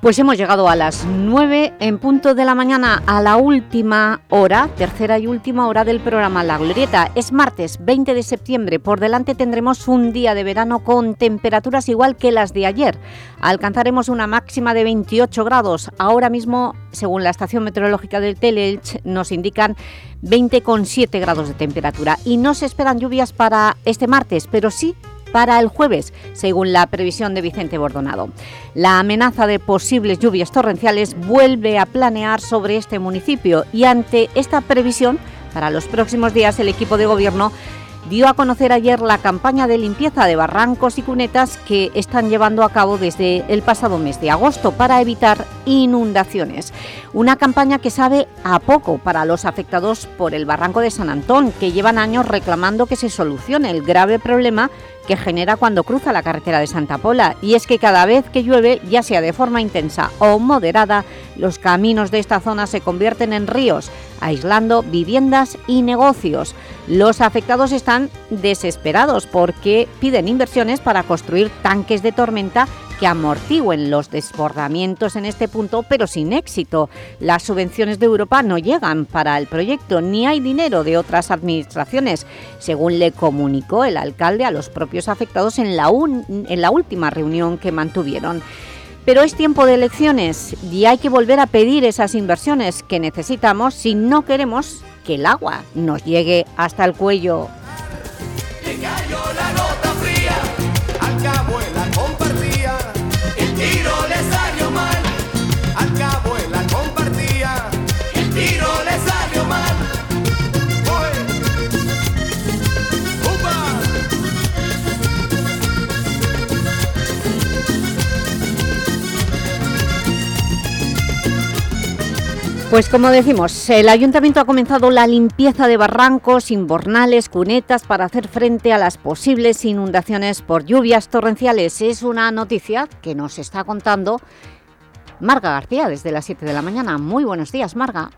Pues hemos llegado a las 9 en punto de la mañana, a la última hora, tercera y última hora del programa La Glorieta. Es martes 20 de septiembre, por delante tendremos un día de verano con temperaturas igual que las de ayer. Alcanzaremos una máxima de 28 grados. Ahora mismo, según la estación meteorológica del Teleelch, nos indican 20,7 grados de temperatura. Y no se esperan lluvias para este martes, pero sí para el jueves, según la previsión de Vicente Bordonado. La amenaza de posibles lluvias torrenciales vuelve a planear sobre este municipio y ante esta previsión, para los próximos días el equipo de gobierno dio a conocer ayer la campaña de limpieza de barrancos y cunetas que están llevando a cabo desde el pasado mes de agosto para evitar inundaciones. Una campaña que sabe a poco para los afectados por el barranco de San Antón, que llevan años reclamando que se solucione el grave problema que genera cuando cruza la carretera de Santa Pola y es que cada vez que llueve, ya sea de forma intensa o moderada, los caminos de esta zona se convierten en ríos, aislando viviendas y negocios. Los afectados están desesperados porque piden inversiones para construir tanques de tormenta que amortigüen los desbordamientos en este punto, pero sin éxito. Las subvenciones de Europa no llegan para el proyecto, ni hay dinero de otras administraciones, según le comunicó el alcalde a los propios afectados en la, en la última reunión que mantuvieron. Pero es tiempo de elecciones y hay que volver a pedir esas inversiones que necesitamos si no queremos que el agua nos llegue hasta el cuello. Pues como decimos, el Ayuntamiento ha comenzado la limpieza de barrancos, inbornales, cunetas para hacer frente a las posibles inundaciones por lluvias torrenciales. Es una noticia que nos está contando Marga García desde las 7 de la mañana. Muy buenos días, Marga.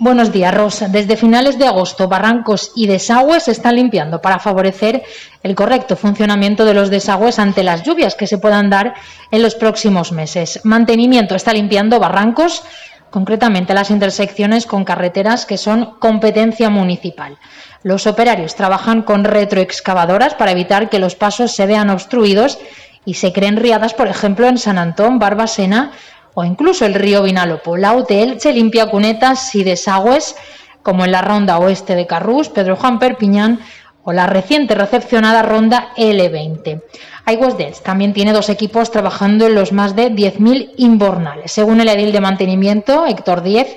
Buenos días, Rosa. Desde finales de agosto, barrancos y desagües se están limpiando para favorecer el correcto funcionamiento de los desagües ante las lluvias que se puedan dar en los próximos meses. Mantenimiento está limpiando barrancos, concretamente las intersecciones con carreteras que son competencia municipal. Los operarios trabajan con retroexcavadoras para evitar que los pasos se vean obstruidos y se creen riadas, por ejemplo, en San Antón, Barbasena o incluso el río Vinalopó. La UTL se limpia cunetas y desagües como en la ronda oeste de Carrús, Pedro Juan Perpiñán o la reciente recepcionada ronda L20. Aguas también tiene dos equipos trabajando en los más de 10.000 inbornales. Según el edil de mantenimiento, Héctor Díez,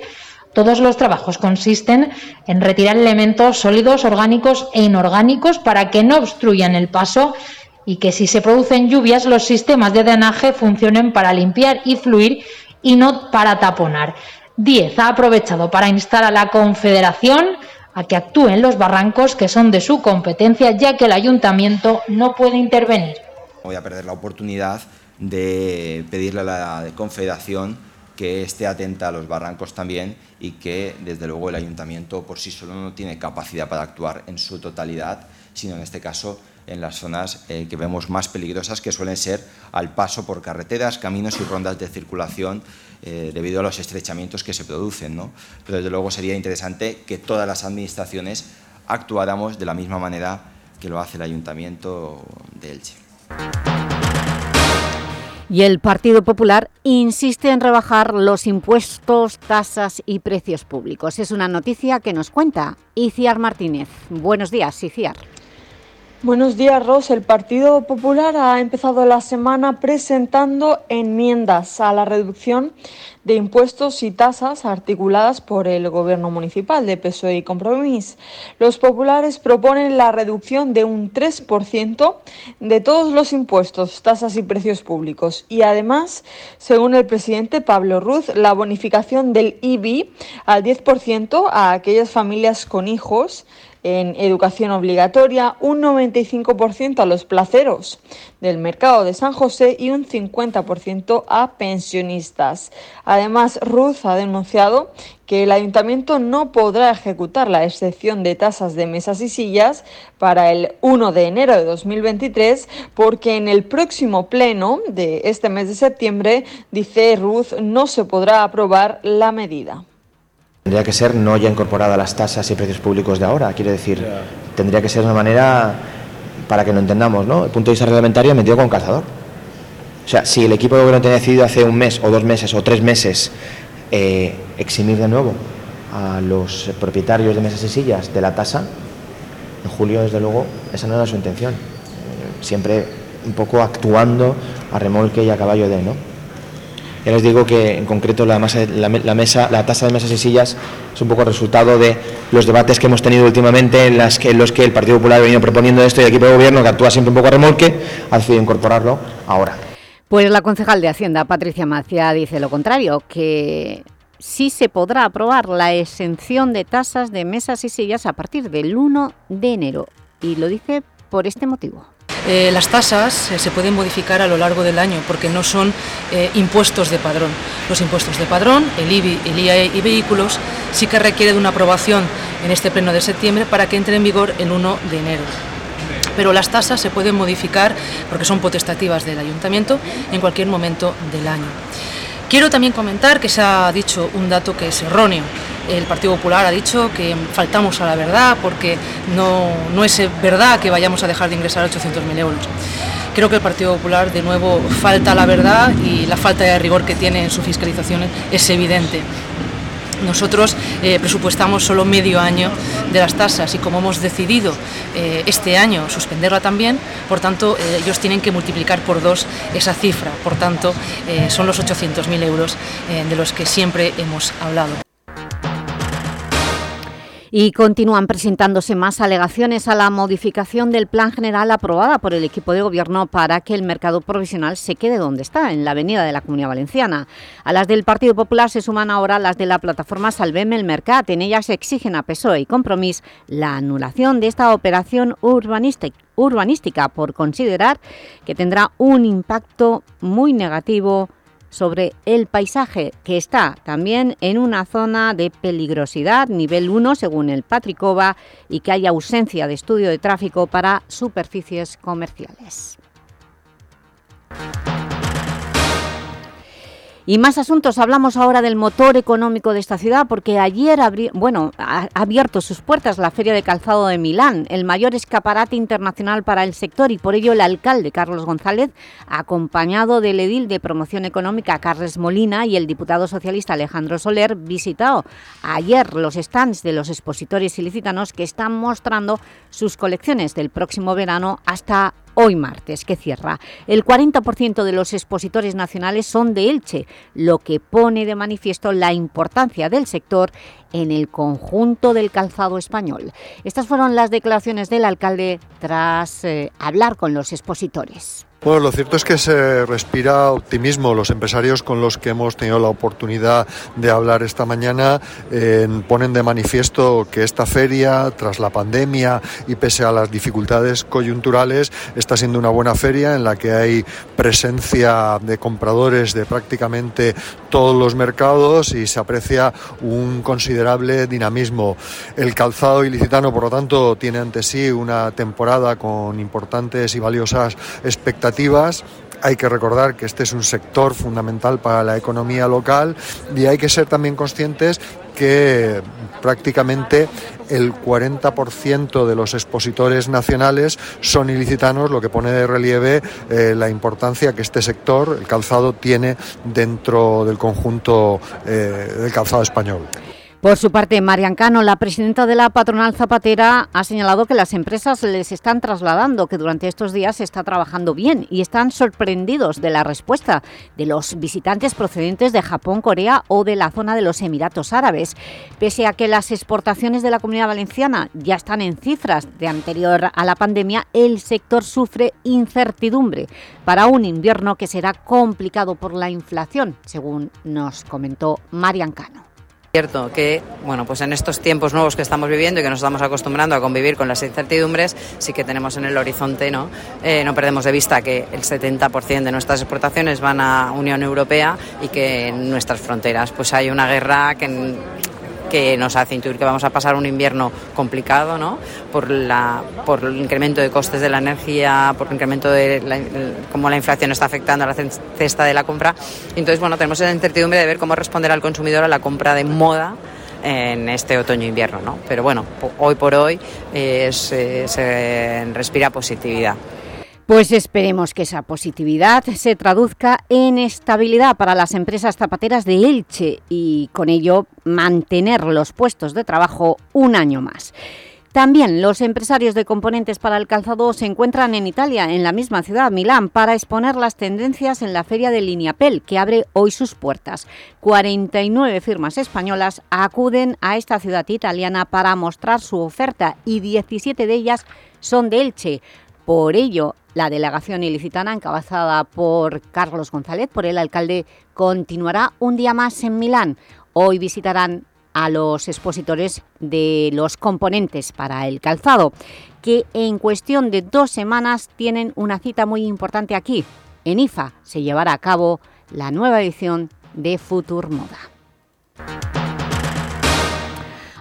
todos los trabajos consisten en retirar elementos sólidos, orgánicos e inorgánicos para que no obstruyan el paso y que si se producen lluvias los sistemas de drenaje funcionen para limpiar y fluir y no para taponar. Diez ha aprovechado para instar a la Confederación a que actúen los barrancos que son de su competencia, ya que el ayuntamiento no puede intervenir. Voy a perder la oportunidad de pedirle a la Confederación que esté atenta a los barrancos también y que, desde luego, el ayuntamiento por sí solo no tiene capacidad para actuar en su totalidad, sino en este caso en las zonas eh, que vemos más peligrosas, que suelen ser al paso por carreteras, caminos y rondas de circulación eh, debido a los estrechamientos que se producen. ¿no? Pero desde luego sería interesante que todas las administraciones actuáramos de la misma manera que lo hace el Ayuntamiento de Elche. Y el Partido Popular insiste en rebajar los impuestos, tasas y precios públicos. Es una noticia que nos cuenta Iciar Martínez. Buenos días, Iciar. Buenos días, Ros. El Partido Popular ha empezado la semana presentando enmiendas a la reducción de impuestos y tasas articuladas por el Gobierno municipal de PSOE y Compromís. Los populares proponen la reducción de un 3% de todos los impuestos, tasas y precios públicos y además, según el presidente Pablo Ruz, la bonificación del IBI al 10% a aquellas familias con hijos en educación obligatoria, un 95% a los placeros del mercado de San José y un 50% a pensionistas. Además, Ruth ha denunciado que el ayuntamiento no podrá ejecutar la excepción de tasas de mesas y sillas para el 1 de enero de 2023 porque en el próximo pleno de este mes de septiembre, dice Ruth, no se podrá aprobar la medida. Tendría que ser no ya incorporada a las tasas y precios públicos de ahora, quiero decir, tendría que ser de una manera, para que lo entendamos, ¿no? El punto de vista reglamentario metido con calzador. O sea, si el equipo de gobierno tenía decidido hace un mes o dos meses o tres meses eh, eximir de nuevo a los propietarios de mesas y sillas de la tasa, en julio, desde luego, esa no era su intención. Siempre un poco actuando a remolque y a caballo de, ¿no? Ya les digo que en concreto la, la, mesa, la tasa de mesas y sillas es un poco resultado de los debates que hemos tenido últimamente en, las que, los que el Partido Popular ha venido proponiendo esto y el equipo de gobierno, que actúa siempre un poco a remolque, ha decidido incorporarlo ahora. Pues la concejal de Hacienda, Patricia Macia, dice lo contrario, que sí se podrá aprobar la exención de tasas de mesas y sillas a partir del 1 de enero. Y lo dice por este motivo. Eh, las tasas eh, se pueden modificar a lo largo del año porque no son eh, impuestos de padrón. Los impuestos de padrón, el IBI, el IAE y vehículos, sí que requiere de una aprobación en este pleno de septiembre para que entre en vigor el 1 de enero. Pero las tasas se pueden modificar porque son potestativas del ayuntamiento en cualquier momento del año. Quiero también comentar que se ha dicho un dato que es erróneo el Partido Popular ha dicho que faltamos a la verdad porque no, no es verdad que vayamos a dejar de ingresar 800.000 euros. Creo que el Partido Popular de nuevo falta a la verdad y la falta de rigor que tiene en su fiscalización es evidente. Nosotros eh, presupuestamos solo medio año de las tasas y como hemos decidido eh, este año suspenderla también, por tanto eh, ellos tienen que multiplicar por dos esa cifra. Por tanto, son los 800.000 euros de los que siempre hemos hablado. Y continúan presentándose más alegaciones a la modificación del plan general aprobada por el equipo de gobierno para que el mercado provisional se quede donde está, en la avenida de la Comunidad Valenciana. A las del Partido Popular se suman ahora las de la plataforma Salveme el Mercat. En ellas exigen a PSOE y Compromís la anulación de esta operación urbanística por considerar que tendrá un impacto muy negativo sobre el paisaje, que está también en una zona de peligrosidad, nivel 1 según el Patricova, y que hay ausencia de estudio de tráfico para superficies comerciales. Y más asuntos, hablamos ahora del motor económico de esta ciudad porque ayer bueno, ha abierto sus puertas la Feria de Calzado de Milán, el mayor escaparate internacional para el sector y por ello el alcalde Carlos González, acompañado del edil de promoción económica Carles Molina y el diputado socialista Alejandro Soler, visitó ayer los stands de los expositores ilicitanos que están mostrando sus colecciones del próximo verano hasta hoy martes, que cierra. El 40% de los expositores nacionales son de Elche, lo que pone de manifiesto la importancia del sector en el conjunto del calzado español. Estas fueron las declaraciones del alcalde tras eh, hablar con los expositores. Bueno, lo cierto es que se respira optimismo. Los empresarios con los que hemos tenido la oportunidad de hablar esta mañana eh, ponen de manifiesto que esta feria, tras la pandemia y pese a las dificultades coyunturales, está siendo una buena feria en la que hay presencia de compradores de prácticamente todos los mercados y se aprecia un considerable dinamismo. El calzado ilicitano, por lo tanto, tiene ante sí una temporada con importantes y valiosas expectativas hay que recordar que este es un sector fundamental para la economía local y hay que ser también conscientes que prácticamente el 40% de los expositores nacionales son ilicitanos, lo que pone de relieve eh, la importancia que este sector, el calzado, tiene dentro del conjunto eh, del calzado español. Por su parte, Marian Cano, la presidenta de la patronal zapatera, ha señalado que las empresas les están trasladando que durante estos días se está trabajando bien y están sorprendidos de la respuesta de los visitantes procedentes de Japón, Corea o de la zona de los Emiratos Árabes. Pese a que las exportaciones de la Comunidad Valenciana ya están en cifras de anterior a la pandemia, el sector sufre incertidumbre para un invierno que será complicado por la inflación, según nos comentó Marian Cano. Cierto que, bueno, pues en estos tiempos nuevos que estamos viviendo y que nos estamos acostumbrando a convivir con las incertidumbres, sí que tenemos en el horizonte, ¿no? Eh, no perdemos de vista que el 70% de nuestras exportaciones van a Unión Europea y que en nuestras fronteras pues hay una guerra que que nos hace intuir que vamos a pasar un invierno complicado, ¿no? Por, la, por el incremento de costes de la energía, por el incremento de la, cómo la inflación está afectando a la cesta de la compra. Entonces, bueno, tenemos la incertidumbre de ver cómo responder al consumidor a la compra de moda en este otoño-invierno, ¿no? Pero bueno, hoy por hoy eh, se respira positividad. Pues esperemos que esa positividad se traduzca en estabilidad para las empresas zapateras de Elche y con ello mantener los puestos de trabajo un año más. También los empresarios de componentes para el calzado se encuentran en Italia, en la misma ciudad, Milán, para exponer las tendencias en la feria de Lineapel, que abre hoy sus puertas. 49 firmas españolas acuden a esta ciudad italiana para mostrar su oferta y 17 de ellas son de Elche. Por ello, la delegación ilicitana, encabezada por Carlos González, por el alcalde, continuará un día más en Milán. Hoy visitarán a los expositores de los componentes para el calzado, que en cuestión de dos semanas tienen una cita muy importante aquí. En IFA se llevará a cabo la nueva edición de Futur Moda.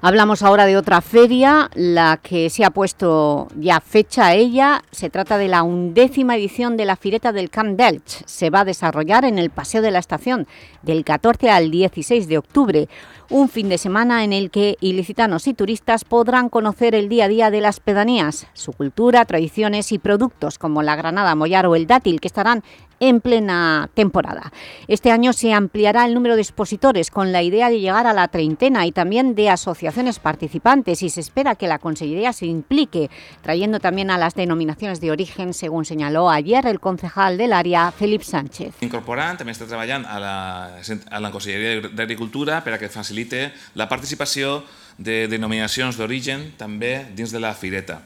Hablamos ahora de otra feria, la que se ha puesto ya fecha a ella. Se trata de la undécima edición de la Fireta del Camp Delch. Se va a desarrollar en el Paseo de la Estación del 14 al 16 de octubre. Un fin de semana en el que ilicitanos y turistas podrán conocer el día a día de las pedanías, su cultura, tradiciones y productos como la granada, mollar o el dátil que estarán en plena temporada. Este año se ampliará el número de expositores con la idea de llegar a la treintena y también de asociaciones participantes y se espera que la Consellería se implique, trayendo también a las denominaciones de origen, según señaló ayer el concejal del área, Felip Sánchez. Incorporant, també està treballant a la, a la Conselleria d'Agricultura per a que facilite la participació de denominacions d'origen també dins de la fireta.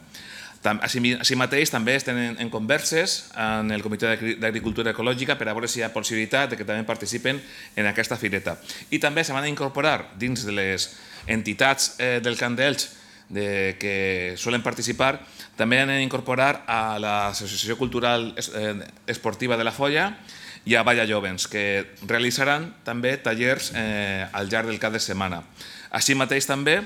Així, mateix també estem en, en converses en el Comitè d'Agricultura Ecològica per a veure si hi ha possibilitat de que també participen en aquesta fireta. I també se van a incorporar dins de les entitats eh, del Camp d'Elx de, que solen participar, també han d'incorporar a l'Associació Cultural eh, Esportiva de la Folla i a Valla Jovens, que realitzaran també tallers eh, al llarg del cap de setmana. Així mateix també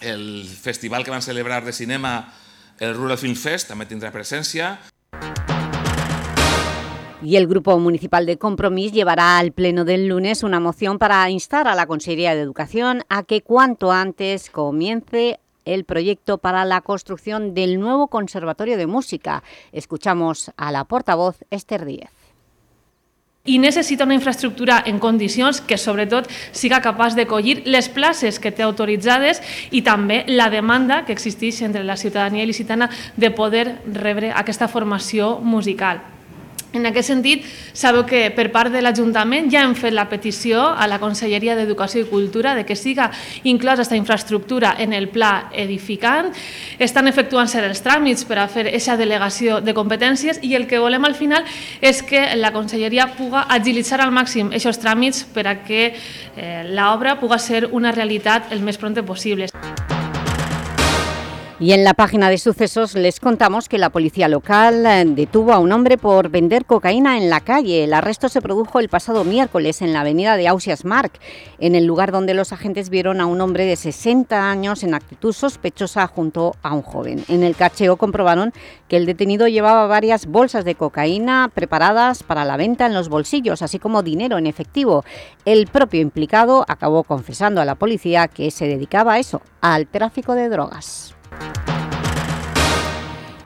el festival que van celebrar de cinema el Rural Film Fest també tendrá presencia. Y el Grupo Municipal de Compromís llevará al Pleno del lunes una moción para instar a la Consejería de Educación a que cuanto antes comience el proyecto para la construcción del nuevo Conservatorio de Música. Escuchamos a la portavoz Esther Díez. I necessita una infraestructura en condicions que sobretot siga capaç de collir les places que té autoritzades i també la demanda que existeix entre la ciutadania il·licitana de poder rebre aquesta formació musical. En aquest sentit, sabeu que per part de l'Ajuntament ja hem fet la petició a la Conselleria d'Educació i Cultura de que siga inclosa aquesta infraestructura en el pla edificant. Estan efectuant-se els tràmits per a fer aquesta delegació de competències i el que volem al final és que la Conselleria puga agilitzar al màxim aquests tràmits per a que eh, l'obra puga ser una realitat el més pronte possible. Y en la página de sucesos les contamos que la policía local eh, detuvo a un hombre por vender cocaína en la calle. El arresto se produjo el pasado miércoles en la avenida de Ausias Mark, en el lugar donde los agentes vieron a un hombre de 60 años en actitud sospechosa junto a un joven. En el cacheo comprobaron que el detenido llevaba varias bolsas de cocaína preparadas para la venta en los bolsillos, así como dinero en efectivo. El propio implicado acabó confesando a la policía que se dedicaba a eso, al tráfico de drogas.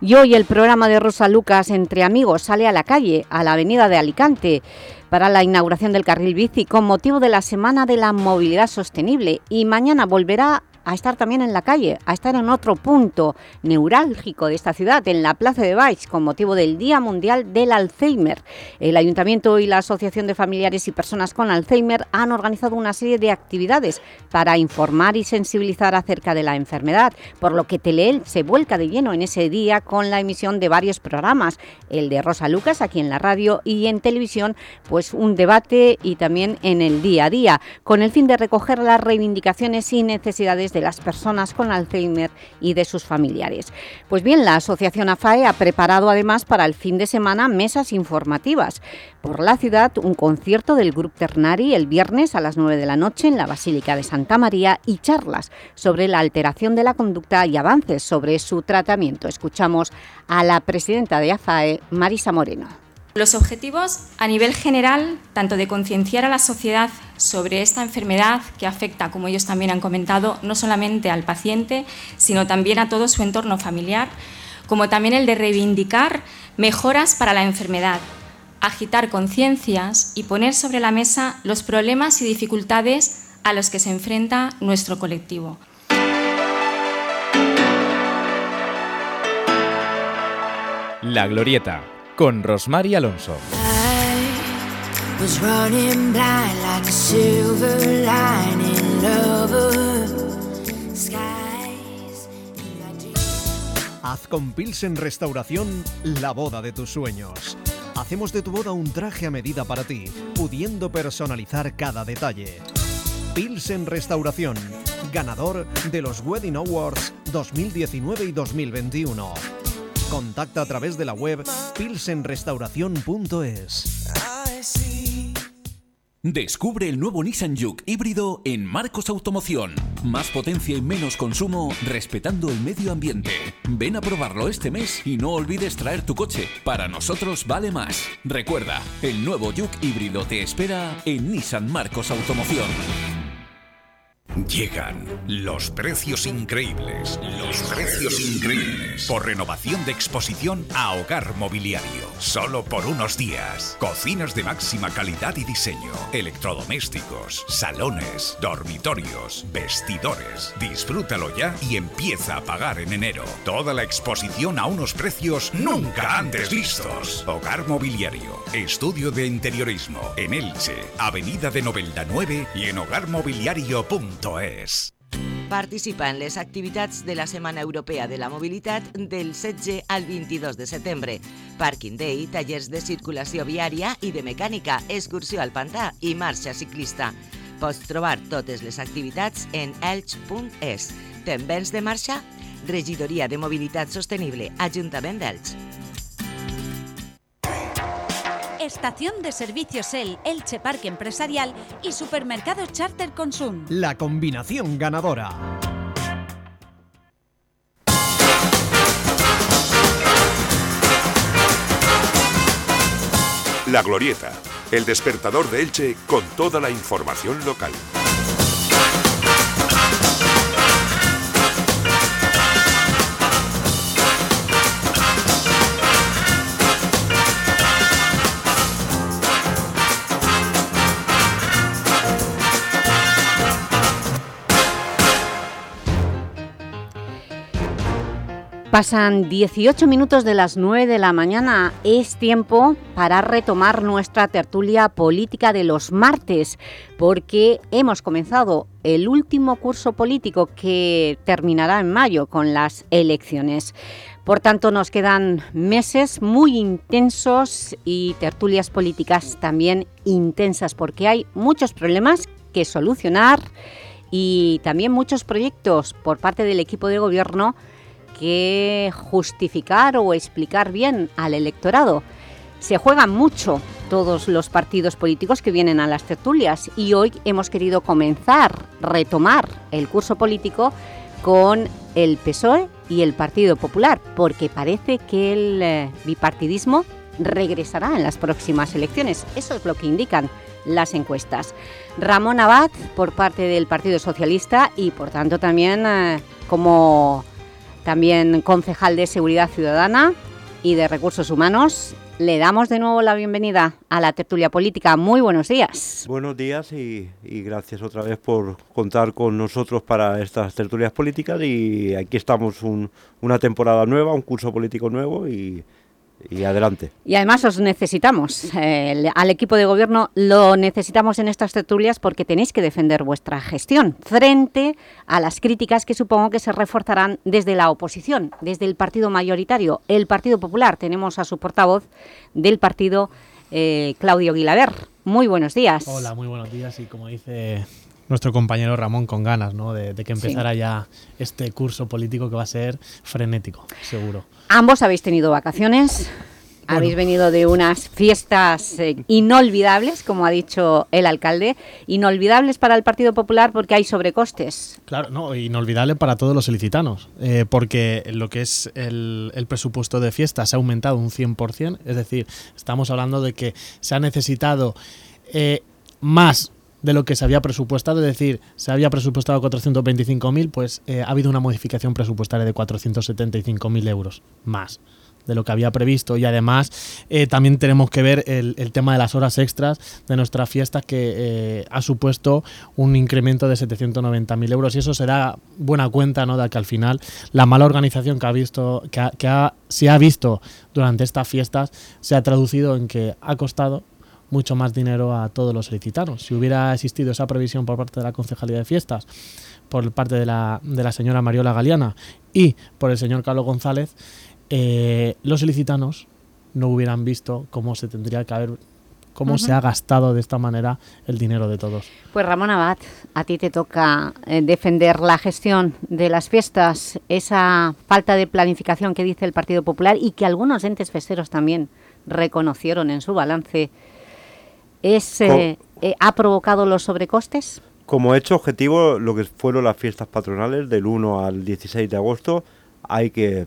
Y hoy el programa de Rosa Lucas Entre Amigos sale a la calle, a la avenida de Alicante, para la inauguración del carril bici con motivo de la Semana de la Movilidad Sostenible. Y mañana volverá a estar también en la calle, a estar en otro punto neurálgico de esta ciudad, en la Plaza de Baix, con motivo del Día Mundial del Alzheimer. El Ayuntamiento y la Asociación de Familiares y Personas con Alzheimer han organizado una serie de actividades para informar y sensibilizar acerca de la enfermedad, por lo que Teleel se vuelca de lleno en ese día con la emisión de varios programas, el de Rosa Lucas aquí en la radio y en televisión, pues un debate y también en el día a día, con el fin de recoger las reivindicaciones y necesidades de las personas con Alzheimer y de sus familiares. Pues bien, la Asociación AFAE ha preparado además para el fin de semana mesas informativas. Por la ciudad, un concierto del Grupo Ternari el viernes a las 9 de la noche en la Basílica de Santa María y charlas sobre la alteración de la conducta y avances sobre su tratamiento. Escuchamos a la presidenta de AFAE, Marisa Moreno. Los objetivos a nivel general, tanto de concienciar a la sociedad sobre esta enfermedad que afecta, como ellos también han comentado, no solamente al paciente, sino también a todo su entorno familiar, como también el de reivindicar mejoras para la enfermedad, agitar conciencias y poner sobre la mesa los problemas y dificultades a los que se enfrenta nuestro colectivo. La Glorieta con Rosmar Alonso. Haz con Pilsen Restauración la boda de tus sueños. Hacemos de tu boda un traje a medida para ti, pudiendo personalizar cada detalle. Pilsen Restauración, ganador de los Wedding Awards 2019 y 2021. Contacta a través de la web pilsenrestauración.es. Descubre el nuevo Nissan Juke híbrido en Marcos Automoción. Más potencia y menos consumo respetando el medio ambiente. Ven a probarlo este mes y no olvides traer tu coche. Para nosotros vale más. Recuerda, el nuevo Juke híbrido te espera en Nissan Marcos Automoción. Llegan los precios increíbles. Los precios increíbles. Por renovación de exposición a hogar mobiliario. Solo por unos días. Cocinas de máxima calidad y diseño. Electrodomésticos, salones, dormitorios, vestidores. Disfrútalo ya y empieza a pagar en enero. Toda la exposición a unos precios nunca antes vistos. Hogar mobiliario. Estudio de interiorismo. En Elche. Avenida de Novelda 9 y en hogarmobiliario.com es. Participa en les activitats de la Setmana Europea de la Mobilitat del 16 al 22 de setembre. Parking Day, tallers de circulació viària i de mecànica, excursió al pantà i marxa ciclista. Pots trobar totes les activitats en elx.es. Te'n de marxa? Regidoria de Mobilitat Sostenible, Ajuntament d'Elx. Estación de Servicios El, Elche Parque Empresarial y Supermercado Charter Consum. La combinación ganadora. La Glorieta, el despertador de Elche con toda la información local. Pasan 18 minutos de las 9 de la mañana. Es tiempo para retomar nuestra tertulia política de los martes, porque hemos comenzado el último curso político que terminará en mayo con las elecciones. Por tanto, nos quedan meses muy intensos y tertulias políticas también intensas, porque hay muchos problemas que solucionar y también muchos proyectos por parte del equipo de gobierno justificar o explicar bien al electorado. Se juegan mucho todos los partidos políticos que vienen a las tertulias y hoy hemos querido comenzar, retomar el curso político con el PSOE y el Partido Popular, porque parece que el eh, bipartidismo regresará en las próximas elecciones. Eso es lo que indican las encuestas. Ramón Abad, por parte del Partido Socialista y, por tanto, también eh, como también concejal de Seguridad Ciudadana y de Recursos Humanos. Le damos de nuevo la bienvenida a la tertulia política. Muy buenos días. Buenos días y, gracias otra vez por contar con nosotros para estas tertulias políticas y aquí estamos una temporada nueva, un curso político nuevo y, y adelante. Y además os necesitamos, eh, al equipo de gobierno lo necesitamos en estas tertulias porque tenéis que defender vuestra gestión frente a las críticas que supongo que se reforzarán desde la oposición, desde el partido mayoritario, el Partido Popular. Tenemos a su portavoz del partido, eh, Claudio Guilaber. Muy buenos días. Hola, muy buenos días y como dice nuestro compañero Ramón con ganas ¿no? de, que empezara ya este curso político que va a ser frenético, seguro. Ambos habéis tenido vacaciones, habéis venido de unas fiestas eh, inolvidables, como ha dicho el alcalde, inolvidables para el Partido Popular porque hay sobrecostes. Claro, no, inolvidable para todos los solicitanos, eh, porque lo que es el, presupuesto de fiestas se ha aumentado un 100%, es decir, estamos hablando de que se ha necesitado eh, más de lo que se había presupuestado, es decir, se había presupuestado 425.000, pues eh, ha habido una modificación presupuestaria de 475.000 euros más de lo que había previsto y además eh, también tenemos que ver el, tema de las horas extras de nuestras fiestas que eh, ha supuesto un incremento de 790.000 euros y eso se da buena cuenta ¿no? de que al final la mala organización que ha visto que, que se ha visto durante estas fiestas se ha traducido en que ha costado mucho más dinero a todos los solicitanos. Si hubiera existido esa previsión por parte de la Concejalía de Fiestas, por parte de la, de la señora Mariola Galeana y por el señor Carlos González, eh, los solicitanos no hubieran visto cómo se tendría que haber cómo se ha gastado de esta manera el dinero de todos. Pues Ramón Abad, a ti te toca eh, defender la gestión de las fiestas, esa falta de planificación que dice el Partido Popular y que algunos entes festeros también reconocieron en su balance es, eh, eh, ¿Ha provocado los sobrecostes? Como hecho objetivo, lo que fueron las fiestas patronales del 1 al 16 de agosto, hay que,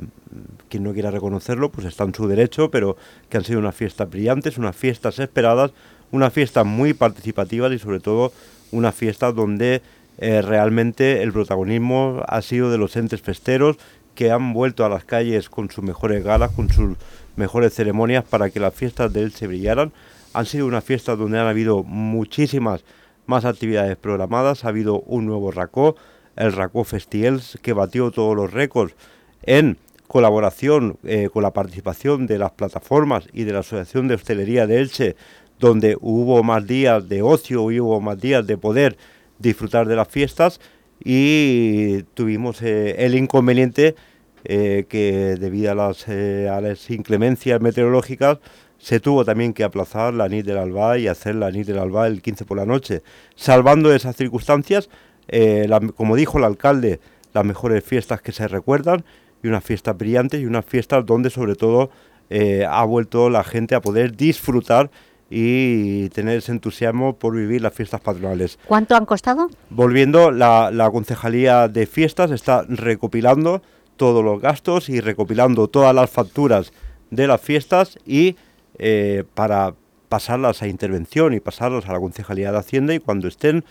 quien no quiera reconocerlo, pues está en su derecho, pero que han sido unas fiestas brillantes, unas fiestas esperadas, unas fiestas muy participativas y sobre todo unas fiestas donde eh, realmente el protagonismo ha sido de los entes festeros que han vuelto a las calles con sus mejores galas, con sus mejores ceremonias para que las fiestas de él se brillaran han sido unas fiestas donde han habido muchísimas más actividades programadas. Ha habido un nuevo RACO, el RACO Festivals, que batió todos los récords en colaboración eh, con la participación de las plataformas y de la Asociación de Hostelería de Elche, donde hubo más días de ocio y hubo más días de poder disfrutar de las fiestas y tuvimos eh, el inconveniente eh, que debido a las inclemencias meteorológicas se tuvo también que aplazar la NIT del Alba y hacer la NIT del Alba el 15 por la noche. Salvando esas circunstancias, eh, como dijo el alcalde, las mejores fiestas que se recuerdan y unas fiestas brillantes y unas fiestas donde sobre todo eh, ha vuelto la gente a poder disfrutar y tener ese entusiasmo por vivir las fiestas patronales. ¿Cuánto han costado? Volviendo, la, la Concejalía de Fiestas está recopilando todos los gastos y recopilando todas las facturas de las fiestas y eh, para pasarlas a intervención y pasarlas a la Concejalía de Hacienda y cuando estén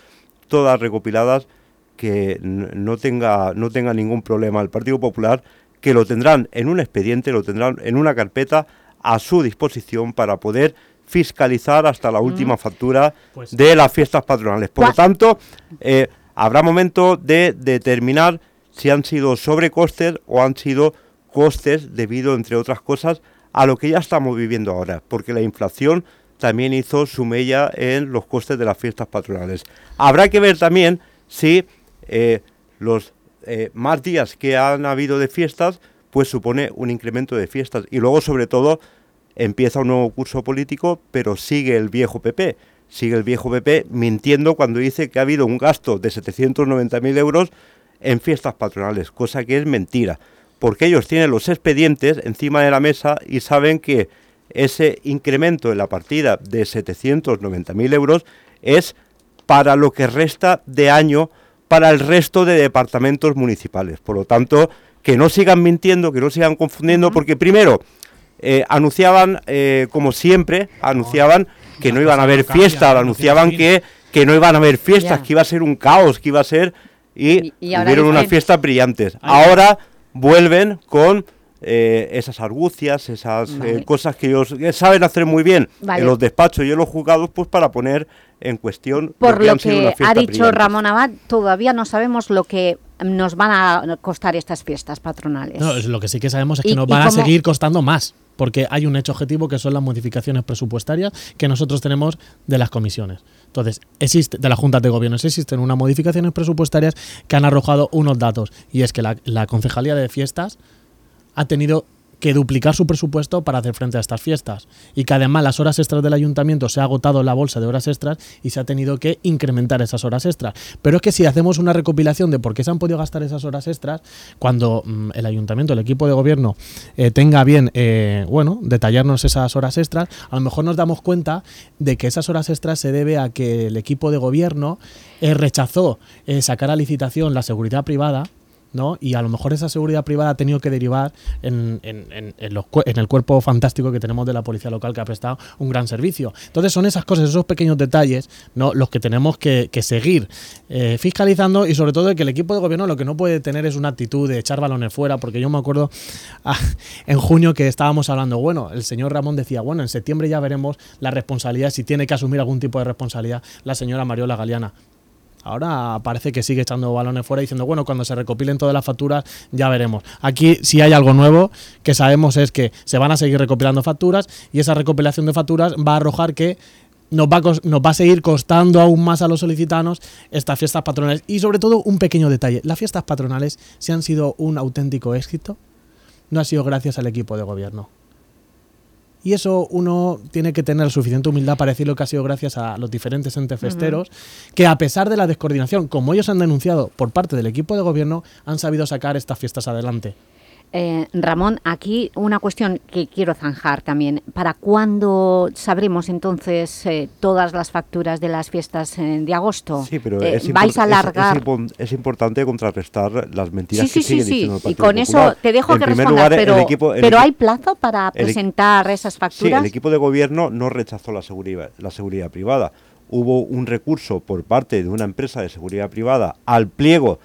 todas recopiladas que no tenga, no tenga ningún problema el Partido Popular, que lo tendrán en un expediente, lo tendrán en una carpeta a su disposición para poder fiscalizar hasta la última mm. factura pues de las fiestas patronales. Por lo tanto, eh, habrá momento de determinar si han sido sobrecostes o han sido costes debido, entre otras cosas, a lo que ya estamos viviendo ahora, porque la inflación también hizo su mella en los costes de las fiestas patronales. Habrá que ver también si eh, los eh, más días que han habido de fiestas, pues supone un incremento de fiestas. Y luego, sobre todo, empieza un nuevo curso político, pero sigue el viejo PP. Sigue el viejo PP mintiendo cuando dice que ha habido un gasto de 790.000 euros en fiestas patronales, cosa que es mentira, porque ellos tienen los expedientes encima de la mesa y saben que ese incremento en la partida de 790.000 euros es para lo que resta de año para el resto de departamentos municipales. Por lo tanto, que no sigan mintiendo, que no sigan confundiendo, porque primero eh, anunciaban, eh, como siempre, anunciaban que no iban a haber fiestas, anunciaban que, que no iban a haber fiestas, que iba a ser un caos, que iba a ser... Y, tuvieron unas fiestas brillantes. Ahora vuelven con eh, esas argucias, esas eh, cosas que ellos saben hacer muy bien en los despachos y en los juzgados, pues para poner en cuestión... Por lo que, ha dicho Ramón Abad, todavía no sabemos lo que nos van a costar estas fiestas patronales. No, lo que sí que sabemos es que nos van a seguir costando más porque hay un hecho objetivo que son las modificaciones presupuestarias que nosotros tenemos de las comisiones. Entonces, de las juntas de gobierno, existen unas modificaciones presupuestarias que han arrojado unos datos, y es que la Concejalía de Fiestas ha tenido que duplicar su presupuesto para hacer frente a estas fiestas y que además las horas extras del ayuntamiento se ha agotado la bolsa de horas extras y se ha tenido que incrementar esas horas extras. Pero es que si hacemos una recopilación de por qué se han podido gastar esas horas extras, cuando mm, el ayuntamiento, el equipo de gobierno eh, tenga bien, eh, bueno, detallarnos esas horas extras, a lo mejor nos damos cuenta de que esas horas extras se debe a que el equipo de gobierno eh, rechazó sacar a licitación la seguridad privada ¿no? Y a lo mejor esa seguridad privada ha tenido que derivar en, en, el cuerpo fantástico que tenemos de la policía local que ha prestado un gran servicio. Entonces son esas cosas, esos pequeños detalles, ¿no? Los que tenemos que, seguir eh, fiscalizando y sobre todo que el equipo de gobierno lo que no puede tener es una actitud de echar balones fuera, porque yo me acuerdo ah, en junio que estábamos hablando, bueno, el señor Ramón decía, bueno, en septiembre ya veremos la responsabilidad, si tiene que asumir algún tipo de responsabilidad la señora Mariola Galeana. Ahora parece que sigue echando balones fuera diciendo, bueno, cuando se recopilen todas las facturas ya veremos. Aquí si hay algo nuevo que sabemos es que se van a seguir recopilando facturas y esa recopilación de facturas va a arrojar que nos va, a, nos va a seguir costando aún más a los solicitanos estas fiestas patronales. Y sobre todo un pequeño detalle, las fiestas patronales, si han sido un auténtico éxito, no ha sido gracias al equipo de gobierno. Y eso uno tiene que tener suficiente humildad para decir lo que ha sido gracias a los diferentes entes festeros, que a pesar de la descoordinación, como ellos han denunciado por parte del equipo de gobierno, han sabido sacar estas fiestas adelante. Eh, Ramón, aquí una cuestión que quiero zanjar también. ¿Para cuándo sabremos entonces eh, todas las facturas de las fiestas eh, de agosto? Sí, pero ¿Vais a alargar? Es, importante contrarrestar las mentiras que sigue diciendo el Y con eso te dejo que respondas, pero, pero ¿hay plazo para presentar esas facturas? Sí, el equipo de gobierno no rechazó la seguridad, la seguridad privada. Hubo un recurso por parte de una empresa de seguridad privada al pliego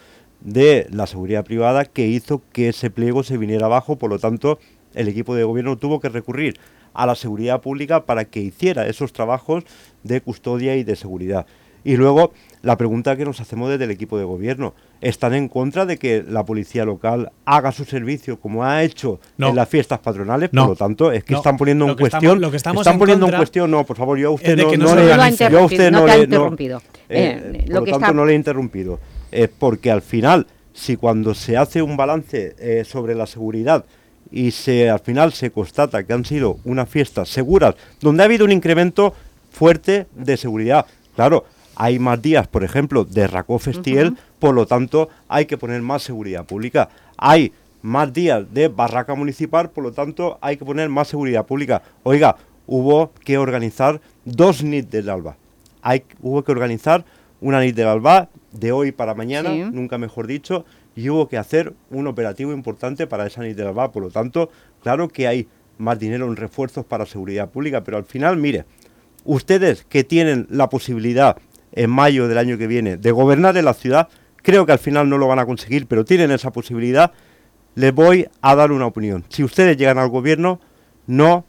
de la seguridad privada que hizo que ese pliego se viniera abajo, por lo tanto el equipo de gobierno tuvo que recurrir a la seguridad pública para que hiciera esos trabajos de custodia y de seguridad. Y luego la pregunta que nos hacemos desde el equipo de gobierno, ¿están en contra de que la policía local haga su servicio como ha hecho en las fiestas patronales? Por lo tanto, es que están poniendo en cuestión, lo que estamos están poniendo en cuestión, no, por favor, yo a usted no, le, he interrumpido. Eh, por lo, tanto, no le he interrumpido es porque al final, si cuando se hace un balance eh, sobre la seguridad y se al final se constata que han sido unas fiestas seguras, donde ha habido un incremento fuerte de seguridad, claro, hay más días, por ejemplo, de Racó Festiel, por lo tanto hay que poner más seguridad pública. Hay más días de barraca municipal, por lo tanto hay que poner más seguridad pública. Oiga, hubo que organizar dos NIT del ALBA. Hay, hubo que organizar una NIT del ALBA de hoy para mañana, nunca mejor dicho, y hubo que hacer un operativo importante para esa NIT de la Por lo tanto, claro que hay más dinero en refuerzos para seguridad pública, pero al final, mire, ustedes que tienen la posibilidad en mayo del año que viene de gobernar en la ciudad, creo que al final no lo van a conseguir, pero tienen esa posibilidad, les voy a dar una opinión. Si ustedes llegan al gobierno, no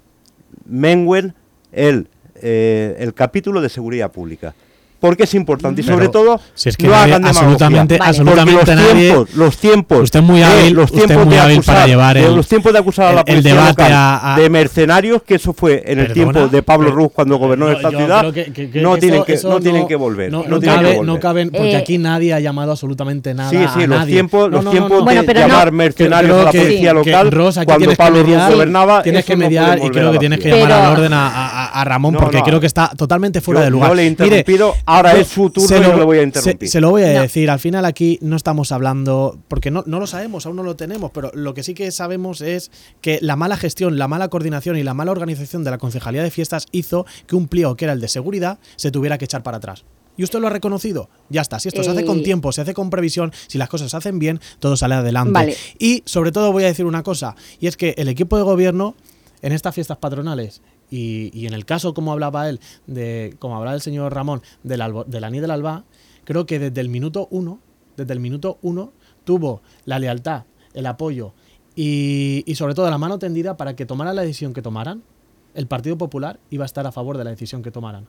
menguen el, eh, el capítulo de seguridad pública porque es importante. Y Pero sobre todo si es que no nadie- hagan absolutamente- absolutamente los nadie- tiempos, los tiempos Usted muy de- hábil- los usted tiempos muy de hábil acusar, para llevar de el- los tiempos de acusar a la el- el policía debate local a- a- de mercenarios que eso fue en el Perdona, tiempo de Pablo Ruz cuando gobernó No, esta yo ciudad creo que- que- que no eso- tienen que eso no tienen que volver No, no no tienen que cabe, volver. no caben, porque Eh, aquí nadie ha llamado absolutamente nada Sí, sí, a los nadie. tiempos- los tiempos de llamar mercenarios a la que- policía local cuando Pablo Ruz gobernaba, tienes que mediar y creo que tienes que llamar al orden a, Ramón porque creo que está totalmente fuera Yo de lugar. le he interrumpido, ahora es su turno se y lo- no voy a interrumpir. Se, lo voy a No. decir, al final aquí no estamos hablando, porque no, no lo sabemos, aún no lo tenemos, pero lo que sí que sabemos es que la mala gestión, la mala coordinación y la mala organización de la Concejalía de Fiestas hizo que un pliego que era el de seguridad se tuviera que echar para atrás. ¿Y usted lo ha reconocido? Ya está. Si esto se hace con Eh, tiempo, se hace con previsión, si las cosas se hacen bien, todo sale adelante. Vale. Y sobre todo voy a decir una cosa, y es que el equipo de gobierno en estas fiestas patronales y, en el caso, como hablaba él, de como hablaba el señor Ramón, del, albo- del Aní del Alba, creo que desde el minuto uno, desde el minuto uno, tuvo la lealtad, el apoyo y, y sobre todo la mano tendida para que tomaran la decisión que tomaran. El Partido Popular iba a estar a favor de la decisión que tomaran.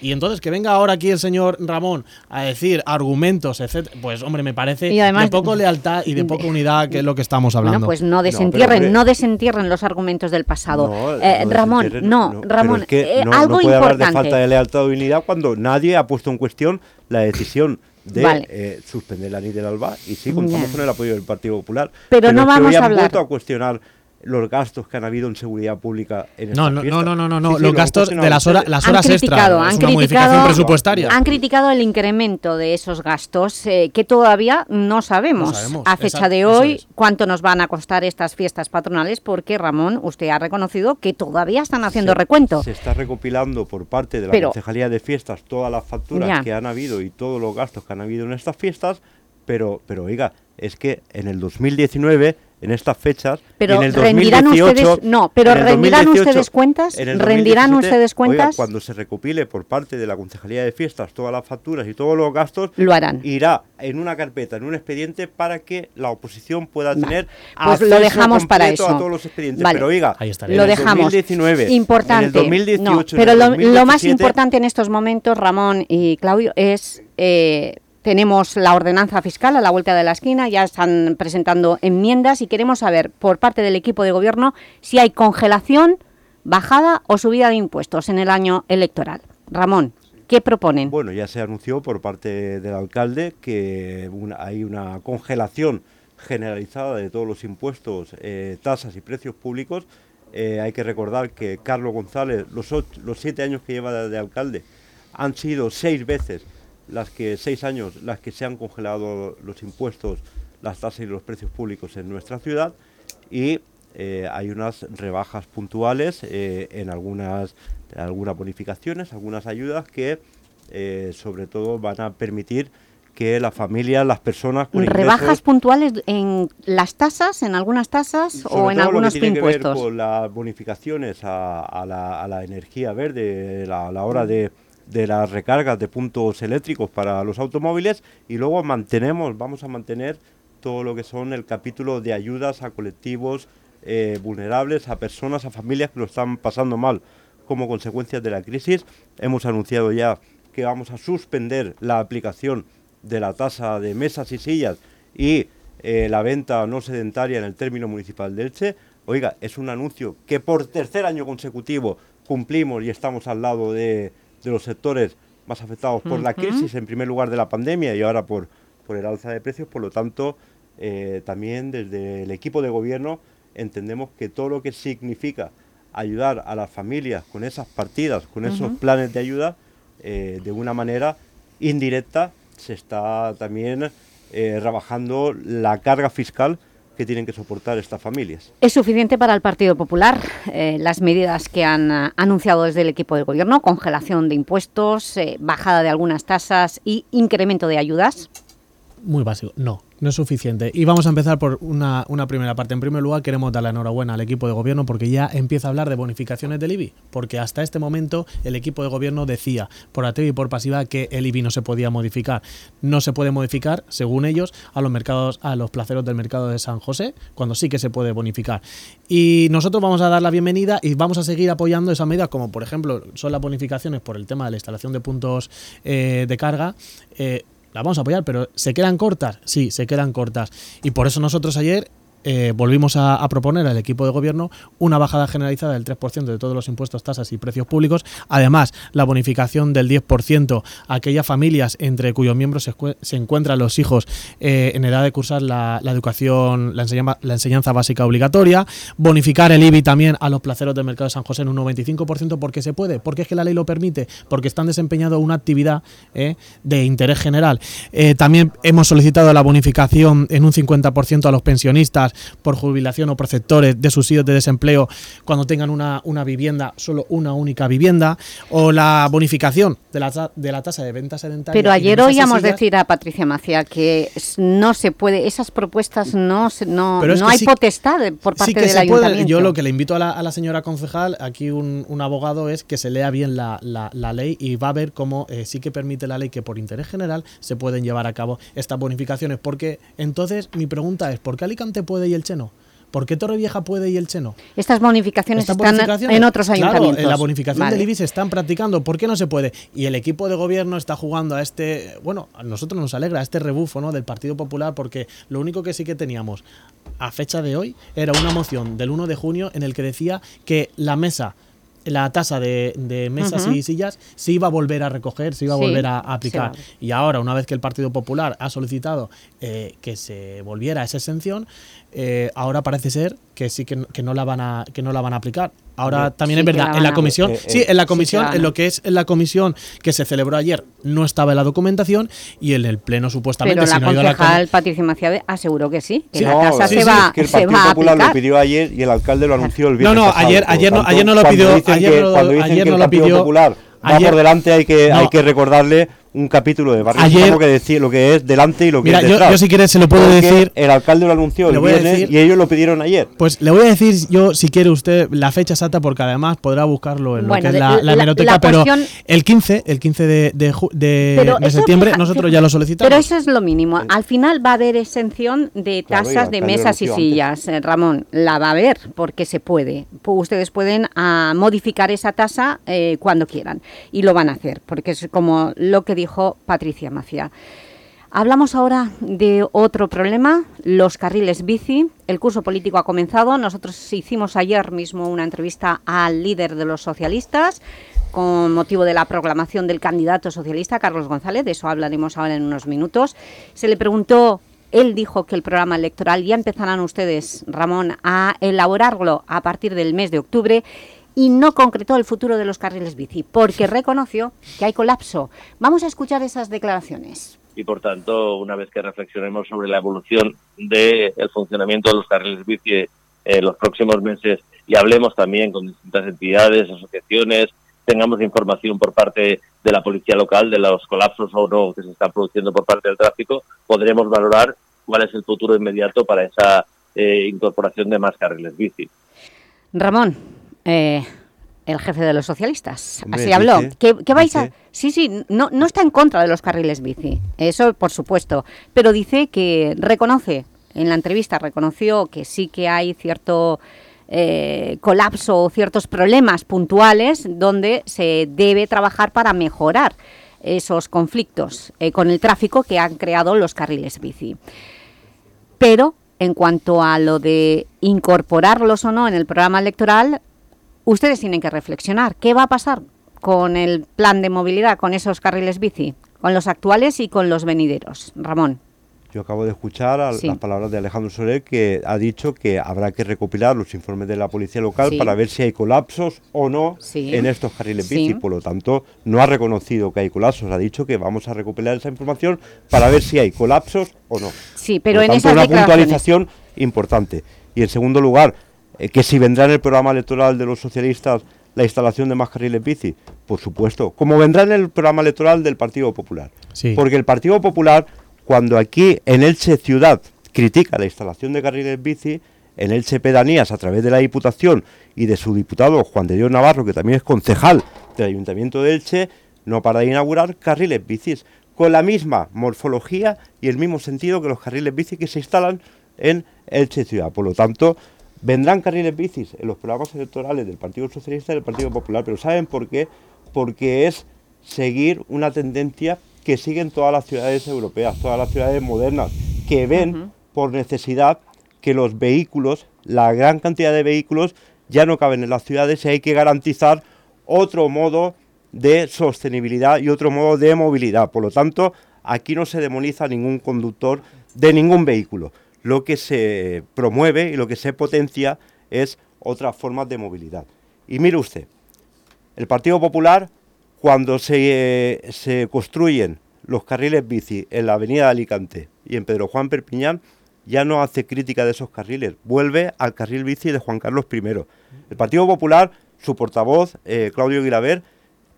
Y entonces que venga ahora aquí el señor Ramón a decir argumentos, etcétera, pues hombre, me parece Y además- de poco lealtad y de poca unidad, que es lo que estamos hablando. Bueno, pues no desentierren, no, desentierren los argumentos del pasado. No, Eh, no Ramón, no, Ramón, es que eh, no, no algo puede hablar de importante. falta de lealtad o unidad cuando nadie ha puesto en cuestión la decisión de Vale. eh, suspender la NID del Alba y sí contamos con el apoyo del Partido Popular Pero no es que vamos hoy a hablar. vuelto a cuestionar los gastos que han habido en seguridad pública en No, no, no, no, no, no, Sí, sí, los gastos de las horas, ustedes. las han horas criticado, extra, han es una modificación criticado, presupuestaria. han criticado el incremento de esos gastos eh, que todavía no sabemos, No sabemos, a fecha exacto, de hoy es. cuánto nos van a costar estas fiestas patronales porque Ramón, usted ha reconocido que todavía están haciendo Se- recuento. Se está recopilando por parte de la Pero- Concejalía de Fiestas todas las facturas Ya. que han habido y todos los gastos que han habido en estas fiestas, pero, pero oiga, es que en el 2019, en estas fechas, y Pero en el rendirán 2018, ustedes- no, pero en rendirán 2018, ustedes cuentas, en el rendirán 2017, ustedes cuentas. oiga, cuando se recopile por parte de la Concejalía de Fiestas todas las facturas y todos los gastos, Lo harán. irá en una carpeta, en un expediente, para que la oposición pueda tener Pues lo dejamos para eso. a todos los expedientes. Vale. Pero oiga, Ahí en estaré. Lo dejamos. 2019, Importante. en el 2018, No, en pero el lo, lo más 2017, importante en estos momentos, Ramón y Claudio, es eh, tenemos la ordenanza fiscal a la vuelta de la esquina, ya están presentando enmiendas y queremos saber por parte del equipo de gobierno si hay congelación, bajada o subida de impuestos en el año electoral. Ramón, ¿qué proponen? Bueno, ya se anunció por parte del alcalde que hay una congelación generalizada de todos los impuestos, eh, tasas y precios públicos. Eh, hay que recordar que Carlos González, los, ocho- los siete años que lleva de alcalde, han sido seis veces las que seis años las que se han congelado los impuestos, las tasas y los precios públicos en nuestra ciudad y eh, hay unas rebajas puntuales eh, en algunas algunas bonificaciones, algunas ayudas que eh, sobre todo van a permitir que las familias, las personas con ¿Rebajas ingresos, puntuales en las tasas, en algunas tasas o en algunos lo que tiene que ver impuestos? con las bonificaciones a, a la, a la energía verde, la- a la hora de, de las recargas de puntos eléctricos para los automóviles y luego mantenemos, vamos a mantener todo lo que son el capítulo de ayudas a colectivos eh, vulnerables, a personas, a familias que lo están pasando mal como consecuencia de la crisis. Hemos anunciado ya que vamos a suspender la aplicación de la tasa de mesas y sillas y eh, la venta no sedentaria en el término municipal de Elche. Oiga, es un anuncio que por tercer año consecutivo cumplimos y estamos al lado de, de los sectores más afectados por la crisis, en primer lugar de la pandemia y ahora por, por el alza de precios. Por lo tanto, eh, también desde el equipo de gobierno entendemos que todo lo que significa ayudar a las familias con esas partidas, con esos planes de ayuda, eh, de una manera indirecta se está también eh, rebajando la carga fiscal que tienen que soportar estas familias. ¿Es suficiente para el Partido Popular eh, las medidas que han ah, anunciado desde el equipo de gobierno? Congelación de impuestos, eh, bajada de algunas tasas y incremento de ayudas. muy básico. No, no es suficiente. Y vamos a empezar por una, una, primera parte. En primer lugar, queremos dar la enhorabuena al equipo de gobierno porque ya empieza a hablar de bonificaciones del IBI. Porque hasta este momento el equipo de gobierno decía, por activa y por pasiva, que el IBI no se podía modificar. No se puede modificar, según ellos, a los mercados, a los placeros del mercado de San José, cuando sí que se puede bonificar. Y nosotros vamos a dar la bienvenida y vamos a seguir apoyando esas medidas, como por ejemplo son las bonificaciones por el tema de la instalación de puntos eh, de carga. Eh, la vamos a apoyar, pero ¿se quedan cortas? Sí, se quedan cortas. Y por eso nosotros ayer eh, volvimos a, proponer al equipo de gobierno una bajada generalizada del 3% de todos los impuestos, tasas y precios públicos. Además, la bonificación del 10% a aquellas familias entre cuyos miembros se, encuentran los hijos eh, en edad de cursar la, educación, la enseñanza, básica obligatoria. Bonificar el IBI también a los placeros del mercado de San José en un 95% porque se puede, porque es que la ley lo permite, porque están desempeñando una actividad eh, de interés general. también hemos solicitado la bonificación en un 50% a los pensionistas por jubilación o preceptores de subsidios de desempleo cuando tengan una, una vivienda, solo una única vivienda, o la bonificación de la, de la tasa de ventas sedentarias. Pero ayer oíamos decir a Patricia Macía que no se puede, esas propuestas no no, no hay potestad por parte del ayuntamiento. Yo lo que le invito a la, a la señora concejal, aquí un, un, abogado, es que se lea bien la, la, la ley y va a ver cómo eh, sí que permite la ley que por interés general se pueden llevar a cabo estas bonificaciones. Porque entonces mi pregunta es, ¿por qué Alicante puede y el Cheno? ¿Por qué Torrevieja puede y el Cheno? Estas bonificaciones están en otros ayuntamientos. Claro, la bonificación del IBI se están practicando. ¿Por qué no se puede? Y el equipo de gobierno está jugando a este, bueno, a nosotros nos alegra, a este rebufo ¿no? del Partido Popular, porque lo único que sí que teníamos a fecha de hoy era una moción del 1 de junio en el que decía que la mesa la tasa de, mesas y sillas se iba a volver a recoger, se iba a volver a, aplicar. Y ahora, una vez que el Partido Popular ha solicitado eh, que se volviera a esa exención, eh, ahora parece ser que sí que, no la van a que no la van a aplicar. Ahora también es verdad, en la comisión, eh, sí, en la comisión, en lo que es en la comisión que se celebró ayer no estaba en la documentación y en el pleno supuestamente. Pero la concejal Patricia Maciade aseguró que sí, que la tasa se va, es que el Partido Popular lo pidió ayer y el alcalde lo anunció el viernes. No, no, ayer, ayer, no, ayer no lo pidió, ayer, no, ayer no lo pidió. Popular va por delante, hay que, hay que recordarle un capítulo de Barrio Ayer, que decir lo que es delante y lo que es detrás. Yo, yo si quieres se lo puedo decir. El alcalde lo anunció el viernes y ellos lo pidieron ayer. Pues le voy a decir yo, si quiere usted, la fecha exacta, porque además podrá buscarlo en lo que es la, la, hemeroteca, pero el 15, el 15 de, de, de, septiembre, nosotros ya lo solicitamos. Pero eso es lo mínimo. Al final va a haber exención de tasas de mesas y sillas, eh, Ramón. La va a haber, porque se puede. Ustedes pueden ah, modificar esa tasa eh, cuando quieran. Y lo van a hacer, porque es como lo que dijo Patricia Macía. Hablamos ahora de otro problema, los carriles bici. El curso político ha comenzado. Nosotros hicimos ayer mismo una entrevista al líder de los socialistas con motivo de la proclamación del candidato socialista, Carlos González. De eso hablaremos ahora en unos minutos. Se le preguntó, él dijo que el programa electoral ya empezarán ustedes, Ramón, a elaborarlo a partir del mes de octubre y no concretó el futuro de los carriles bici, porque reconoció que hay colapso. Vamos a escuchar esas declaraciones. Y por tanto, una vez que reflexionemos sobre la evolución del funcionamiento de los carriles bici en los próximos meses y hablemos también con distintas entidades, asociaciones, tengamos información por parte de la policía local de los colapsos o no que se están produciendo por parte del tráfico, podremos valorar cuál es el futuro inmediato para esa eh, incorporación de más carriles bici. Ramón, eh, el jefe de los socialistas. Así habló. ¿Qué, vais a...? Sí, sí, no, no está en contra de los carriles bici, eso por supuesto, pero dice que reconoce, en la entrevista reconoció que sí que hay cierto eh, colapso o ciertos problemas puntuales donde se debe trabajar para mejorar esos conflictos eh, con el tráfico que han creado los carriles bici. Pero en cuanto a lo de incorporarlos o no en el programa electoral, ustedes tienen que reflexionar. ¿Qué va a pasar con el plan de movilidad, con esos carriles bici? Con los actuales y con los venideros. Ramón. Yo acabo de escuchar las palabras de Alejandro Soler que ha dicho que habrá que recopilar los informes de la policía local para ver si hay colapsos o no en estos carriles bici. Por lo tanto, no ha reconocido que hay colapsos, ha dicho que vamos a recopilar esa información para ver si hay colapsos o no. Sí, pero en tanto, una puntualización importante. Y en segundo lugar, eh, que si vendrá en el programa electoral de los socialistas la instalación de más carriles bici, por supuesto, como vendrá en el programa electoral del Partido Popular. Porque el Partido Popular, cuando aquí en Elche Ciudad critica la instalación de carriles bici, en Elche Pedanías, a través de la Diputación y de su diputado Juan de Dios Navarro, que también es concejal del Ayuntamiento de Elche, no para de inaugurar carriles bicis, con la misma morfología y el mismo sentido que los carriles bici que se instalan en Elche Ciudad. Por lo tanto, vendrán carriles bicis en los programas electorales del Partido Socialista y del Partido Popular, pero ¿saben por qué? Porque es seguir una tendencia que siguen todas las ciudades europeas, todas las ciudades modernas, que ven por necesidad que los vehículos, la gran cantidad de vehículos, ya no caben en las ciudades y hay que garantizar otro modo de sostenibilidad y otro modo de movilidad. Por lo tanto, aquí no se demoniza ningún conductor de ningún vehículo. Lo que se promueve y lo que se potencia es otras formas de movilidad. Y mire usted, el Partido Popular, cuando se, se construyen los carriles bici en la avenida de Alicante y en Pedro Juan Perpiñán, ya no hace crítica de esos carriles, vuelve al carril bici de Juan Carlos I. El Partido Popular, su portavoz, eh, Claudio Guilaber,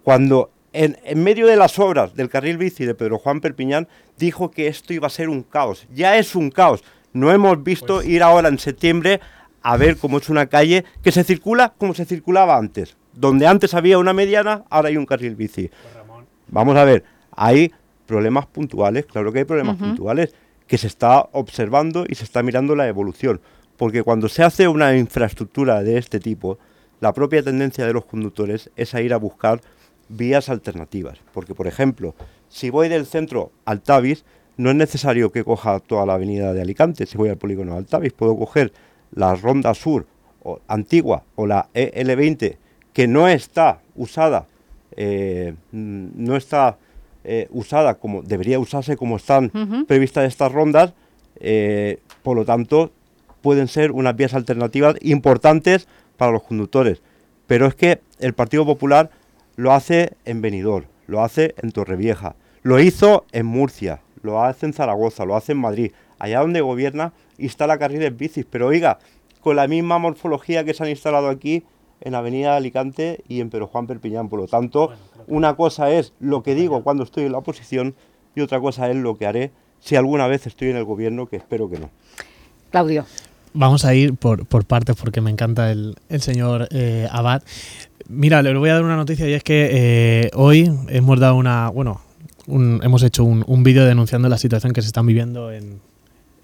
cuando en, medio de las obras del carril bici de Pedro Juan Perpiñán, dijo que esto iba a ser un caos. Ya es un caos. No hemos visto pues ir ahora en septiembre a ver cómo es una calle que se circula como se circulaba antes. Donde antes había una mediana, ahora hay un carril bici. Pues Vamos a ver, hay problemas puntuales, claro que hay problemas puntuales que se está observando y se está mirando la evolución. Porque cuando se hace una infraestructura de este tipo, la propia tendencia de los conductores es a ir a buscar vías alternativas. Porque, por ejemplo, si voy del centro al Tavis, no es necesario que coja toda la avenida de Alicante. Si voy al polígono al Tavis, puedo coger la Ronda Sur o, antigua o la EL20, que no está usada, eh, no está eh, usada como debería usarse como están previstas estas rondas, eh, por lo tanto pueden ser unas vías alternativas importantes para los conductores. Pero es que el Partido Popular lo hace en Benidorm, lo hace en Torrevieja, lo hizo en Murcia, lo hace en Zaragoza, lo hace en Madrid. Allá donde gobierna instala carriles bicis, pero oiga, con la misma morfología que se han instalado aquí en Avenida Alicante y en Pedro Juan Perpiñán. Por lo tanto, una cosa es lo que digo cuando estoy en la oposición y otra cosa es lo que haré si alguna vez estoy en el gobierno, que espero que no. Claudio. Vamos a ir por, por partes porque me encanta el, señor eh, Abad. Mira, le voy a dar una noticia y es que eh, hoy hemos dado una, bueno, hemos hecho un, un vídeo denunciando la situación que se están viviendo en,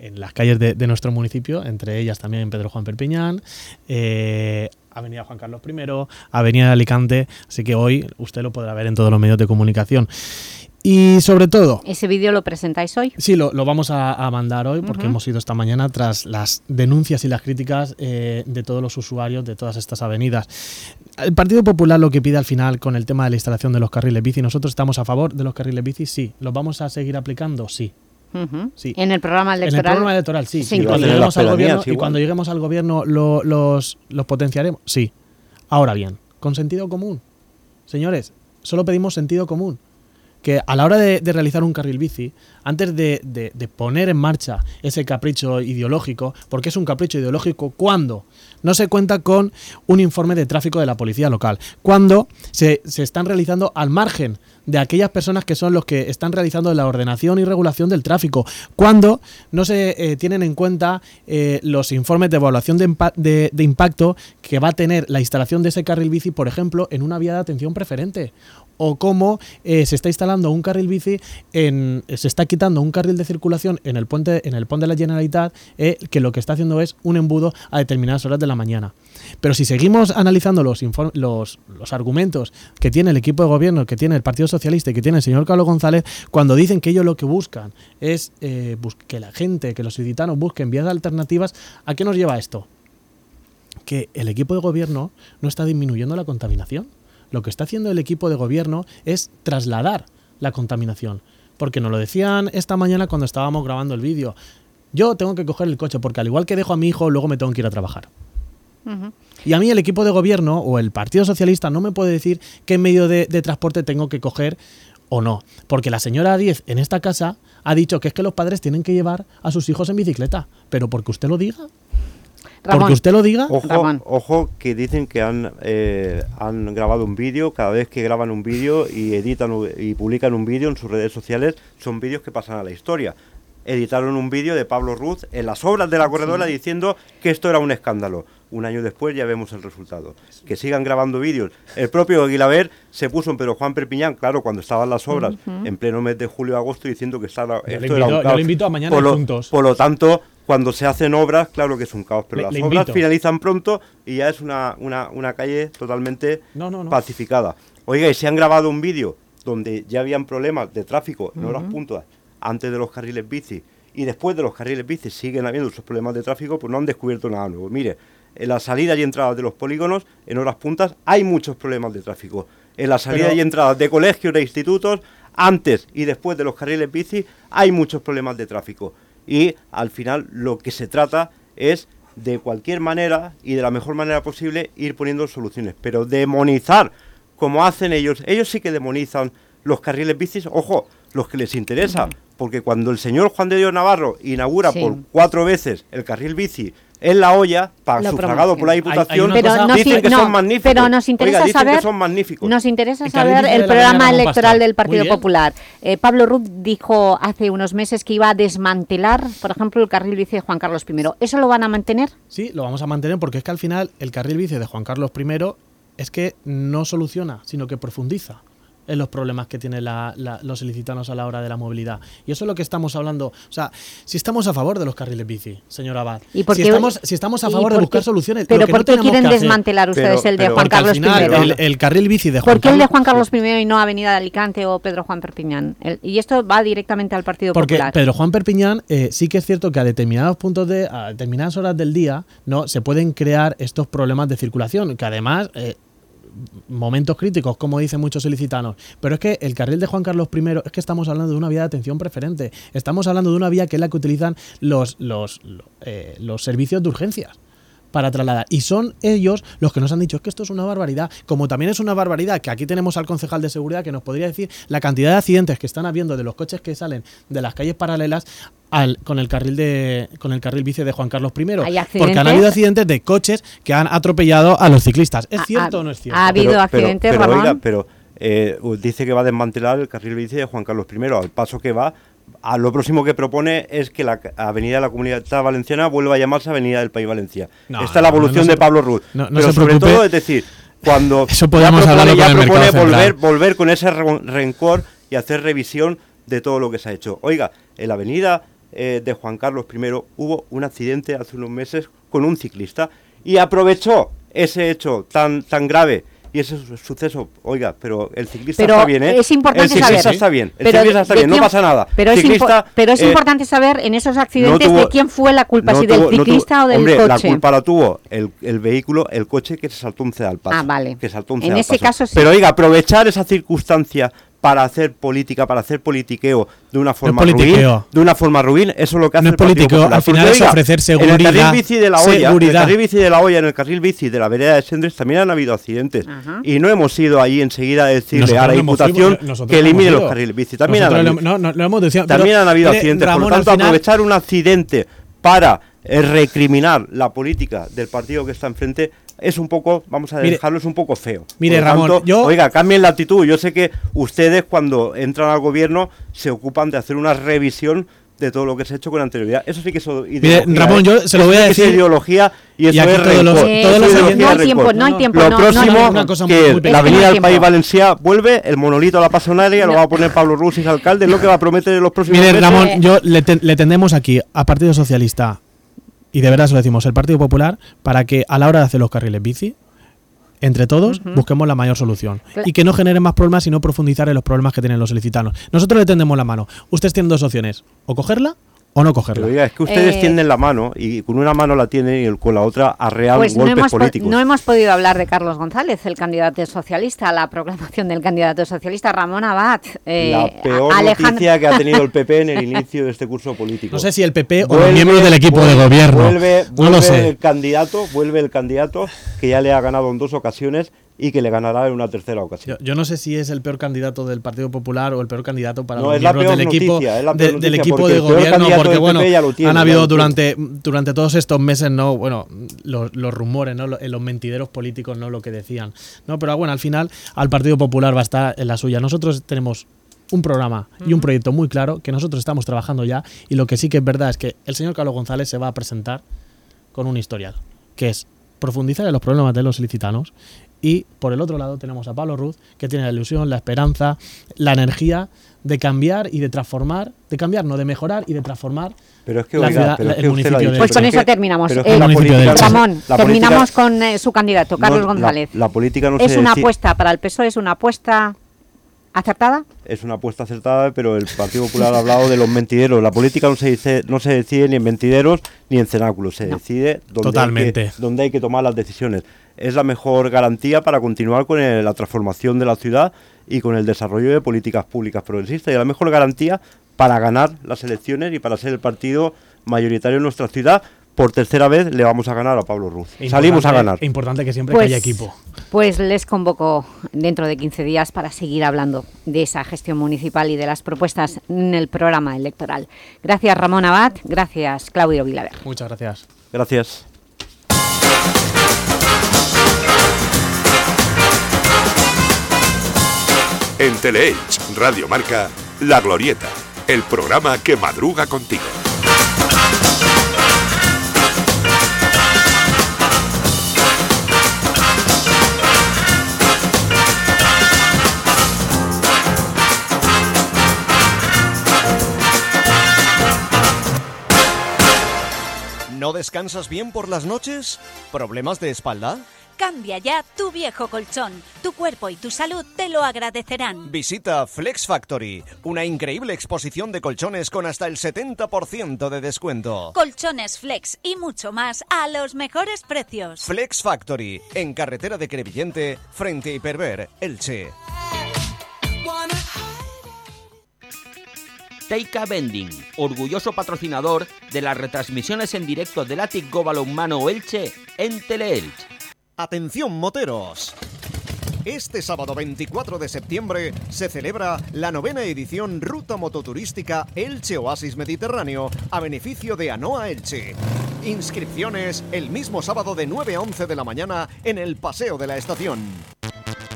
en las calles de, nuestro municipio, entre ellas también Pedro Juan Perpiñán, eh, Avenida Juan Carlos I, Avenida de Alicante, así que hoy usted lo podrá ver en todos los medios de comunicación. Y sobre todo... ¿Ese vídeo lo presentáis hoy? Sí, lo, vamos a, mandar hoy porque hemos ido esta mañana tras las denuncias y las críticas eh, de todos los usuarios de todas estas avenidas. El Partido Popular lo que pide al final con el tema de la instalación de los carriles bici, ¿nosotros estamos a favor de los carriles bici? Sí. ¿Los vamos a seguir aplicando? Sí. En el programa electoral. En el programa electoral, sí. y, cuando lleguemos al gobierno, y cuando lleguemos al gobierno los, los potenciaremos. Sí. Ahora bien, con sentido común. Señores, solo pedimos sentido común que a la hora de, realizar un carril bici, antes de, poner en marcha ese capricho ideológico, porque es un capricho ideológico cuando no se cuenta con un informe de tráfico de la policía local, cuando se, se están realizando al margen de aquellas personas que son los que están realizando la ordenación y regulación del tráfico, cuando no se eh, tienen en cuenta eh, los informes de evaluación de, impacto que va a tener la instalación de ese carril bici, por ejemplo, en una vía de atención preferente, o cómo eh, se está instalando un carril bici, en, se está quitando un carril de circulación en el puente, en el puente de la Generalitat, que lo que está haciendo es un embudo a determinadas horas de la mañana. Pero si seguimos analizando los, los, los argumentos que tiene el equipo de gobierno, que tiene el Partido Socialista y que tiene el señor Carlos González, cuando dicen que ellos lo que buscan es eh, que la gente, que los ciudadanos busquen vías alternativas, ¿a qué nos lleva esto? Que el equipo de gobierno no está disminuyendo la contaminación. Lo que está haciendo el equipo de gobierno es trasladar la contaminación. Porque nos lo decían esta mañana cuando estábamos grabando el vídeo. Yo tengo que coger el coche porque al igual que dejo a mi hijo, luego me tengo que ir a trabajar. Y a mí el equipo de gobierno o el Partido Socialista no me puede decir qué medio de, transporte tengo que coger o no. Porque la señora 10 en esta casa ha dicho que es que los padres tienen que llevar a sus hijos en bicicleta. Pero porque usted lo diga. Porque usted lo diga. Ojo, que dicen que han, eh, han grabado un vídeo. Cada vez que graban un vídeo y editan y publican un vídeo en sus redes sociales, son vídeos que pasan a la historia. editaron un vídeo de Pablo Ruz en las obras de la corredora diciendo que esto era un escándalo. Un año después ya vemos el resultado. Que sigan grabando vídeos. El propio Aguilaver se puso en Pedro Juan Perpiñán, claro, cuando estaban las obras, en pleno mes de julio-agosto, diciendo que estaba, le esto era un invito- yo le invito a mañana por lo, juntos. Por lo tanto, cuando se hacen obras, claro que es un caos, pero Le- las le obras finalizan pronto y ya es una, una, una calle totalmente No, no, no. pacificada. Oiga, y se han grabado un vídeo donde ya habían problemas de tráfico en horas Ujú. puntuales antes de los carriles bici y después de los carriles bici siguen habiendo esos problemas de tráfico, pues no han descubierto nada nuevo. Mire, en las salidas y entradas de los polígonos, en horas puntas, hay muchos problemas de tráfico. En las salidas Pero- y entradas de colegios, de institutos, antes y después de los carriles bici, hay muchos problemas de tráfico. Y al final lo que se trata es de cualquier manera y de la mejor manera posible ir poniendo soluciones. Pero demonizar, como hacen ellos, ellos sí que demonizan los carriles bicis, ojo, los que les interesa, porque cuando el señor Juan de Dios Navarro inaugura Sí. por cuatro veces el carril bici en la olla, pa- Lo sufragado por la. Diputación, Pero nos dicen in- que no, son magníficos. pero nos interesa Oiga, dicen saber- que son magníficos. Nos interesa saber el programa electoral del Partido. Popular. Eh, Pablo Ruz dijo hace unos meses que iba a desmantelar, por ejemplo, el carril bici de Juan Carlos I. ¿Eso lo van a mantener? Sí, lo vamos a mantener porque es que al final el carril bici de Juan Carlos I es que no soluciona, sino que profundiza en los problemas que tienen la- la- los ilicitanos a la hora de la movilidad. Y eso es lo que estamos hablando. O sea, si estamos a favor de los carriles bici, señor Abad, ¿Y por si, qué- estamos, si estamos a favor de buscar qué- soluciones, pero lo que por qué quieren desmantelar ustedes el de Juan al Carlos final I? El, el carril bici de Juan ¿Por qué el de Juan Carlos I y no Avenida de Alicante o Pedro Juan Perpiñán? El- y esto va directamente al Partido Porque Popular. Pedro Juan Perpiñán eh, sí que es cierto que a determinados puntos de, a determinadas horas del día, no, se pueden crear estos problemas de circulación, que además eh, momentos críticos, como dicen muchos ilicitanos. Pero es que el carril de Juan Carlos I es que estamos hablando de una vía de atención preferente. Estamos hablando de una vía que es la que utilizan los, los, lo- eh, los servicios de urgencias para trasladar. Y son ellos los que nos han dicho es que esto es una barbaridad. Como también es una barbaridad que aquí tenemos al concejal de seguridad que nos podría decir la cantidad de accidentes que están habiendo de los coches que salen de las calles paralelas al, con el carril de con el carril bici de Juan Carlos I. ¿Hay Porque han habido accidentes de coches que han atropellado a los ciclistas. ¿Es Ha- cierto ha- o no es cierto? ha habido accidentes, pero, Ramón. oiga, pero eh, dice que va a desmantelar el carril bici de Juan Carlos I. Al paso que va, a lo próximo que propone es que la Avenida de la Comunidad Valenciana vuelva a llamarse Avenida del País Valencia. No, Esta es la evolución no de Pablo Ruz. pero sobre preocupe. todo, es decir, cuando Eso ya podemos propone, ya propone mercado volver, volver con ese re- rencor y hacer revisión de todo lo que se ha hecho. Oiga, en la Avenida eh, de Juan Carlos I hubo un accidente hace unos meses con un ciclista y aprovechó ese hecho tan, tan grave y ese su- suceso, oiga, pero el ciclista Pero está bien, ¿eh? es importante el ciclista saber. está bien, el ciclista está bien, no pasa nada. Pero es, Ciclista, pero es eh, importante saber en esos accidentes tuvo- de quién fue la culpa, no si del tuvo- no tuvo- ciclista o del hombre, la coche. culpa la tuvo el, el vehículo, el coche que se saltó un ceda al paso. Ah, vale. Que saltó un En ese paso. caso sí. Pero oiga, aprovechar esa circunstancia para hacer política, para hacer politiqueo de una forma ruin, politiqueo. de una forma ruin, eso es lo que hace No el es Partido politiqueo, Popular. al final Porque, es ofrecer En el seguridad, carril bici de la olla, en el seguridad. carril bici de la olla, en el carril bici de la vereda de Sendres también han habido accidentes. Y no hemos ido ahí enseguida a decirle Nosotros a la no Diputación nosotros que no elimine los carriles bici. También han habido, lo- no, no, lo hemos dicho, pero, también han habido mire, accidentes. Ramón, Por lo tanto, final- aprovechar un accidente para eh, recriminar la política del partido que está enfrente es un poco, vamos a Mire- dejarlo, es un poco feo. Mire, Por Ramón, tanto, yo- Oiga, cambien la actitud. Yo sé que ustedes cuando entran al gobierno se ocupan de hacer una revisión de todo lo que se ha hecho con anterioridad. Eso sí que es ideología. Ramón, ¿eh? yo se lo voy a es decir- ideología y y eso aquí es todos los- todos No hay tiempo, no hay tiempo, Lo no, próximo. Una cosa que muy la avenida del. País Valencia vuelve, el monolito a la pasonaria lo va a poner Pablo Rusis alcalde, es lo que va a prometer en los próximos Mire, meses. Ramón, yo le, ten- le tendemos aquí a Partido Socialista, y de verdad se lo decimos, el Partido Popular, para que a la hora de hacer los carriles bici, entre todos, busquemos la mayor solución. Y que no generen más problemas, sino profundizar en los problemas que tienen los ilicitanos. Nosotros le tendemos la mano. Ustedes tienen dos opciones, o cogerla o no cogerla. Pero oiga, es que ustedes Eh, tienden la mano y con una mano la tienen y con la otra arrean Pues no golpes hemos, po- políticos. no hemos podido hablar de Carlos González, el candidato socialista, a la proclamación del candidato socialista Ramón Abad. eh, la peor Alejandro- noticia que ha tenido el PP en el inicio de este curso político. No sé si el PP o Vuelve- los miembros del equipo de gobierno. Vuelve, no lo vuelve sé. el candidato, vuelve el candidato que ya le ha ganado en dos ocasiones y que le ganará en una tercera ocasión. Yo, yo no sé si es el peor candidato del Partido Popular o el peor candidato para No, los miembros del equipo, noticia, es la de- del equipo de gobierno, porque bueno, tiene, han habido durante, durante todos estos meses, no, bueno, los, los rumores, ¿no? Los, los mentideros políticos, no lo que decían. No, pero bueno, al final al Partido Popular va a estar en la suya. Nosotros tenemos un programa y un proyecto muy claro que nosotros estamos trabajando ya y lo que sí que es verdad es que el señor Carlos González se va a presentar con un historial, que es profundizar en los problemas de los ilicitanos y por el otro lado tenemos a Pablo Ruz, que tiene la ilusión, la esperanza, la energía de cambiar y de transformar, de cambiar, no de mejorar y de transformar pero es que, la oiga, ciudad- pero es el que usted lo ha municipio de Pues con es eso terminamos. Eh, la política- Ramón, la terminamos política- con eh, su candidato, Carlos no, González. La, política no ¿Es se una apuesta para el PSOE? ¿Es una apuesta acertada? es una apuesta acertada, pero el Partido Popular ha hablado de los mentideros. La política no se dice, no se decide ni en mentideros ni en cenáculos, se decide donde hay, Totalmente. que, donde hay que tomar las decisiones. Es la mejor garantía para continuar con el- la transformación de la ciudad y con el desarrollo de políticas públicas progresistas. Y la mejor garantía para ganar las elecciones y para ser el partido mayoritario en nuestra ciudad. Por tercera vez le vamos a ganar a Pablo Ruz. Salimos a ganar. Importante que siempre Pues- que haya equipo. Pues les convoco dentro de 15 días para seguir hablando de esa gestión municipal y de las propuestas en el programa electoral. Gracias Ramón Abad, gracias Claudio Vilaver. Muchas gracias. Gracias. En Teleelch, Radio Marca, La Glorieta, el programa que madruga contigo. ¿No descansas bien por las noches? ¿Problemas de espalda? Cambia ya tu viejo colchón. Tu cuerpo y tu salud te lo agradecerán. Visita Flex Factory, una increíble exposición de colchones con hasta el 70% de descuento. Colchones flex y mucho más a los mejores precios. Flex Factory, en carretera de Crevillente, frente a Hiperver, Elche. Teika Bending, orgulloso patrocinador de las retransmisiones en directo del Atic Humano Elche en Teleelch. Atención moteros. Este sábado 24 de septiembre se celebra la novena edición Ruta Mototurística Elche Oasis Mediterráneo a beneficio de ANOA Elche. Inscripciones el mismo sábado de 9 a 11 de la mañana en el Paseo de la Estación.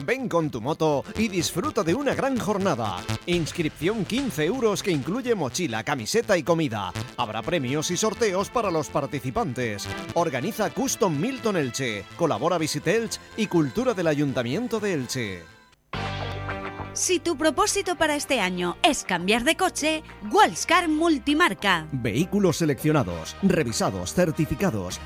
Ven con tu moto y disfruta de una gran jornada. Inscripción 15 euros que incluye mochila, camiseta y comida. Habrá premios y sorteos para los participantes. Organiza Custom Milton Elche. Colabora Visit Elche y Cultura del Ayuntamiento de Elche. Si tu propósito para este año es cambiar de coche, Wallscar Multimarca. Vehículos seleccionados, revisados, certificados.